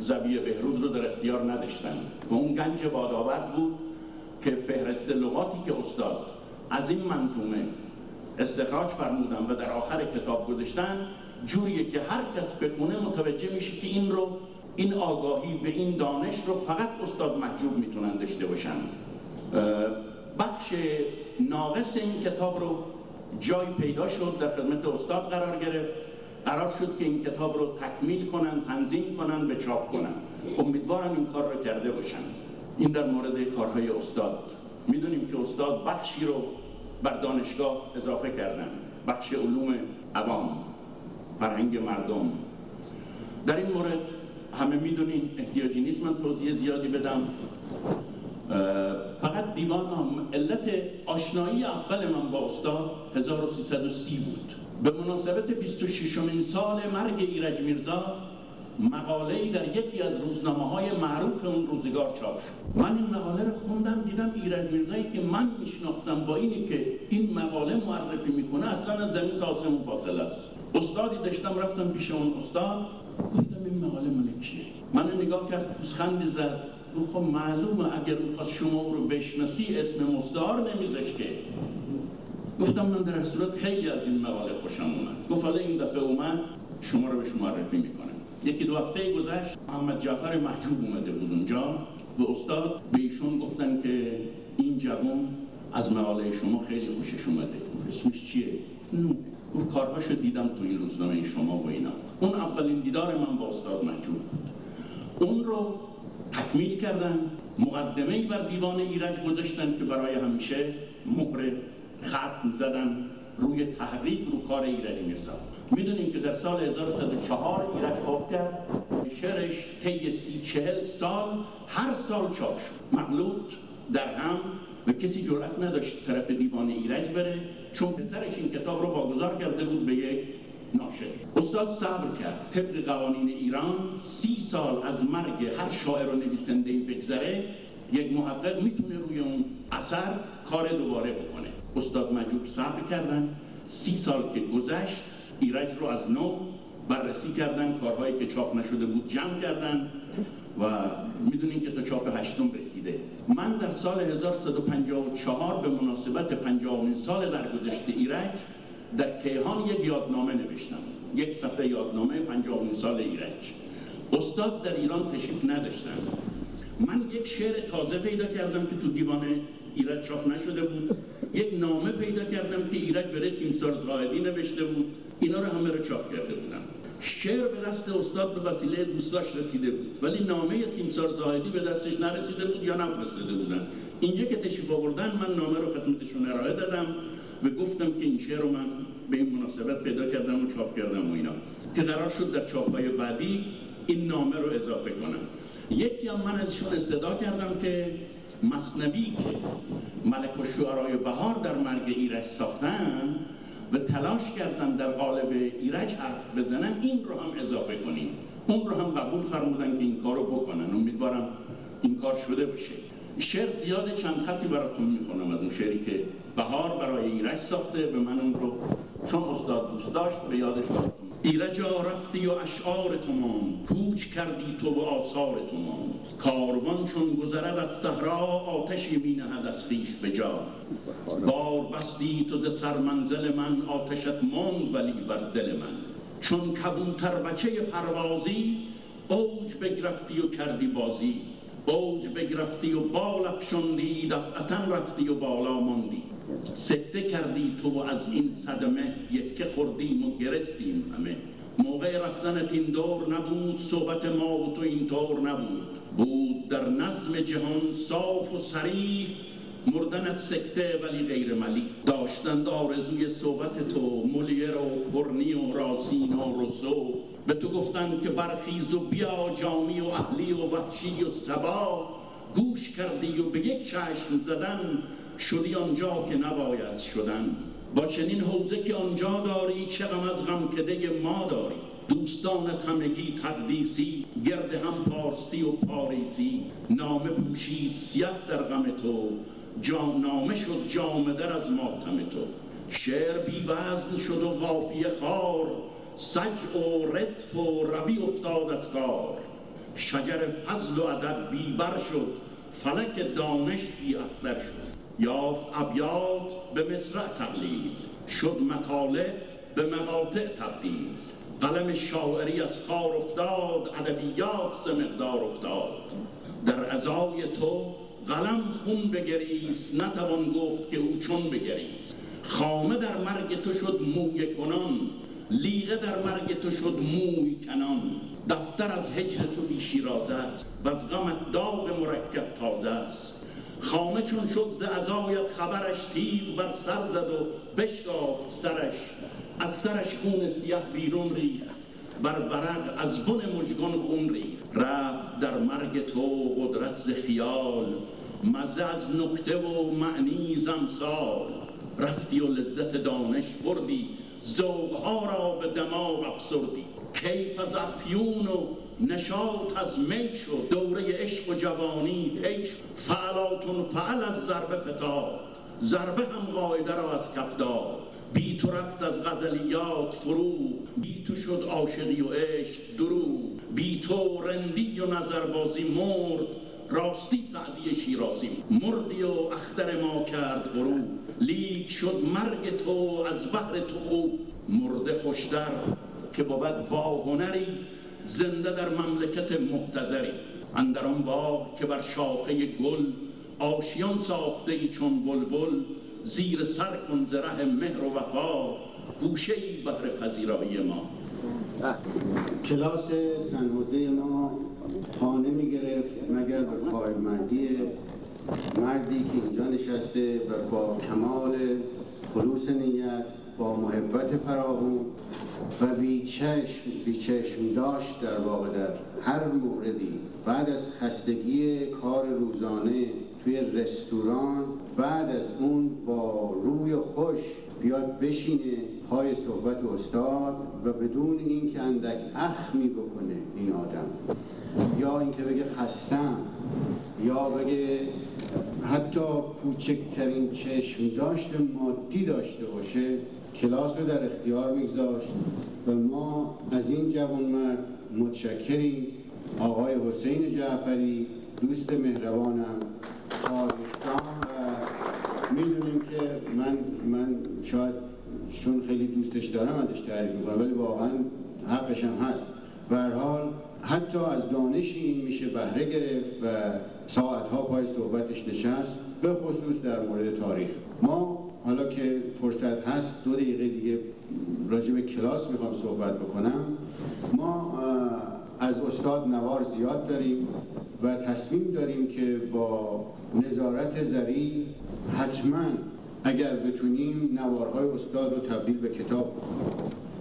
[SPEAKER 3] زبی بهروز رو در اختیار نداشتن و اون گنج بادآور بود که فهرست لغاتی که استاد از این منظومه استخراج فرمودن و در آخر کتاب گذاشتن جوریه که هر کس بخونه متوجه میشه که این رو این آگاهی به این دانش رو فقط استاد محجوب می‌تونن داشته باشن. بخش ناقص این کتاب رو جای پیدا شد در خدمت استاد قرار گرفت. قرار شد که این کتاب رو تکمیل کنن تنظیم کنن به چاپ کنن. امیدوارم این کار رو کرده باشن. این در مورد کارهای استاد. می‌دونیم که استاد بخشی رو بر دانشگاه اضافه کردن. بخش علوم عوام. فرهنگ مردم. در این مورد همه می‌دونین احتیاجی نیست من توضیح زیادی بدم. فقط دیوان هم علت آشنایی اول من با استاد 1330 بود. به مناسبت 26 امین سال مرگ ایرج میرزا مقاله در یکی از روزنامه های معروف اون روزگار چاپ شد. من این مقاله رو خوندم دیدم ایرج میرزایی که من میشناختم با اینی که این مقاله معرفی می‌کنه اصلا از زمین تا آسمون فاصله است. استادی داشتم رفتم پیش اون استاد گفتم این مقاله من کیه من نگاه کرد پوزخندی زد گفت خب معلومه اگر اون خواست شما رو بشناسی اسم مستعار نمیذاش که. گفتم من در صورت خیلی از این مقاله خوشم اومد. گفت حالا این دفعه اومد شما رو بهش معرفی می‌کنم. یکی دو هفته گذشت محمد جعفر محجوب اومده بود اونجا و استاد. به ایشون گفتن که این جوان از مقاله شما خیلی خوشش اومده. اسمش چیه؟ نو گفت کارهاشو دیدم تو این روزنامه شما و اینا. اون اولین دیدار من با استاد مجور اون رو تکمیل کردن مقدمه بر دیوان ایرج گذاشتن که برای همیشه مهر ختم زدن روی تحقیق رو کار ایرج میرزا. می‌دونیم که در سال 1304 ایرج خواب کرد. شعرش طی سی چهل سال هر سال چاپ شد. مغلوط در هم و کسی جرأت نداشت طرف دیوان ایرج بره. چون پسرش این کتاب رو واگذار کرده بود به یک ناشر. استاد صبر کرد. طبق قوانین ایران سی سال از مرگ هر شاعر و نویسنده بگذره یک محقق می‌تونه روی اون اثر کار دوباره بکنه. استاد مجوب صبر کردن. سی سال که گذشت ایرج رو از نو بررسی کردن. کارهایی که چاپ نشده بود جمع کردن. و می‌دونین که تا چاپ هشتم رسیده. من در سال 1354 به مناسبت 50 سال درگذشت ایرج در کیهان یک یادنامه نوشتم. یک صفحه یادنامه 50 سال ایرج. استاد در ایران تشریف نداشتن. من یک شعر تازه پیدا کردم که تو دیوان ایرج چاپ نشده بود. یک نامه پیدا کردم که ایرج برای تیمسار زاهدی نوشته بود. اینا رو همه رو چاپ کرده بودم. شعر به دست استاد به وسیله دوستاش رسیده بود. ولی نامه تیمسار زاهدی به دستش نرسیده بود یا نفرستاده بودن. اینجا که تشریف آوردن من نامه رو خدمتشون ارائه دادم و گفتم که این شعر رو من به این مناسبت پیدا کردم و چاپ کردم و اینا. که قرار شد در چاپهای بعدی این نامه رو اضافه کنم یکی هم من ازشون استدا کردم که مصنوی که ملک و شعرهای بهار در مرگ ایرج ساختن و تلاش کردن در قالب ایرج حرف بزنن این رو هم اضافه کنیم. اون رو هم قبول فرمودن که این کار رو بکنن. امیدوارم این کار شده باشه. شعر زیاد چند خطی براتون می‌خونم از اون شعری که بهار برای ایرج ساخته. به من اون رو چون استاد دوست داشت به یادش براتون ایرجا رفتی و اشعار تمام کوچ کردی تو و آثار تمام. کاروان چون گذرد از صحرا آتشی می نهد از خویش به جا. بار بستی تو ز سرمنزل من آتشت ماند ولی بر دل من. چون کبوتر بچه پروازی اوج بگرفتی و کردی بازی. اوج بگرفتی و بال افشاندی دفعتا رفتی و بالا ماندی. سکته کردی تو و از این صدمه یکه خوردیم و گرستیم همه. موقع رفتنت این دور نبود صحبت ما و تو اینطور نبود. بود در نظم جهان صاف و سریح مردنت سکته ولی غیر ملی داشتند آرزوی صحبت تو مولیر و پرنی و راسین و رسو به تو گفتند که برخیز و بیا جامی و اهلی و وحشی و سبا. گوش کردی و به یک چشم زدن شدی آنجا که نباید شدن. با چنین حوزه که آنجا داری چه غم از غم کده ما داری. دوستانت همگی تقدیسی گرد هم پارسی و پاریسی. نامه پوشید سیه در غم تو جام نامه شد جامه در از ماتم تو. شعر بی وزن شد و غافیه خار سج و رتف و ربی افتاد از کار. شجر فضل و ادب بیبر شد فلک دانش بی اختر شد. یافت ابیات به مصرع تقلید شد مطالع به مقاطع تبدیل قلم شاعری از کار افتاد ادبیات ز مقدار افتاد. در ازای تو قلم خون بگریست نتوان گفت که او چون بگریست. خامه در مرگ تو شد موی کنان لیغه در مرگ تو شد موی کنان. دفتر از هجر تو بی شیرازه است و از غمت داغ مرکب تازه است. خامه چون شد ز ازایت خبرش تیغ بر سر زد و بشکافت سرش. از سرش خون سیاه بیرون ریخت. بر برق از بن مژگان خون ریخت. رفت در مرگ تو قدرت ز خیال. مزه از نکته و معنی زمسال رفتی و لذت دانش بردی. ذوقها را به دماغ افسردی. کیف از افیون و نشاط از می شد. دوره عشق و جوانی طی فعلاتون فعل از ضربه فتاد. ضربه هم قاعده را از کف داد. بی تو رفت از غزلیات فرو. بی تو شد عاشقی و عشق درو. بی تو رندی و نظربازی مرد. راستی سعدی شیرازی. مردی و اختر ما کرد غرو. لیک شد مرگ تو از بحر تو خوب مرده خوشتر که بود با هنری. زنده در مملکت محتضری
[SPEAKER 15] اندر آن باغ که بر شاخه گل آشیان ساخته ای چون بلبل زیر سر کن زره مهر و وفا. گوشه ای بهر پذیرایی ما.
[SPEAKER 6] کلاس سنوزه ما پا نمی گرفت مگر به پایمردی مردی که اینجا نشسته و با کمال خلوص نیت. با محبت فراوون و بیچشم بیچشم داشت در واقع در هر موردی. بعد از خستگی کار روزانه توی رستوران بعد از اون با روی خوش بیاد بشینه پای صحبت استاد و بدون اینکه اندک اخمی بکنه این آدم. یا اینکه بگه خستم یا بگه حتی کوچکترین چشم داشت مادی داشته باشه کلاس رو در اختیار میگذاشت و ما از این جوان مرد متشکریم. آقای حسین جعفری دوست مهربانم خواهشان و می‌دونیم که من من شاید چون خیلی دوستش دارم ازش تعریف می‌کنم ولی واقعا حقش هم هست. به حال حتی از دانش این میشه بهره گرفت و ساعتها پای صحبتش نشست به خصوص در مورد تاریخ. ما حالا که فرصت هست دو دقیقه دیگه راجع به کلاس می‌خوام صحبت بکنم. ما از استاد نوار زیاد داریم و تصمیم داریم که با نظارت زری حتما اگر بتونیم نوارهای استاد رو تبدیل به کتاب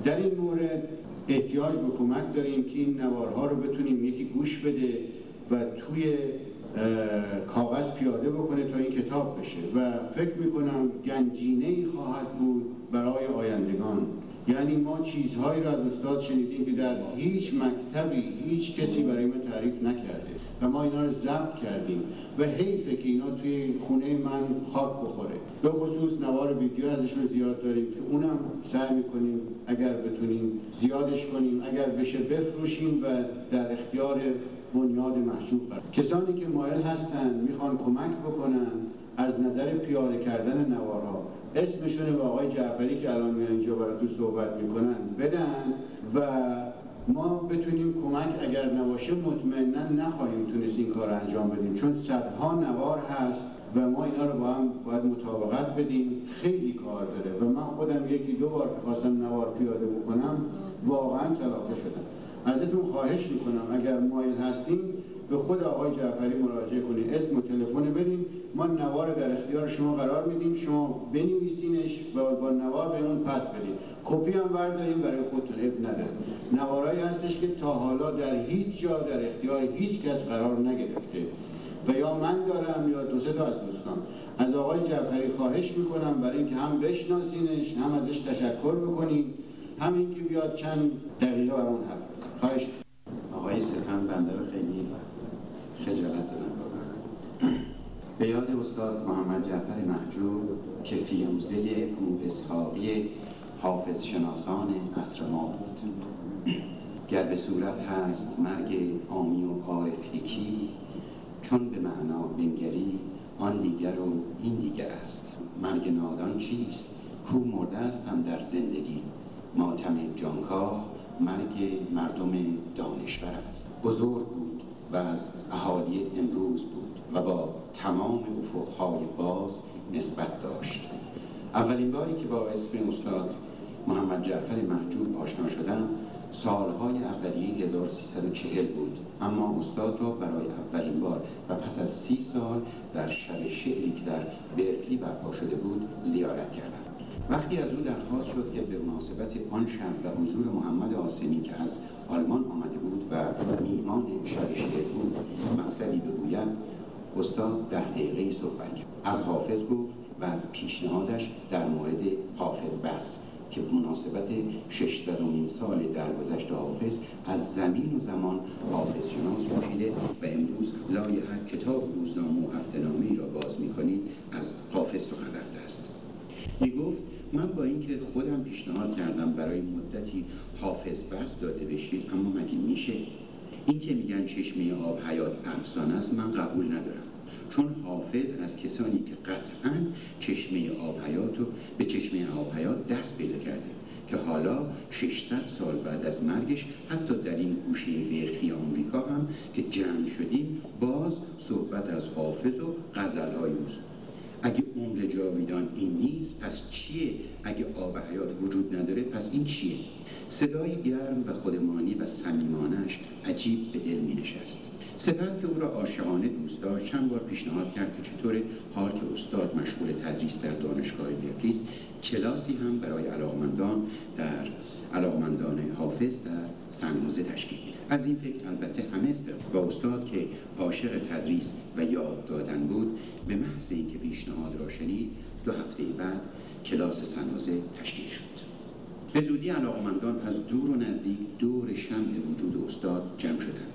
[SPEAKER 6] در این مورد احتیاج به کمک داریم که این نوارها رو بتونیم یکی گوش بده و توی کاغذ پیاده بکنه تا این کتاب بشه. و فکر می‌کنم گنجینه ای خواهد بود برای آیندگان. یعنی ما چیزهایی را از استاد شنیدیم که در هیچ مکتبی هیچ کسی برای ما تعریف نکرده و ما اینا رو ضبط کردیم و حیفه که اینا توی خونه من خاک بخوره. به خصوص نوار ویدیو ازشون زیاد داریم که اونم سعی می‌کنیم اگر بتونیم زیادش کنیم اگر بشه بفروشیم و در اختیار بنیاد محجوب قرار کسانی که مایل هستن می‌خوان کمک بکنن از نظر پیاده کردن نوارها. اسمشون به آقای جعفری که الان میان اینجا براتون صحبت می‌کنن بدن و ما بتونیم کمک اگر نباشه مطمئنا نخواهیم تونست این کار انجام بدیم. چون صدها نوار هست و ما اینا رو با هم باید مطابقت بدیم. خیلی کار داره و من خودم یکی دو بار که خواستم نوار پیاده بکنم واقعا کلافه شدم. ازتون خواهش می‌کنم. اگر مایل هستیم به خود آقای جعفری مراجعه کنید اسم و تلفن بدین. ما نوار در اختیار شما قرار میدیم. شما بنویسینش و با نوار به اون پس بدید کپی هم برداریم برای خودتون اب نداره. نوارایی هستش که تا حالا در هیچ جا در اختیار هیچ کس قرار نگرفته. و یا من دارم یا دو سه تا از دوستان. از آقای جعفری خواهش می‌کنم برای اینکه هم بشناسینش هم ازش تشکر بکنیم هم اینکه بیاد چند دقیقه برامون حرف خواهش
[SPEAKER 16] آقای سفن بنده رو خیلی خجالت دادم به یاد استاد محمد جعفر محجوب که فیروزه اسحاقی حافظ شناسان عصر ما بود. گر به صورت هست مرگ آمی و یکی چون به معنا بنگری آن دیگر و این دیگر است. مرگ نادان چیست؟ کو مرده است هم در زندگی؟ ماتم جانکاه مرگ مردم دانشور است بزرگ بود و از اهالی امروز بود و با تمام افقهای باز نسبت داشت. اولین باری که با اسم استاد محمد جعفر محجوب آشنا شدم سالهای اولیه 1340 بود. اما استاد را برای اولین بار و پس از سی سال در شب شعری که در برکلی برپا شده بود زیارت کردم. وقتی از او درخواست شد که به مناسبت آن شب و حضور محمد آسمی که از آلمان آمده بود و میهمان شعر بود مطلبی بگوید استاد ده دقیقه صحبت از حافظ گفت و از پیشنهادش در مورد حافظ بس که مناسبت 600 سال درگذشت حافظ از زمین و زمان حافظ شناس باشیده و امروز لای هر کتاب روزنامه و هفتنامه را باز می‌کنید از حافظ سخن رفته است. می گفت من با اینکه خودم پیشنهاد کردم برای مدتی حافظ بس داده بشید اما مگه میشه؟ این که میگن چشمه آب حیات افسانه است من قبول ندارم. چون حافظ از کسانی که قطعا چشمه آب حیات رو به چشمه آب حیات دست پیدا کرده که حالا 600 سال بعد از مرگش حتی در این گوشه برفی آمریکا هم که جمع شدیم باز صحبت از حافظ و غزلهای اوست. اگه عمر جاویدان این نیست پس چیه؟ اگه آب حیات وجود نداره پس این چیه؟ صدای گرم و خودمانی و صمیمانش عجیب به دل می نشست سپس که او را عاشقانه دوست داشت چند بار پیشنهاد کرد که چطور حال که استاد مشغول تدریس در دانشگاه برکلی کلاسی هم برای علاقمندان در علاقمندان حافظ در سنوزه تشکیل از این فکر البته همه و استاد که عاشق تدریس و یاد دادن بود به محض اینکه پیشنهاد را شنید دو هفته بعد کلاس سنوزه تشکیل شد. به زودی علاقمندان از دور و نزدیک دور شمع وجود استاد جمع شدند.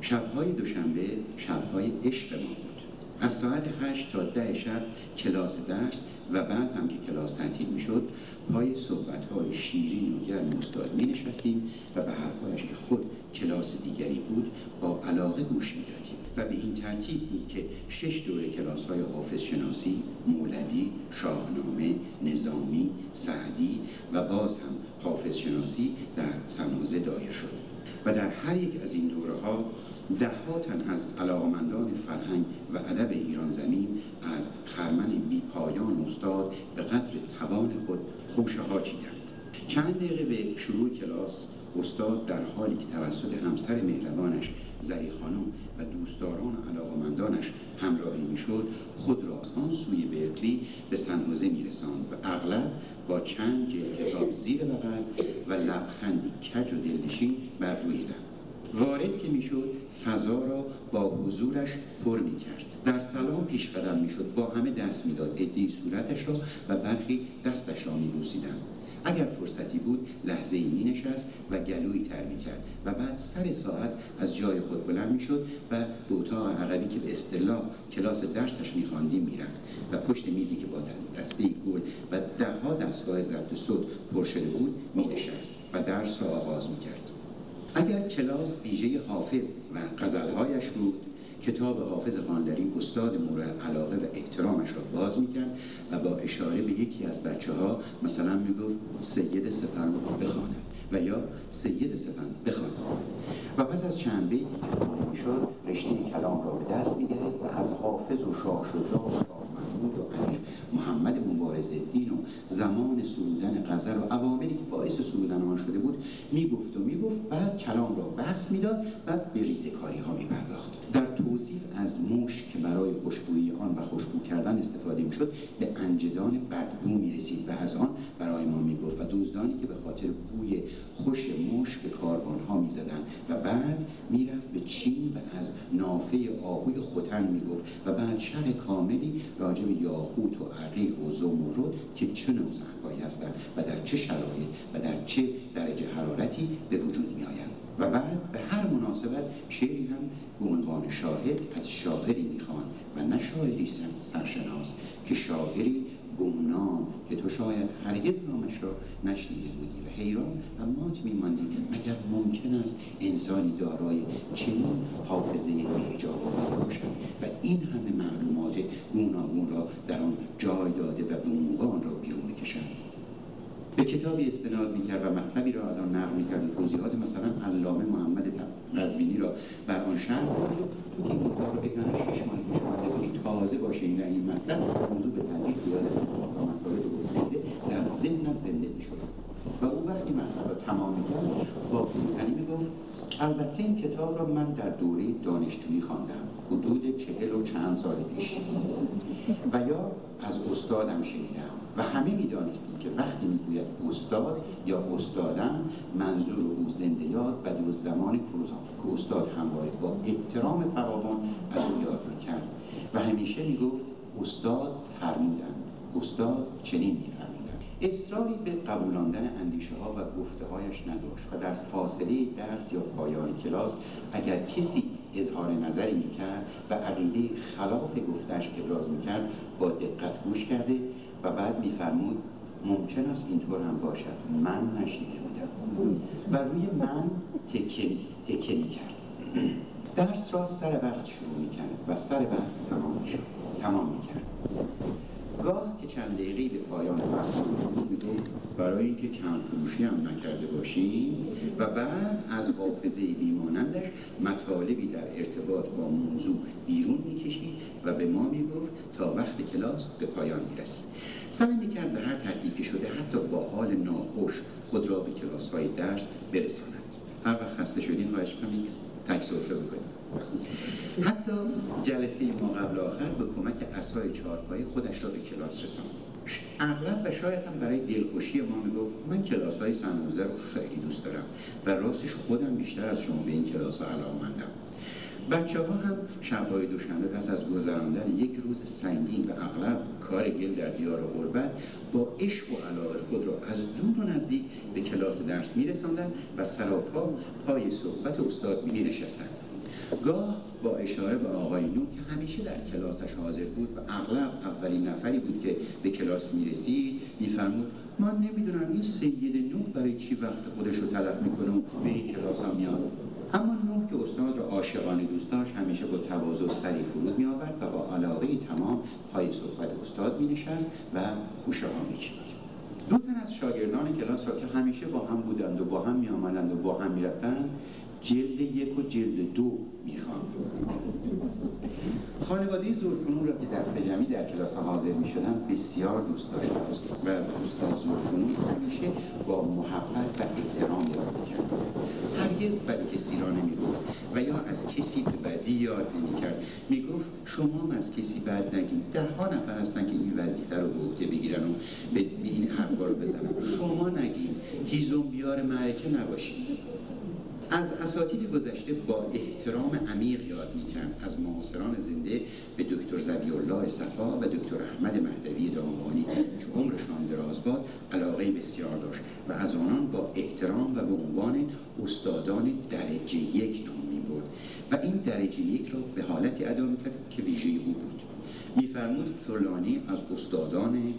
[SPEAKER 16] شبهای دوشنبه شبهای عشق ما بود. از ساعت هشت تا ده شب کلاس درس و بعد هم که کلاس تعطیل می‌شد پای صحبتهای شیرین و گرم استاد می نشستیم و به حرفهایش که خود کلاس دیگری بود با علاقه گوش می دادیم. و به این ترتیب بود که شش دوره کلاس های حافظ شناسی، مولوی، شاهنامه، نظامی، سعدی و باز هم حافظ شناسی در سمازه دایر شد و در هر یک از این دوره ها تن از علاقمندان فرهنگ و ادب ایران زمین از خرمن بی پایان استاد به قدر توان خود خوشه ها چیدند. چند دقیقه به شروع کلاس استاد در حالی که توسط همسر مهربانش زری خانم و دوستداران و علاقمندانش همراهی می‌شد خود را آن سوی برکلی به سنوزه میرساند و اغلب با چند کتاب زیر بغل و لبخندی کج و دلنشین بر روی وارد که می‌شد فضا را با حضورش پر می کرد در سلام پیش قدم می شد با همه دست می‌داد. ادهی صورتش را و برخی دستش را می بوسیدند اگر فرصتی بود لحظه ای می نشست و گلوی تر می کرد و بعد سر ساعت از جای خود بلند می شد و به اتاق عقبی که به اصطلاح کلاس درسش می خواندیم می رفت و پشت میزی که با دسته گل و دهها دستگاه ضبط صوت پر شده بود می نشست و درس را آغاز می کرد اگر کلاس ویژه حافظ غزلهایش بود. کتاب حافظ خاندری استاد مورد علاقه و احترامش را باز می‌کرد و با اشاره به یکی از بچه ها مثلا می‌گفت سید سفن بخواند. و یا سید سفن بخواند. و پس از چند بیت می‌شد رشته کلام را به دست می‌گرفت و از حافظ و شاه شجاع محمود و امیر محمد مبارز الدین و زمان سرودن غزل و عواملی که باعث سرودن آن شده بود می‌گفت و می‌گفت بعد کلام را بس می‌داد و به ریزکاری ها میپرداخت. در توصیف از موش که برای خوشبویی آن و خوشبو کردن استفاده می‌شد به انجدان بدبو می‌رسید و از آن برای ما می‌گفت و دوزدانی که به خاطر بوی خوش موش به کاروان ها می‌زدند و بعد می‌رفت به چین و از نافه آهوی خوتن می‌گفت و بعد شرح کاملی راجع به یاقوت و عقیق و زمرد که چه نوع هستند و در چه شرایط و در چه درجه حرارتی به وجود میآیند و بعد به هر مناسبت شعری هم به عنوان شاهد از شاعری می‌خوان و نه شاعری سرشناس که شاعری گمنام که تو شاید هرگز نامش را نشنیده بودی و حیران و مات میماندی اگر ممکن است انسانی دارای چنین حافظه بیجاب باشد و این همه معلومات گوناگون را در آن جای داده و به را بیرون بکشد؟ به کتابی استناد می‌کرد و مطلبی را از آن نقل می‌کرد. و توضیحات مثلا علامه محمد قزوینی را. بر آن شرح که این کتاب رو بگن شش ماه پیش آمده تازه باشه این این مطلب موضوع به تدریج بیاد مطالب گسترده در ذهنت زنده می‌شد. و او وقتی مطلب را تمام می‌کرد با فروتنی می‌گفت البته این کتاب را من در دوره دانشجویی خواندم حدود چهل و چند سال پیش. و یا از استادم شنیدم. و همه می‌دانستیم که وقتی می‌گوید استاد یا استادم منظور او زنده یاد و دو زمان فروزان که استاد همواره با احترام فراوان از او یاد می‌کرد. و همیشه می‌گفت استاد فرمودن. استاد چنین میفرمودن. اصراری به قبولاندن اندیشه ها و گفته هایش نداشت و در فاصله درس یا پایان کلاس اگر کسی اظهار نظری می‌کرد و عقیده خلاف گفتش ابراز می‌کرد با دقت گوش کرده و بعد میفرمود ممکن است اینطور هم باشد. من نشنیده بودم. و روی من تکه, تکه می‌کرد. درس را سر وقت شروع می‌کرد و سر وقت تمام می‌شد. تمام می‌کرد. گاه که چند دقیقه به پایان می‌گفت برای اینکه کم فروشی هم نکرده باشیم و بعد از حافظه بیمانندش مطالبی در ارتباط با موضوع بیرون می‌کشید و به ما می‌گفت تا وقت کلاس به پایان می‌رسید سعی می‌کرد به هر ترتیب که شده حتی با حال ناخوش خود را به کلاس های درس برساند. هر وقت خسته شدیم خواهش کنید تک بکنید حتی جلسه ما قبل آخر به کمک اسای چهارپایی خودش را به کلاس رساند. اغلب و شاید هم برای دلخوشی ما می‌گفت من کلاس های سنوزه رو خیلی دوست دارم و راستش خودم بیشتر از شما به این کلاس ها علاقمندم بچه ها هم شبهای دوشنبه پس از گذراندن یک روز سنگین و اغلب کار گل در دیار غربت با عشق و علاقه خود را از دور و نزدیک به کلاس درس میرساندند و سراپا پای صحبت استاد می نشستند گاه با اشاره به آقای نو که همیشه در کلاسش حاضر بود و اغلب اولین نفری بود که به کلاس می‌رسید میفرمود من نمی‌دونم این سید نو برای چی وقت خودش رو تلف می‌کنه و به این کلاس هم میاد. اما نوح که استاد را عاشقانه دوست داشت همیشه با تواضع سری فرود می آورد و با علاقه تمام پای صحبت استاد می نشست و خوشه ها می دو تن از شاگردان کلاس را که همیشه با هم بودند و با هم می آمدند و با هم می رفتند جلد یک و جلد دو می‌خواند خانواده زورفنون را که دست جمعی در کلاس حاضر می شدن بسیار دوست داشتن. و از استاد زورفنون همیشه با محبت و احترام یاد کرد هرگز بد کسی را نمی‌گفت و یا از کسی به بدی یاد نمی‌کرد. می‌گفت شما از کسی بد نگید ده ها نفر هستن که این وظیفه رو به عهده بگیرن و به این حرفا رو بزنن. شما نگید هیزم بیار معرکه نباشید. از اساتید گذشته با احترام عمیق یاد می‌کرد. از معاصران زنده به دکتر زبی الله صفا و دکتر احمد مهدوی دامغانی که عمرشان دراز باد علاقه بسیار داشت و از آنان با احترام و به عنوان استادان درجه یک نام می‌برد و این درجه یک را به حالتی ادا می‌کرد که ویژه او بود. میفرمود فلانی از استادان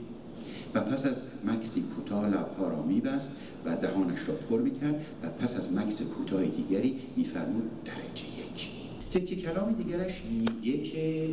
[SPEAKER 16] و پس از مکسی کوتاه لبها را میبست و دهانش را پر می‌کرد و پس از مکس کوتاه دیگری میفرمود درجه یک. تکی کلام دیگرش میگه که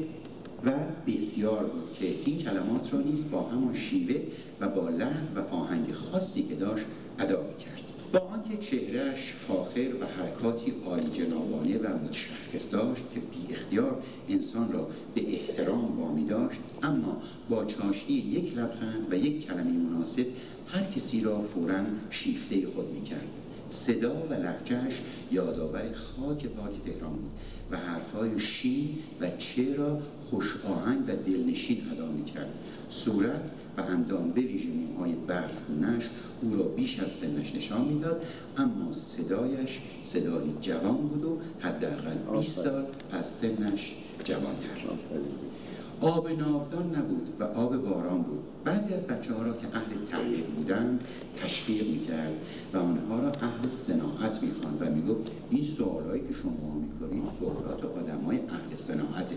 [SPEAKER 16] و بسیار بود که این کلمات را نیز با همان شیوه و با لحن و آهنگ خاصی که داشت ادا می‌کرد. با آنکه چهرهش فاخر و حرکاتی عالی جنابانه و متشخص داشت که بی اختیار انسان را به احترام وامی داشت اما با چاشنی یک لبخند و یک کلمه مناسب هر کسی را فورا شیفته خود می‌کرد. صدا و لحجهش یادآور خاک پاک تهران بود و حرفهای شین و چه را خوش آهنگ و دلنشین ادا می‌کرد. صورت و اندام به ویژه موهای برفگونهش او را بیش از سنش نشان می‌داد اما صدایش صدای جوان بود و حداقل 20 سال از سنش جوانتر آب ناودان نبود و آب باران بود. بعضی از بچه ها را که اهل تحقیق بودند تشویق می‌کرد و آنها را اهل صناعت می‌خواند و می‌گفت این سوالایی که شما می‌کنید سوالات آدم های اهل صناعته.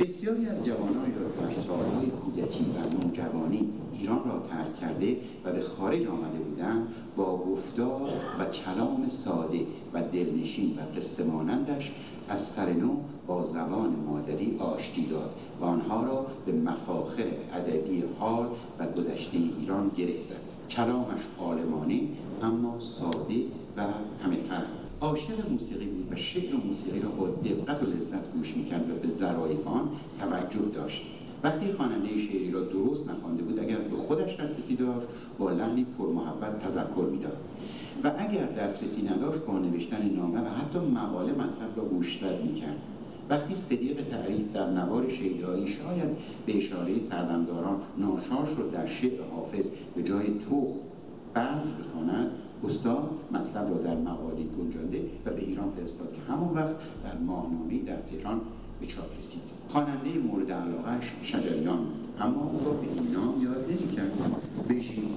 [SPEAKER 16] بسیاری از جوانانی را در سالهای کودکی و نوجوانی ایران را ترک کرده و به خارج آمده بودند با گفتار و کلام ساده و دلنشین و قصه مانندش از سر نو با زبان مادری آشتی داد و آنها را به مفاخر ادبی حال و گذشته ایران گره زد. کلامش عالمانه اما ساده و همه عاشق موسیقی بود و شعر موسیقی را با دقت و لذت گوش می‌کرد و به ذرایف آن توجه داشت. وقتی خواننده شعری را درست نخوانده بود اگر به خودش دسترسی داشت با لحنی پرمحبت تذکر می‌داد. و اگر دسترسی نداشت با نوشتن نامه و حتی مقاله مطلب را گوشزد می‌کرد. وقتی صدیق تعریف در نوار شیدایی شاید به اشاره سردمداران ناشار شد در شعر حافظ به جای توخ بذر بخواند استاد مطلب را در مقاله گنجانده و به ایران فرستاد که همون وقت در ماهنامه در تهران به چاپ رسید خواننده مورد علاقهش شجریان بود. اما او را به این نام یاد نمی‌کرد.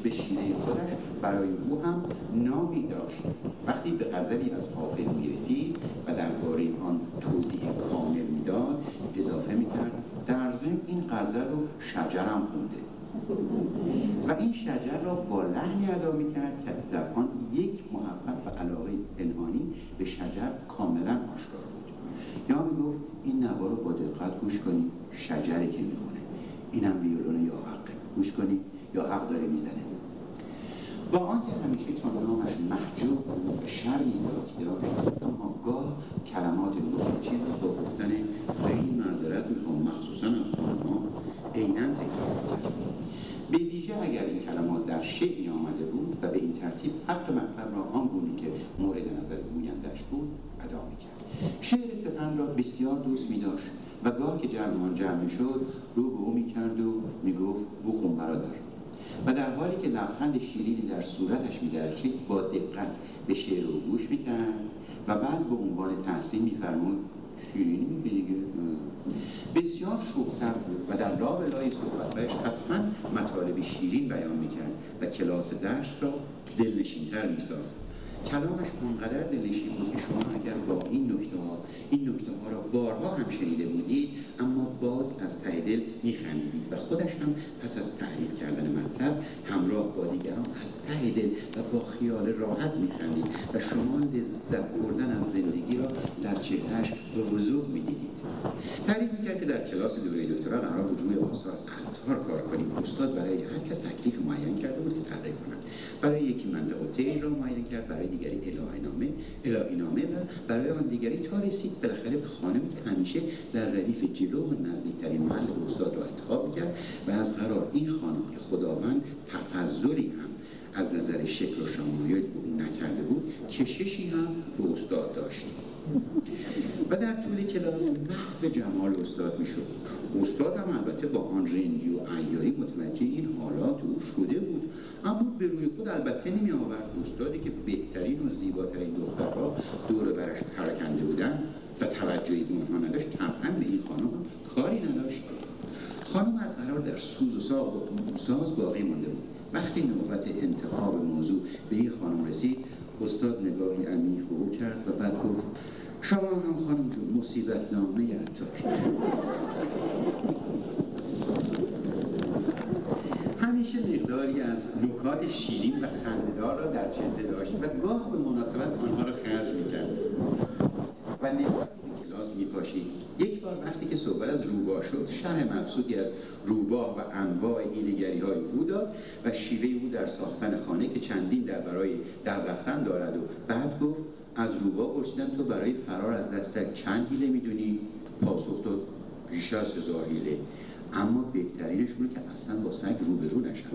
[SPEAKER 16] به شیوه خودش برای او هم نامی داشت. وقتی به غزلی از حافظ می‌رسید و درباره آن توضیح کامل می‌داد اضافه می‌کرد در ضمن این غزل رو شجرم خونده. و این شجر را با لحنی ادا می‌کرد که در آن یک محبت و علاقه پنهانی به شجر کاملا آشکار بود. یا می‌گفت این نوا رو با دقت گوش کنید شجره که می‌خونه. اینم ویولون یا حقه. گوش کنید یا حق داره می‌زنه. با آنکه همیشه نامش محجوب شرمی ذاتی داشت اما گاه کلمات مفیچی را با گفتن به این معذرت می‌خوام. مخصوصا از خانمها عینا به ویژه اگر این کلمات در شعری آمده بود و به این ترتیب حق مطلب را آن که مورد نظر گویندش بود ادا می‌کرد. شعر سپند را بسیار دوست می داشت و گاه که جمعان جمع شد رو به او می‌کرد و می‌گفت بخون برادر. و در حالی که لبخند شیرینی در صورتش میدرچید با دقت به شعر رو گوش می‌کرد و بعد به عنوان تحصیل میفرمود شیرینی میگه دیگه؟ بسیار شوختر بود و در لابلای صحبتهایش حتما مطالب شیرین بیان می‌کرد و کلاس دشت را دلنشینتر میساخت. کلامش اونقدر دلشی بود که شما اگر با این نکته این نکته ها را بارها هم شنیده بودید اما باز از ته دل میخندیدید و خودش هم پس از تحلیل کردن مطلب همراه با دیگران از ته دل و با خیال راحت میخندید و شما لذت بردن از زندگی را در چهرهش به وضوح می‌دیدید. تعریف می‌کرد که در کلاس دوره دکترا قرار بود روی آثار عطار کار کنیم. استاد برای هر کس تکلیف معین کرده بود که تحقیق کنند برای یکی منطقه را معین کرد برای دیگری الهی نامه الهی نامه و برای آن دیگری تا رسید بالاخره به خانمی که همیشه در ردیف جلو و نزدیکترین محل به استاد را انتخاب می‌کرد و از قرار این خانم که خداوند تفضلی هم از نظر شکل و شمایل به او نکرده بود کششی هم به استاد داشت. و در طول کلاس محو جمال استاد می‌شد. استاد هم البته با آن رنگی و عیاری متوجه این حالات او شده بود. اما به روی خود البته نمی آورد استادی که بهترین و زیباترین دخترها دور برش پراکنده بودند و توجهی به اونها نداشت طبعا این خانم کاری نداشت. خانم از قرار در سوز و ساز باقی مانده بود. وقتی نوبت انتخاب موضوع به این خانم رسید استاد نگاهی عمیق به کرد و بعد گفت شما هم خانم جون مصیبت نامه همیشه مقداری از نکات شیرین و خندهدار را در چهره داشت و گاه به مناسبت آنها را خرج می‌کرد. و نگاه کلاس میپاشید یک بار وقتی که صحبت از روباه شد شرح مبسوطی از روباه و انواع ایلگری های او داد و شیوه او در ساختن خانه که چندین در برای در رفتن دارد و بعد گفت از روبا پرسیدم تو برای فرار از دستک چند هیله می‌دونی؟ پاسخ داد بیش از هزار هیله. اما بهترینشونه که اصلا با سگ روبرو نشن.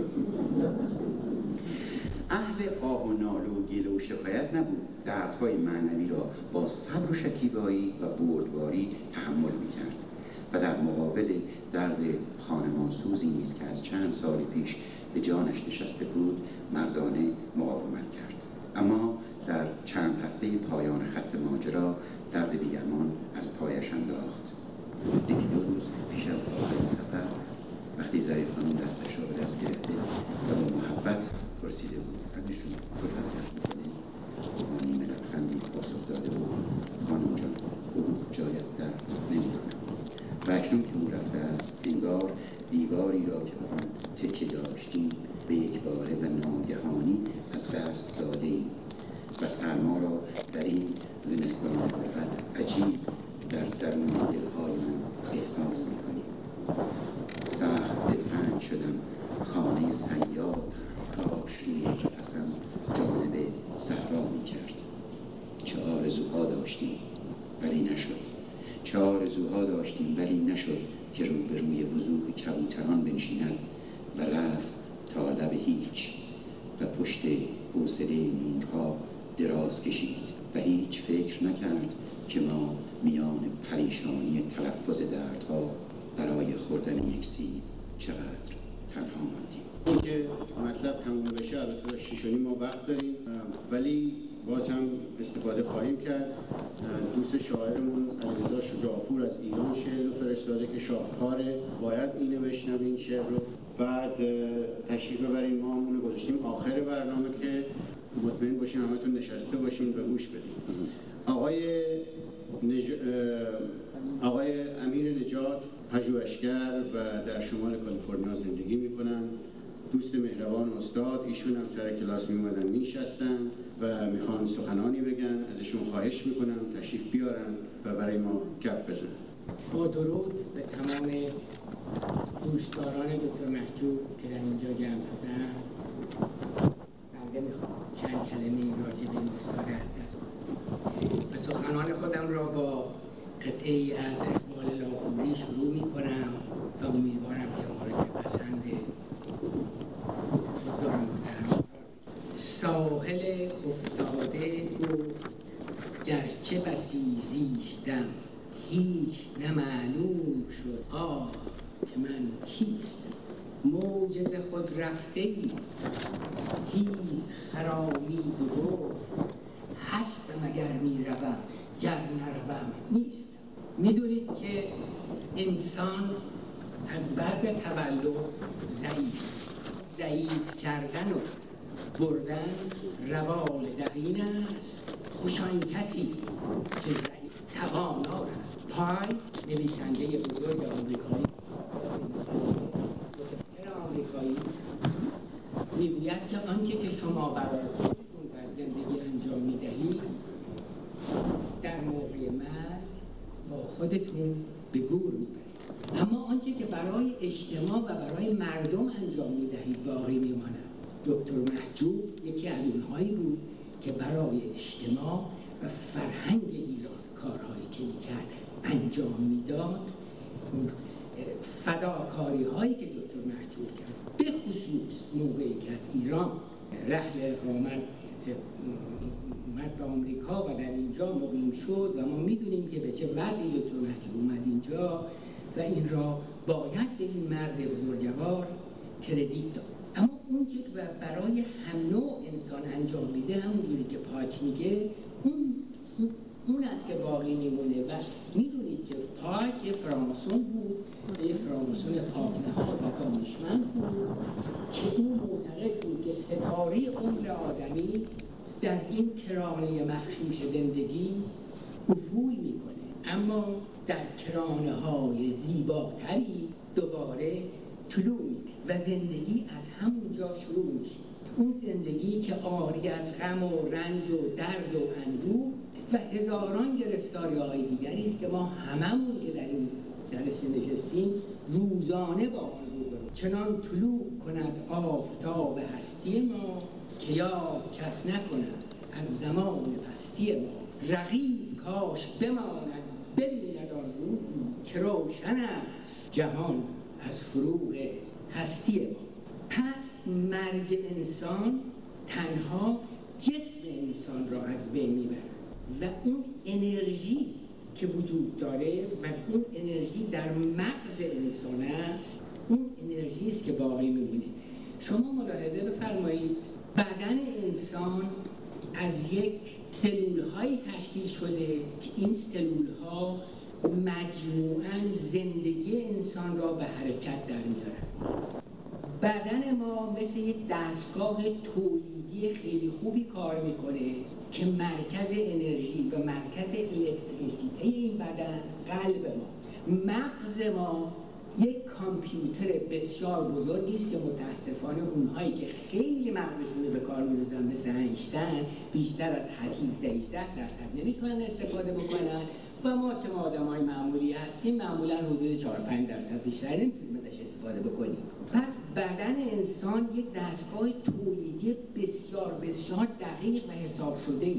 [SPEAKER 16] اهل آب و نال و گله و شکایت نبود. دردهای معنوی را با صبر و شکیبایی و بردباری تحمل می‌کرد و در مقابل درد خانمانسوزی نیست که از چند سال پیش به جانش نشسته بود مردانه مقاومت کرد. اما در چند هفته پایان خط ماجرا درد بیگمان از پایش انداخت. یکی دو روز پیش از آخرین سفر وقتی ظریف خانم دستش را به دست گرفته و با محبت پرسیده بود. تو فرزند می‌کنه با نیمه لبخندی پاسخ داده بود. خانم جان او جایت در نمی‌کنم و اکنون که او رفته است انگار دیواری را که به آن تکه داشتیم به یک باره و ناگهانی از دست داده ایم و سرما را در این زمستان فقط عجیب در درون دلهایمان احساس می‌کنیم. سخت دلتنگ شدم. خانه سیاد روی قسم جانب صحرا می‌کرد. چه آرزوها داشتیم؟ ولی نشد. چه آرزوها داشتیم؟ ولی نشد که رو به روی وضوح کبوتران بنشیند و رفت تا لب هیچ و پشت حوصله نورها دراز کشید و هیچ فکر نکرد که ما میان پریشانی تلفظ دردها برای خوردن یک سیب چقدر تنها ماندیم
[SPEAKER 6] که مطلب تموم بشه البته تا شیشونی ما وقت داریم. ولی باز هم استفاده خواهیم کرد. دوست شاعرمون علیرضا شجاعپور از ایران شعر رو فرستاده که شاهکاره باید اینو بشنویم شعر رو. بعد تشریف ببریم ما همونو گذاشتیم آخر برنامه که مطمئن باشین همتون نشسته باشین و گوش بدین. آقای نج... آقای امیر نجات پژوهشگر و در شمال کالیفرنیا زندگی می‌کنن دوست مهربان استاد ایشون هم سر کلاس می اومدن میشستن و می‌خوان سخنانی بگن. ازشون خواهش می‌کنم تشریف بیارن و برای ما گپ بزنن.
[SPEAKER 17] با درود به تمام دوستداران دکتر محجوب که در اینجا جمع شدن. بنده می‌خوام چند کلمه راجع به این دوستان و سخنان خودم را با قطعه ای از اقبال لاهوری شروع می کنم و امیدوارم که مورد پسند بزرگ ساحل افتاده تو گرچه بسی زیستم هیچ نمعلوم شد آه که من کیست موجز خود رفته ای هیچ خرامی و هستم اگر می روم گر نروم نیست. می‌دونید که انسان از بعد تولد ضعیف ضعیف کردن و بردن روال دقین است. خوشان کسی که ضعیف توانا است پای نویسنده بزرگ آمریکایی آمریکایی می‌گوید که آنچه که شما برای خودتون در زندگی انجام می‌دهید در موقع مرگ خودتون به گور می‌برید اما آنچه که برای اجتماع و برای مردم انجام می‌دهید باقی میماند دکتر محجوب یکی از اونهایی بود که برای اجتماع و فرهنگ ایران کارهایی که می‌کرد انجام می‌داد فداکاری هایی که دکتر محجوب کرد به خصوص موقعی که از ایران رحل اقامت اومد به آمریکا و در اینجا مقیم شد و ما می‌دونیم که به چه وضعی دکتر محجوب اومد اینجا و این را باید به این مرد بزرگوار کردیت داد اما اون که برای هم نوع انسان انجام میده همونجوری که پاک میگه اون اون است که باقی میمونه و می‌دونید که پاک یه فراماسون بود یه فراماسون پاک و دانشمند بود که اون معتقد بود که ستاره عمر آدمی در این کرانه مخشوش زندگی افول می‌کنه. اما در کرانه های زیباتری دوباره طلوع و زندگی از همونجا شروع میشه. اون زندگی که آری از غم و رنج و درد و اندوه و هزاران گرفتاری های دیگری است که ما هممون که در این جلسه نشستیم روزانه با آن روبرو چنان طلوع کند آفتاب هستی ما که یا کس نکند از زمان پستی ما. رقیب کاش بماند ببیند آن روزی که روشن است. جهان از فروغ هستی ما. پس مرگ انسان تنها جسم انسان را از بین می‌برد و اون انرژی که وجود داره و اون انرژی در مغز انسان است اون انرژی است که باقی میمونه. شما ملاحظه بفرمایید. بدن انسان از یک سلول هایی تشکیل شده که این سلول ها مجموعا زندگی انسان را به حرکت در میارن. بدن ما مثل یک دستگاه تولیدی خیلی خوبی کار می‌کنه که مرکز انرژی و مرکز الکتریسیته این بدن قلب ما مغز ما یک کامپیوتر بسیار بزرگی است که متاسفانه اونهایی که خیلی مغزشون به کار می‌بردن مثل اینشتین بیشتر از 17 18 درصد نمی‌تونن استفاده بکنن. و ما که ما آدم های معمولی هستیم معمولا حدود 4 5 درصد بیشتر نمی‌تونیم ازش استفاده بکنیم. پس بدن انسان یک دستگاه تولیدی بسیار بسیار دقیق و حساب شده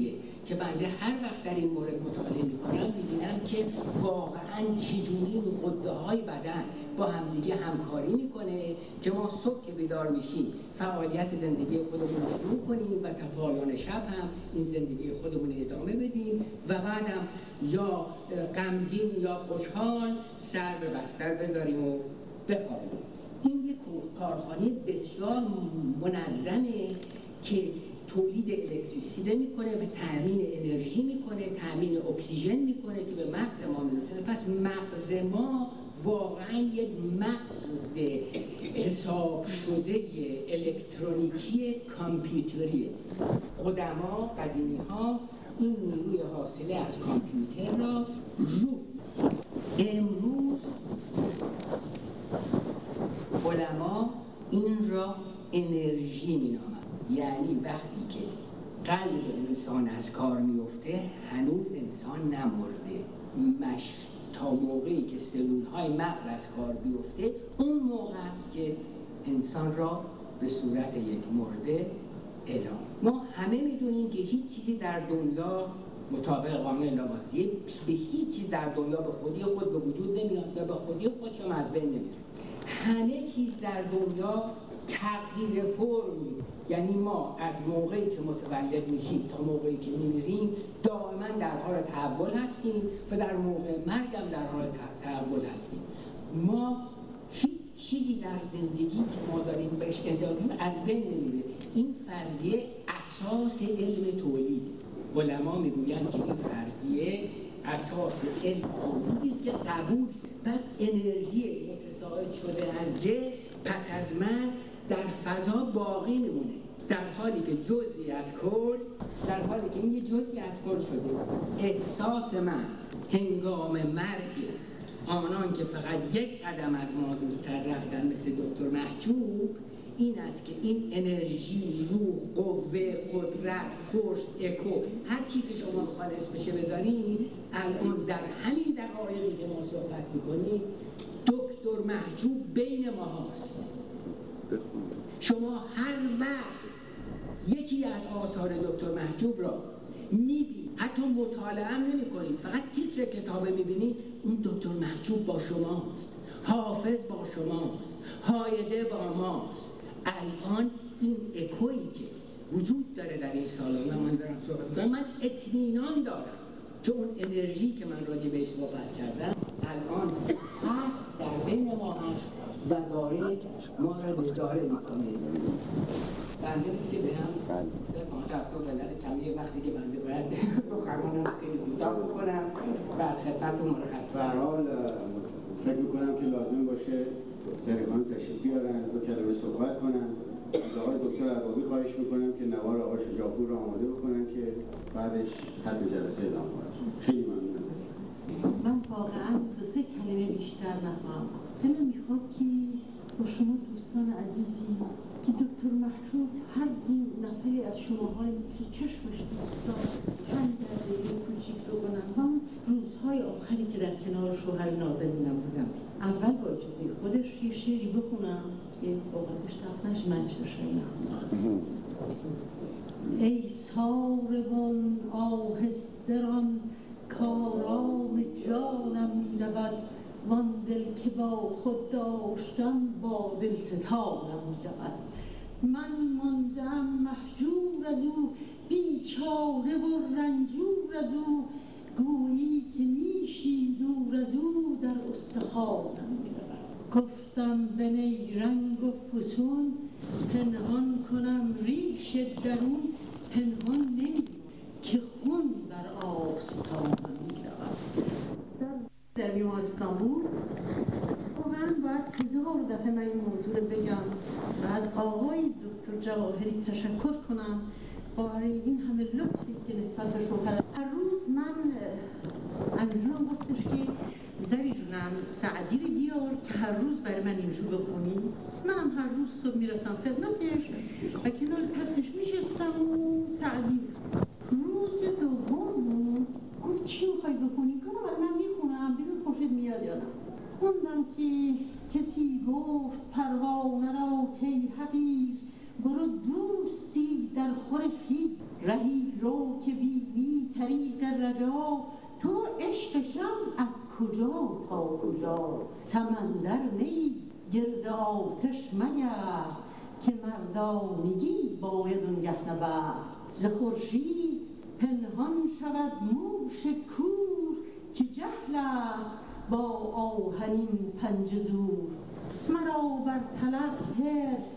[SPEAKER 17] که بنده هر وقت در این مورد مطالعه می‌کنم می‌بینم که واقعا چجوری قده های بدن با همدیگه همکاری می‌کنه که ما صبح که بیدار میشیم فعالیت زندگی خودمون رو شروع کنیم و تا پایان شب هم این زندگی خودمون ادامه بدیم و بعدم یا غمگین یا خوشحال سر به بستر بذاریم و بخوابیم. این یک کارخانه بسیار منظمه که تولید الکتریسیته می‌کنه و تامین انرژی می‌کنه تامین اکسیژن می‌کنه که به مغز ما میرسونه پس مغز ما واقعا یک مغز حساب شده الکترونیکی کامپیوتریه قدما قدیمی ها این نیروی حاصله از کامپیوتر را رو امروز علما این را انرژی می یعنی وقتی که قلب انسان از کار میفته هنوز انسان نمرده. مش تا موقعی که سلول های مغز از کار بیفته اون موقع است که انسان را به صورت یک مرده اعلام. ما همه می‌دونیم که هیچ چیزی در دنیا مطابق قانون لاماسیه به هیچ چیز در دنیا به خودی خود به وجود نمیاد و به خودی خود شما از بین نمیره همه چیز در دنیا تغییر فرم یعنی ما از موقعی که متولد میشیم تا موقعی که میمیریم دائما در حال تحول هستیم و در موقع مرگم در حال تحول هستیم. ما هیچ چیزی در زندگی که ما داریم بهش اجازیم از بین نمیره. این فرضیه اساس علم تولید. علما می‌گویند که این فرضیه اساس علم تولیدی که قبول بعد انرژی متساعد شده از جسم پس از من در فضا باقی میمونه. در حالی که جزئی از کل در حالی که این یه جزئی از کل شده. احساس من هنگام مرگ آنان که فقط یک قدم از ما دورتر رفتن مثل دکتر محجوب این است که این انرژی، روح، قوه، قدرت، فرس، اکو هر چی که شما می‌خواد اسمشه بذارین الان در همین دقایقی که ما صحبت می‌کنیم دکتر محجوب بین ما هاست شما هر وقت یکی از آثار دکتر محجوب را می‌بینید حتی مطالعه هم نمی کنید فقط تیتر کتابه می‌بینید اون دکتر محجوب با شماست. حافظ با شماست. هایده با ماست. الان این اکویی که وجود داره در این سالن من دارم صحبت من اطمینان دارم. که اون انرژی که من راجع بهش صحبت کردم الان هست در بین ما هست و داره ما را نظاره می‌کنه. بنده که به هم مختص و بلد کمی وقتی که بنده باید سخنانم خیلی کوتاه بکنم. و از خدمت مرخص
[SPEAKER 6] برحال فکر می‌کنم که لازم باشه سرگان تشریف بیارن دو کلمه صحبت کنن. از آقای دکتر اربابی خواهش می‌کنم که نوار آقای شجاپور رو آماده بکنن که بعدش حد جلسه اعلام کنن خیلی ممنونم
[SPEAKER 4] من واقعا دو سه کلمه بیشتر نخواهم دلم می‌خواد که با شما دوستان عزیزی که دکتر محجوب هر نفری از شماهای مثل چشمش دوستان چند دقیقه کوچیک رو کنم اون روزهای آخری که در کنار شوهر نازنینم بودم. اول با اجازه خودش یه شعری بخونم که اوقاتش تفت من چشم نخونم. ای ساربان آهستران کارام جانم می‌رود. وان دل که با خود داشتم با دلستانم می‌رود من ماندم محجور از او بیچاره و رنجور از او. گویی که میشی دور از او در استخوانم گفتم به رنگ و فسون پنهان کنم ریش درون. پنهان نمی که خون بر آستانم در بیمارستان بود واقعا باید هزار دفعه من این موضوع رو بگم. و از آقای دکتر جواهری تشکر کنم برای این همه لطفی که نسبت به شوهر هر روز من امیرجونم گفتش که زری جونم سعدی رو بیار که هر روز برای من اینجور بخونی منم هر روز صبح می‌رفتم خدمتش و کنار تستش میشستم و سعدی روز دوم بود. گفت چی می‌خوای بخونی؟ کنم من خوشت میاد یادم خوندم که کسی گفت پروانه را کی حقیر برو دوستی در خور رهی رو که بینی طریق رجا تو عشقشم از کجا تا کجا؟ سمندر نی گرد آتش مگرد که مردانگی باید اونگه نبرد. ز خورشید پنهان شود موش کور که جهل است با آهنین پنج زور. مرا بر طلب هرس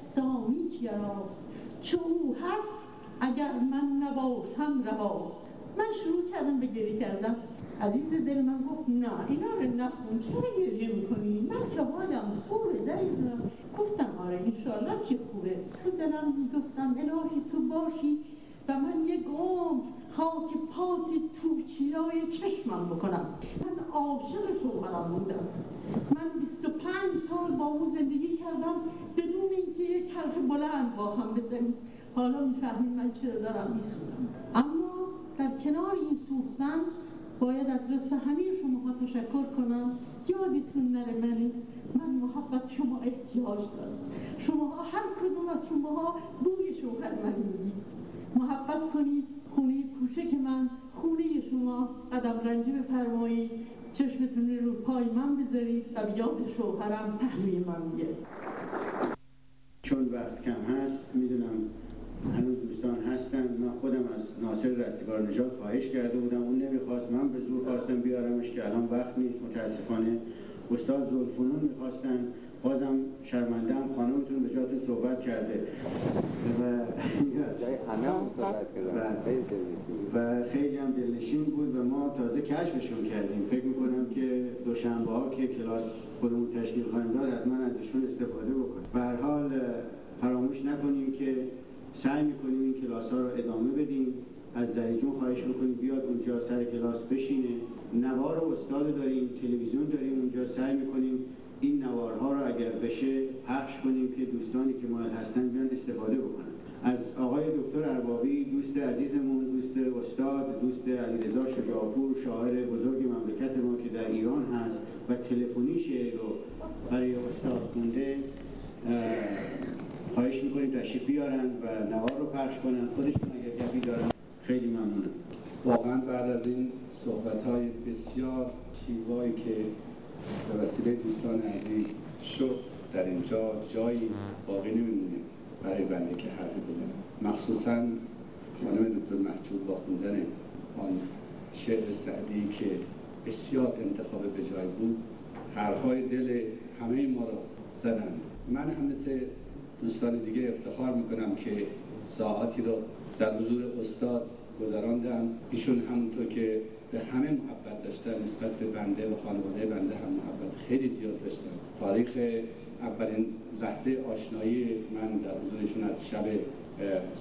[SPEAKER 4] کیاراست چو او هست اگر من نباشم رواست. من شروع کردم به گریه کردم عزیز دل من گفت نه اینا رو نخون. چرا گریه می‌کنی؟ من که حالم خوبه زریزم گفتم آره انشالله که خوبه. تو دلم گفتم الهی تو باشی و من یک عمر خاک پات توچیای چشمم بکنم. من عاشق شوهرم بودم. من 25 سال با او زندگی کردم بدون اینکه یک حرف بلند با هم بزنیم. حالا می‌فهمیم من چرا دارم میسوزم. اما در کنار این سوختن باید از لطف همه شماها تشکر کنم. یادتون نره من من محبت شما احتیاج دارم. شماها هر کدوم از شماها بوی شوهر من می‌دید محبت کنید. خونه کوچک من خونه شماست. قدم رنجی بفرمایید. چشمتون رو پای من بذارید و بیاد شوهرم پهلوی من بیارید
[SPEAKER 6] چون وقت کم هست می‌دونم هنوز دوستان هستن. من خودم از ناصر رستگار نجات خواهش کرده بودم. اون نمی‌خواست من به زور خواستم بیارمش که الان وقت نیست. متاسفانه استاد زلفنون می‌خواستن. بازم شرمنده هم خانمتون به جاتون صحبت کرده. و و خیلی هم دلنشین بود و ما تازه کشفشون کردیم. فکر می‌کنم که دوشنبه ها که کلاس خودمون تشکیل خواهیم داد حتما ازشون استفاده بکنیم. به هر حال فراموش نکنیم که سعی می‌کنیم این کلاس ها رو ادامه بدیم. از دریجون خواهش می‌کنیم بیاد اونجا سر کلاس بشینه. نوار و استاد داریم تلویزیون داریم اونجا سعی می‌کنیم این نوارها رو اگر بشه پخش کنیم که دوستانی که مایل هستن بیان استفاده بکنن. از آقای دکتر اربابی دوست عزیزمون دوست استاد دوست علیرضا شجاعپور شاعر بزرگ مملکت ما که در ایران هست و تلفنی شعر رو برای استاد خونده خواهش می‌کنیم تشریف بیارن و نوار رو پخش کنن. خودشون اگر گپی دارن خیلی ممنونم.
[SPEAKER 18] واقعا بعد از این صحبت های بسیار شیوایی که به وسیله دوستان عزیز شد در اینجا جایی باقی نمیمونه برای بنده که حرفی بزنم مخصوصا خانم دکتر محجوب با خوندن آن شعر سعدی که بسیار انتخاب به جای بود حرفهای دل همه ما را زدند. من هم مثل دوستان دیگه افتخار می‌کنم که ساعتی رو در حضور استاد گذراندم. ایشون همونطور که به همه داشتن نسبت به بنده و خانواده بنده هم محبت خیلی زیاد داشتن. تاریخ اولین لحظه آشنایی من در حضورشون از شب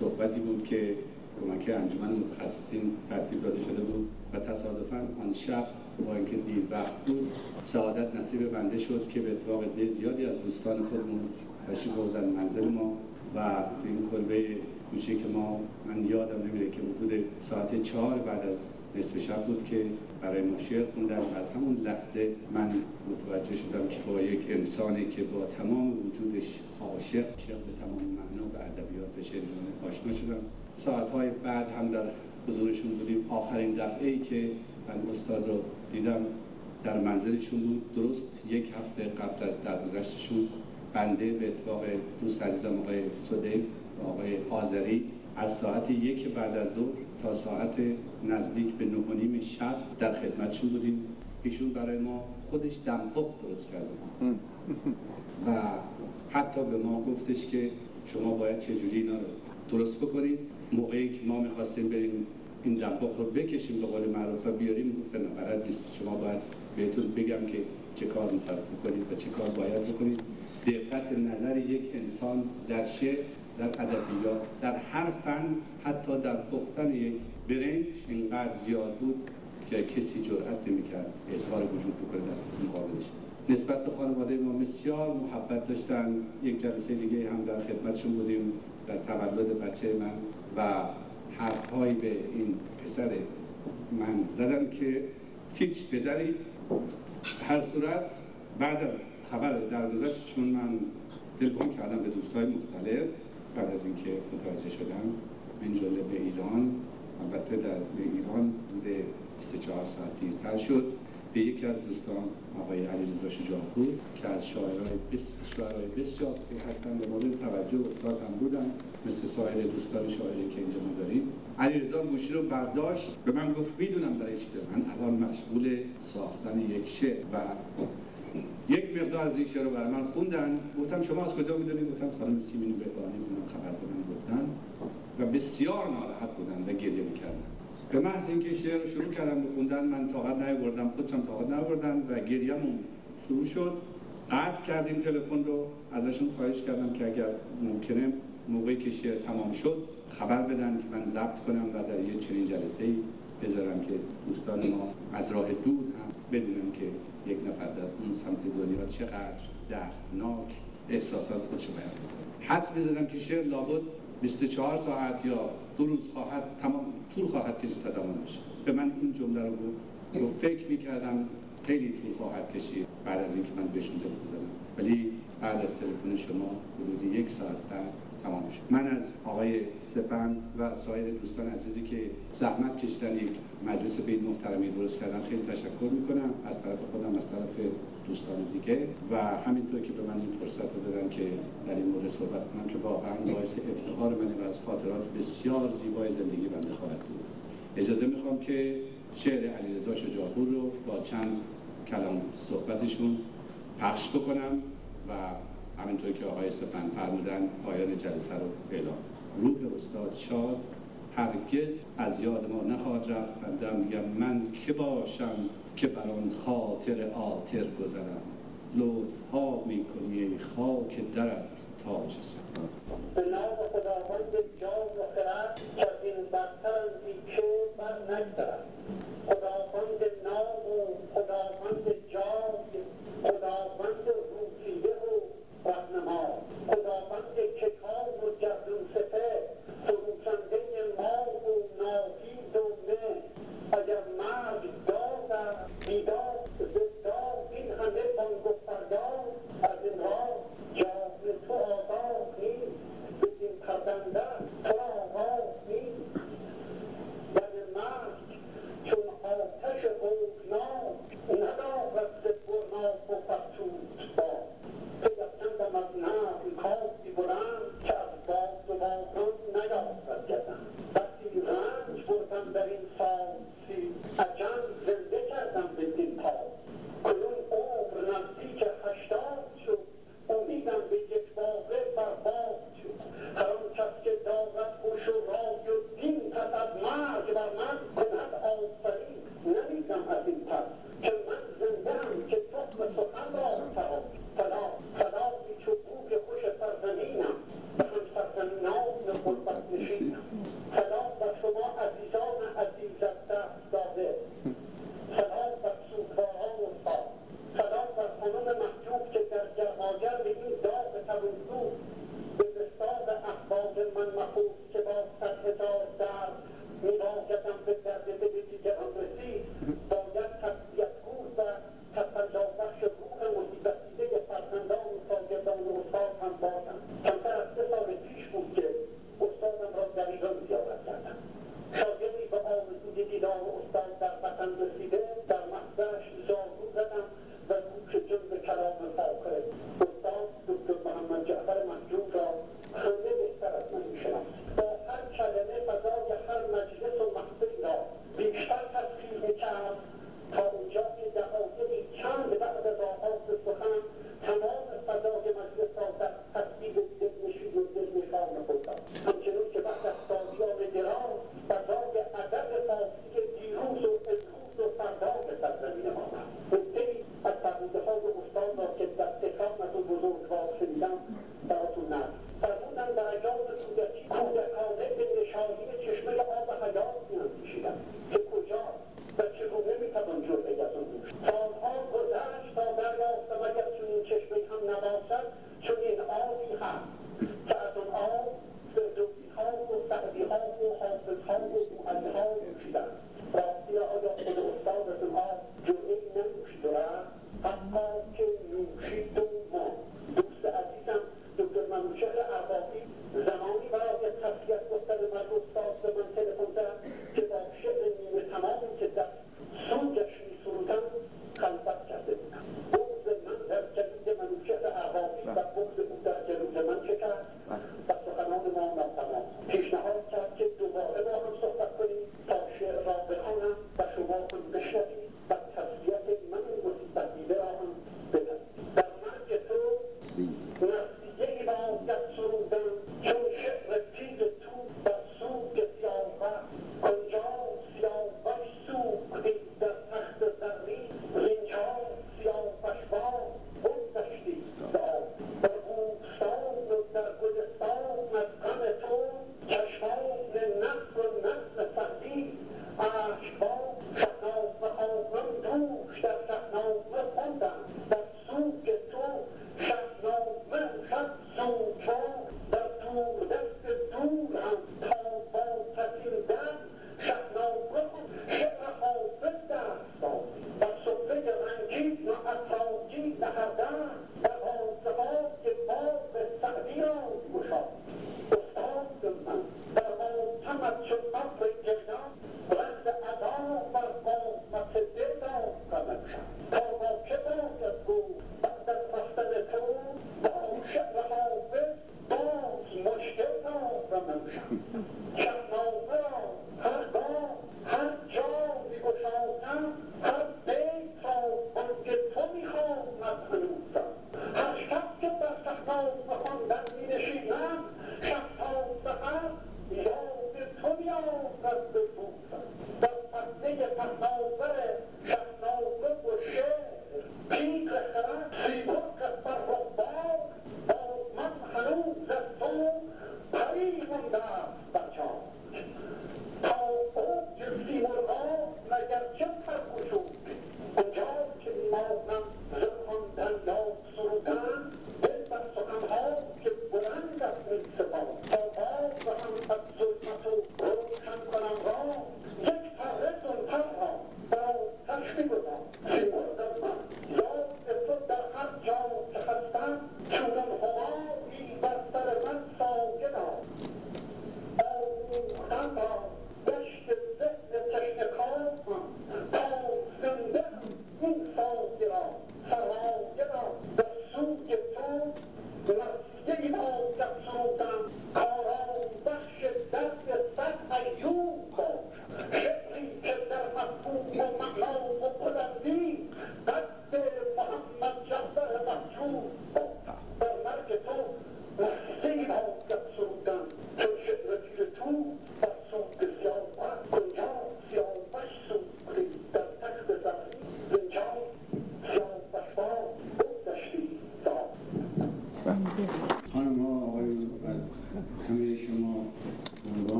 [SPEAKER 18] صحبتی بود که کمک انجمن متخصصین ترتیب داده شده بود و تصادفا آن شب با اینکه دیر وقت بود سعادت نصیب بنده شد که به اتفاق زیادی از دوستان خودمون تشریف بردن منزل ما و این کلبه کوچه که ما من یادم نمیره که حدود ساعت چهار بعد از نصف شب بود که برای ما شعر خوندن از همون لحظه من متوجه شدم که با یک انسانی که با تمام وجودش عاشق عاشق به تمام معنا و ادبیات به شعر آشنا شدم. ساعتهای بعد هم در حضورشون بودیم. آخرین دفعه ای که من استاد رو دیدم در منزلشون بود. درست یک هفته قبل از درگذشتشون بنده به اتفاق دوست عزیزم آقای صدیف و آقای آذری از ساعت یک بعد از ظهر تا ساعت نزدیک به نه نیم شب در خدمتشون بودیم. ایشون برای ما خودش دمپخت درست کرده [laughs] و حتی به ما گفتش که شما باید چجوری اینا رو درست بکنید. موقعی که ما می‌خواستیم بریم این دمپخت رو بکشیم به قول معروف و بیاریم گفتن نه نیست شما باید بهتون بگم که چه کار می‌خواید بکنید و چه کار باید بکنید. دقت نظر یک انسان در شعر در ادبیات در هر فن حتی در پختن یک برنج اینقدر زیاد بود که کسی جرأت نمی‌کرد اظهار وجود بکنه در مقابلش. نسبت به خانواده ما بسیار محبت داشتن. یک جلسه دیگه هم در خدمتشون بودیم در تولد بچه من و حرفهایی به این پسر من زدم که هیچ پدری هر صورت بعد از خبر درگذشتشون من تلفن کردم به دوستای مختلف. بعد از اینکه متوجه شدم من جمله به ایران البته در به ایران بوده 24 ساعت دیرتر شد. به یکی از دوستان آقای علیرضا شجاعپور که از شاعرای بس شاعرای بسیار که هستن به مورد توجه استاد هم بودن مثل سایر دوستان شاعری که اینجا ما داریم علیرضا گوشی رو برداشت به من گفت می‌دونم برای چی من الان مشغول ساختن یک شعر و یک مقدار از این شعر رو برای من خوندن. گفتم شما از کجا می‌دونید؟ گفتم خانم سیمین بهبانی بودن خبر دادن گفتن و بسیار ناراحت بودن و گریه می‌کردن. به محض اینکه شعر رو شروع کردم بخوندن من طاقت نیاوردم خودشم طاقت نیاوردن و گریه‌مون شروع شد. قطع کردیم تلفن رو ازشون خواهش کردم که اگر ممکنه موقعی که شعر تمام شد خبر بدن که من ضبط کنم و در یه چنین جلسه ای بذارم که دوستان ما از راه دور هم بدونم که یک نفر در اون سمت دنیا چقدر دردناک احساسات خودشو بیان حدس بزنم که شعر لابد 24 ساعت یا دو روز خواهد تمام طول خواهد کشید تا به من این جمله رو گفت. فکر می‌کردم خیلی طول خواهد کشید بعد از اینکه من بهشون زدم ولی بعد از تلفن شما حدود یک ساعت بعد تمام شد من از آقای سپند و سایر دوستان عزیزی که زحمت کشیدن یک مجلس به این محترمی درست کردن خیلی تشکر می‌کنم. از طرف خودم از طرف دوستان دیگه. و همینطور که به من این فرصت رو دادن که در این مورد صحبت کنم که واقعا باعث افتخار منه و از خاطرات بسیار زیبای زندگی بنده خواهد بود. اجازه می‌خوام که شعر علیرضا شجاعپور رو با چند کلام صحبتشون پخش بکنم و همینطور که آقای سپن فرمودن پایان جلسه رو اعلام. روح استاد شاد هرگز از یاد ما نخواهد رفت. بنده میگم من که باشم که بر آن خاطر آتر گذرم. لطف ها می‌کنی خاک درت تاج سفر
[SPEAKER 19] به نام خداوند جان و خرد که این برتر از بیچه بر نگذرد خداوند نام و خداوند جای خداوند روسیده و رهنما خداوند کتاب و گردون سپه فروشنده ما و ناهید و مه اگر مرگ داد است بیداد زداد این همه بانگ و جان تو آزاد نیست بدین پرونده تو آغاز نیست در مرگ عجم زنده کردم بدین پاس کنون عمر نزدیک هشتاد شد؟ امیدم به یک باره برباد شد هر آن کس که دارد هوش و رای و دین پس از مرگ بر من کند آفرین نمیدم از این پس که من زنده ام که تخم سخن را سرام فلا فلایی چو بوی خوش سرزمینم و هم سرزمینان غربت نشینم سلام بر شما عزیزان عزیز از دست داده سلام بر سوگواران استاد سلام بر خانم محجوب که در گرماگر به این داغ تبوزو من مخوف که با صد هزار درد میبایدم به دیگران رسید. باید تسلیتگو و تسلا بخش روح مصیبتیده فرزندان و شاگردان استاد هم باشم. کمتر از سه سال پیش که استادم را در ایران زیارت کردم. شاگردی به آرزوی دیدار استاد در وطن محضرش زانو زدم. و استاد محمد جعفر محجوب را همه بهتر با هر کلمه هر و بیشتر تصویر می‌کرد. تا اونجا که دقایقی چند بعد از آغاز سخن تمام فضای مجلس را در تصویر دلنشین و دلنشان خود همچنین که بعد از دیروز و امروز. فردا به سرزمین ما نکتهای از فرموده های استاد را که در تکرامت و بزرگوار شنیدم براتون نقل فرمودن در ایام کودکی کودکانه به نشانی چشمه آب حیات میاندیشیدم که کجا و چگونه می‌توان جرعه از آن نوشت سالها گذشت تا دریافتم اگر چنین چشمه هم نباشد چنین آبی هست که از آن آب فردوسیها و سعدیها و حافظها و معلیها نوشیدند راستی آیا خود استاد آب جرعهای ننوشید حتی که نوشید و ماند دوست عزیزم دکتر منوچهر اربابی زمانی برای تسلیت گفتن مرد استاد به من تلفن زد که با شعر نیمه تمامی که در سوگش می سرودم خلوت کرده بودم بغض من در جلید منوچهر اربابی و بغض او در جلود من کرد و سخنان ما ناتمام پیشنهاد کرد که دوباره با هم صحبت کنیم تا شعر را بخوانم و شما هم بشنوید و تسلیت من مصیبت دیده را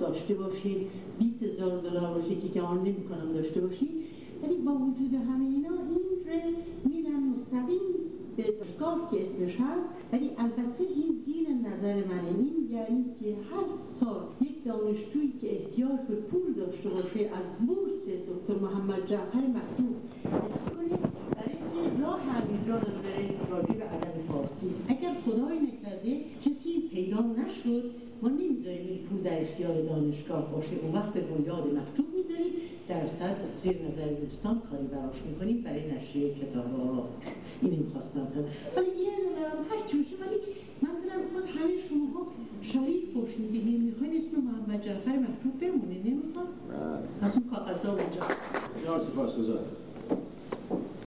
[SPEAKER 4] داشته باشید 20 هزار دلار باشه که گمان نمی کنم داشته باشید. ولی با وجود همه اینا این ره میرن مستقیم به دانشگاه که اسمش هست. ولی البته این زیر نظر من این یعنی که هر سال یک دانشجویی که احتیاج به پول داشته باشه از بورس دکتر محمد جعفر برای راه هویجان بره راجع به ادب فارسی. اگر خدای نکرده کسی پیدا نشد ما نمی‌ذاریم این پول در اختیار دانشگاه باشه. اون وقت به بنیاد مکتوب می‌ذاریم. درصد زیر نظر دوستان کاری براش می‌کنیم برای نشریه کتاب ها این می‌خواستم ولی یه دارم هر چی ولی من دارم خود همه شما باشیم دیگه می‌خواین اسم محمد جعفر مکتوب بمونه نمی‌خوام؟ از اون کاغذ ها اونجا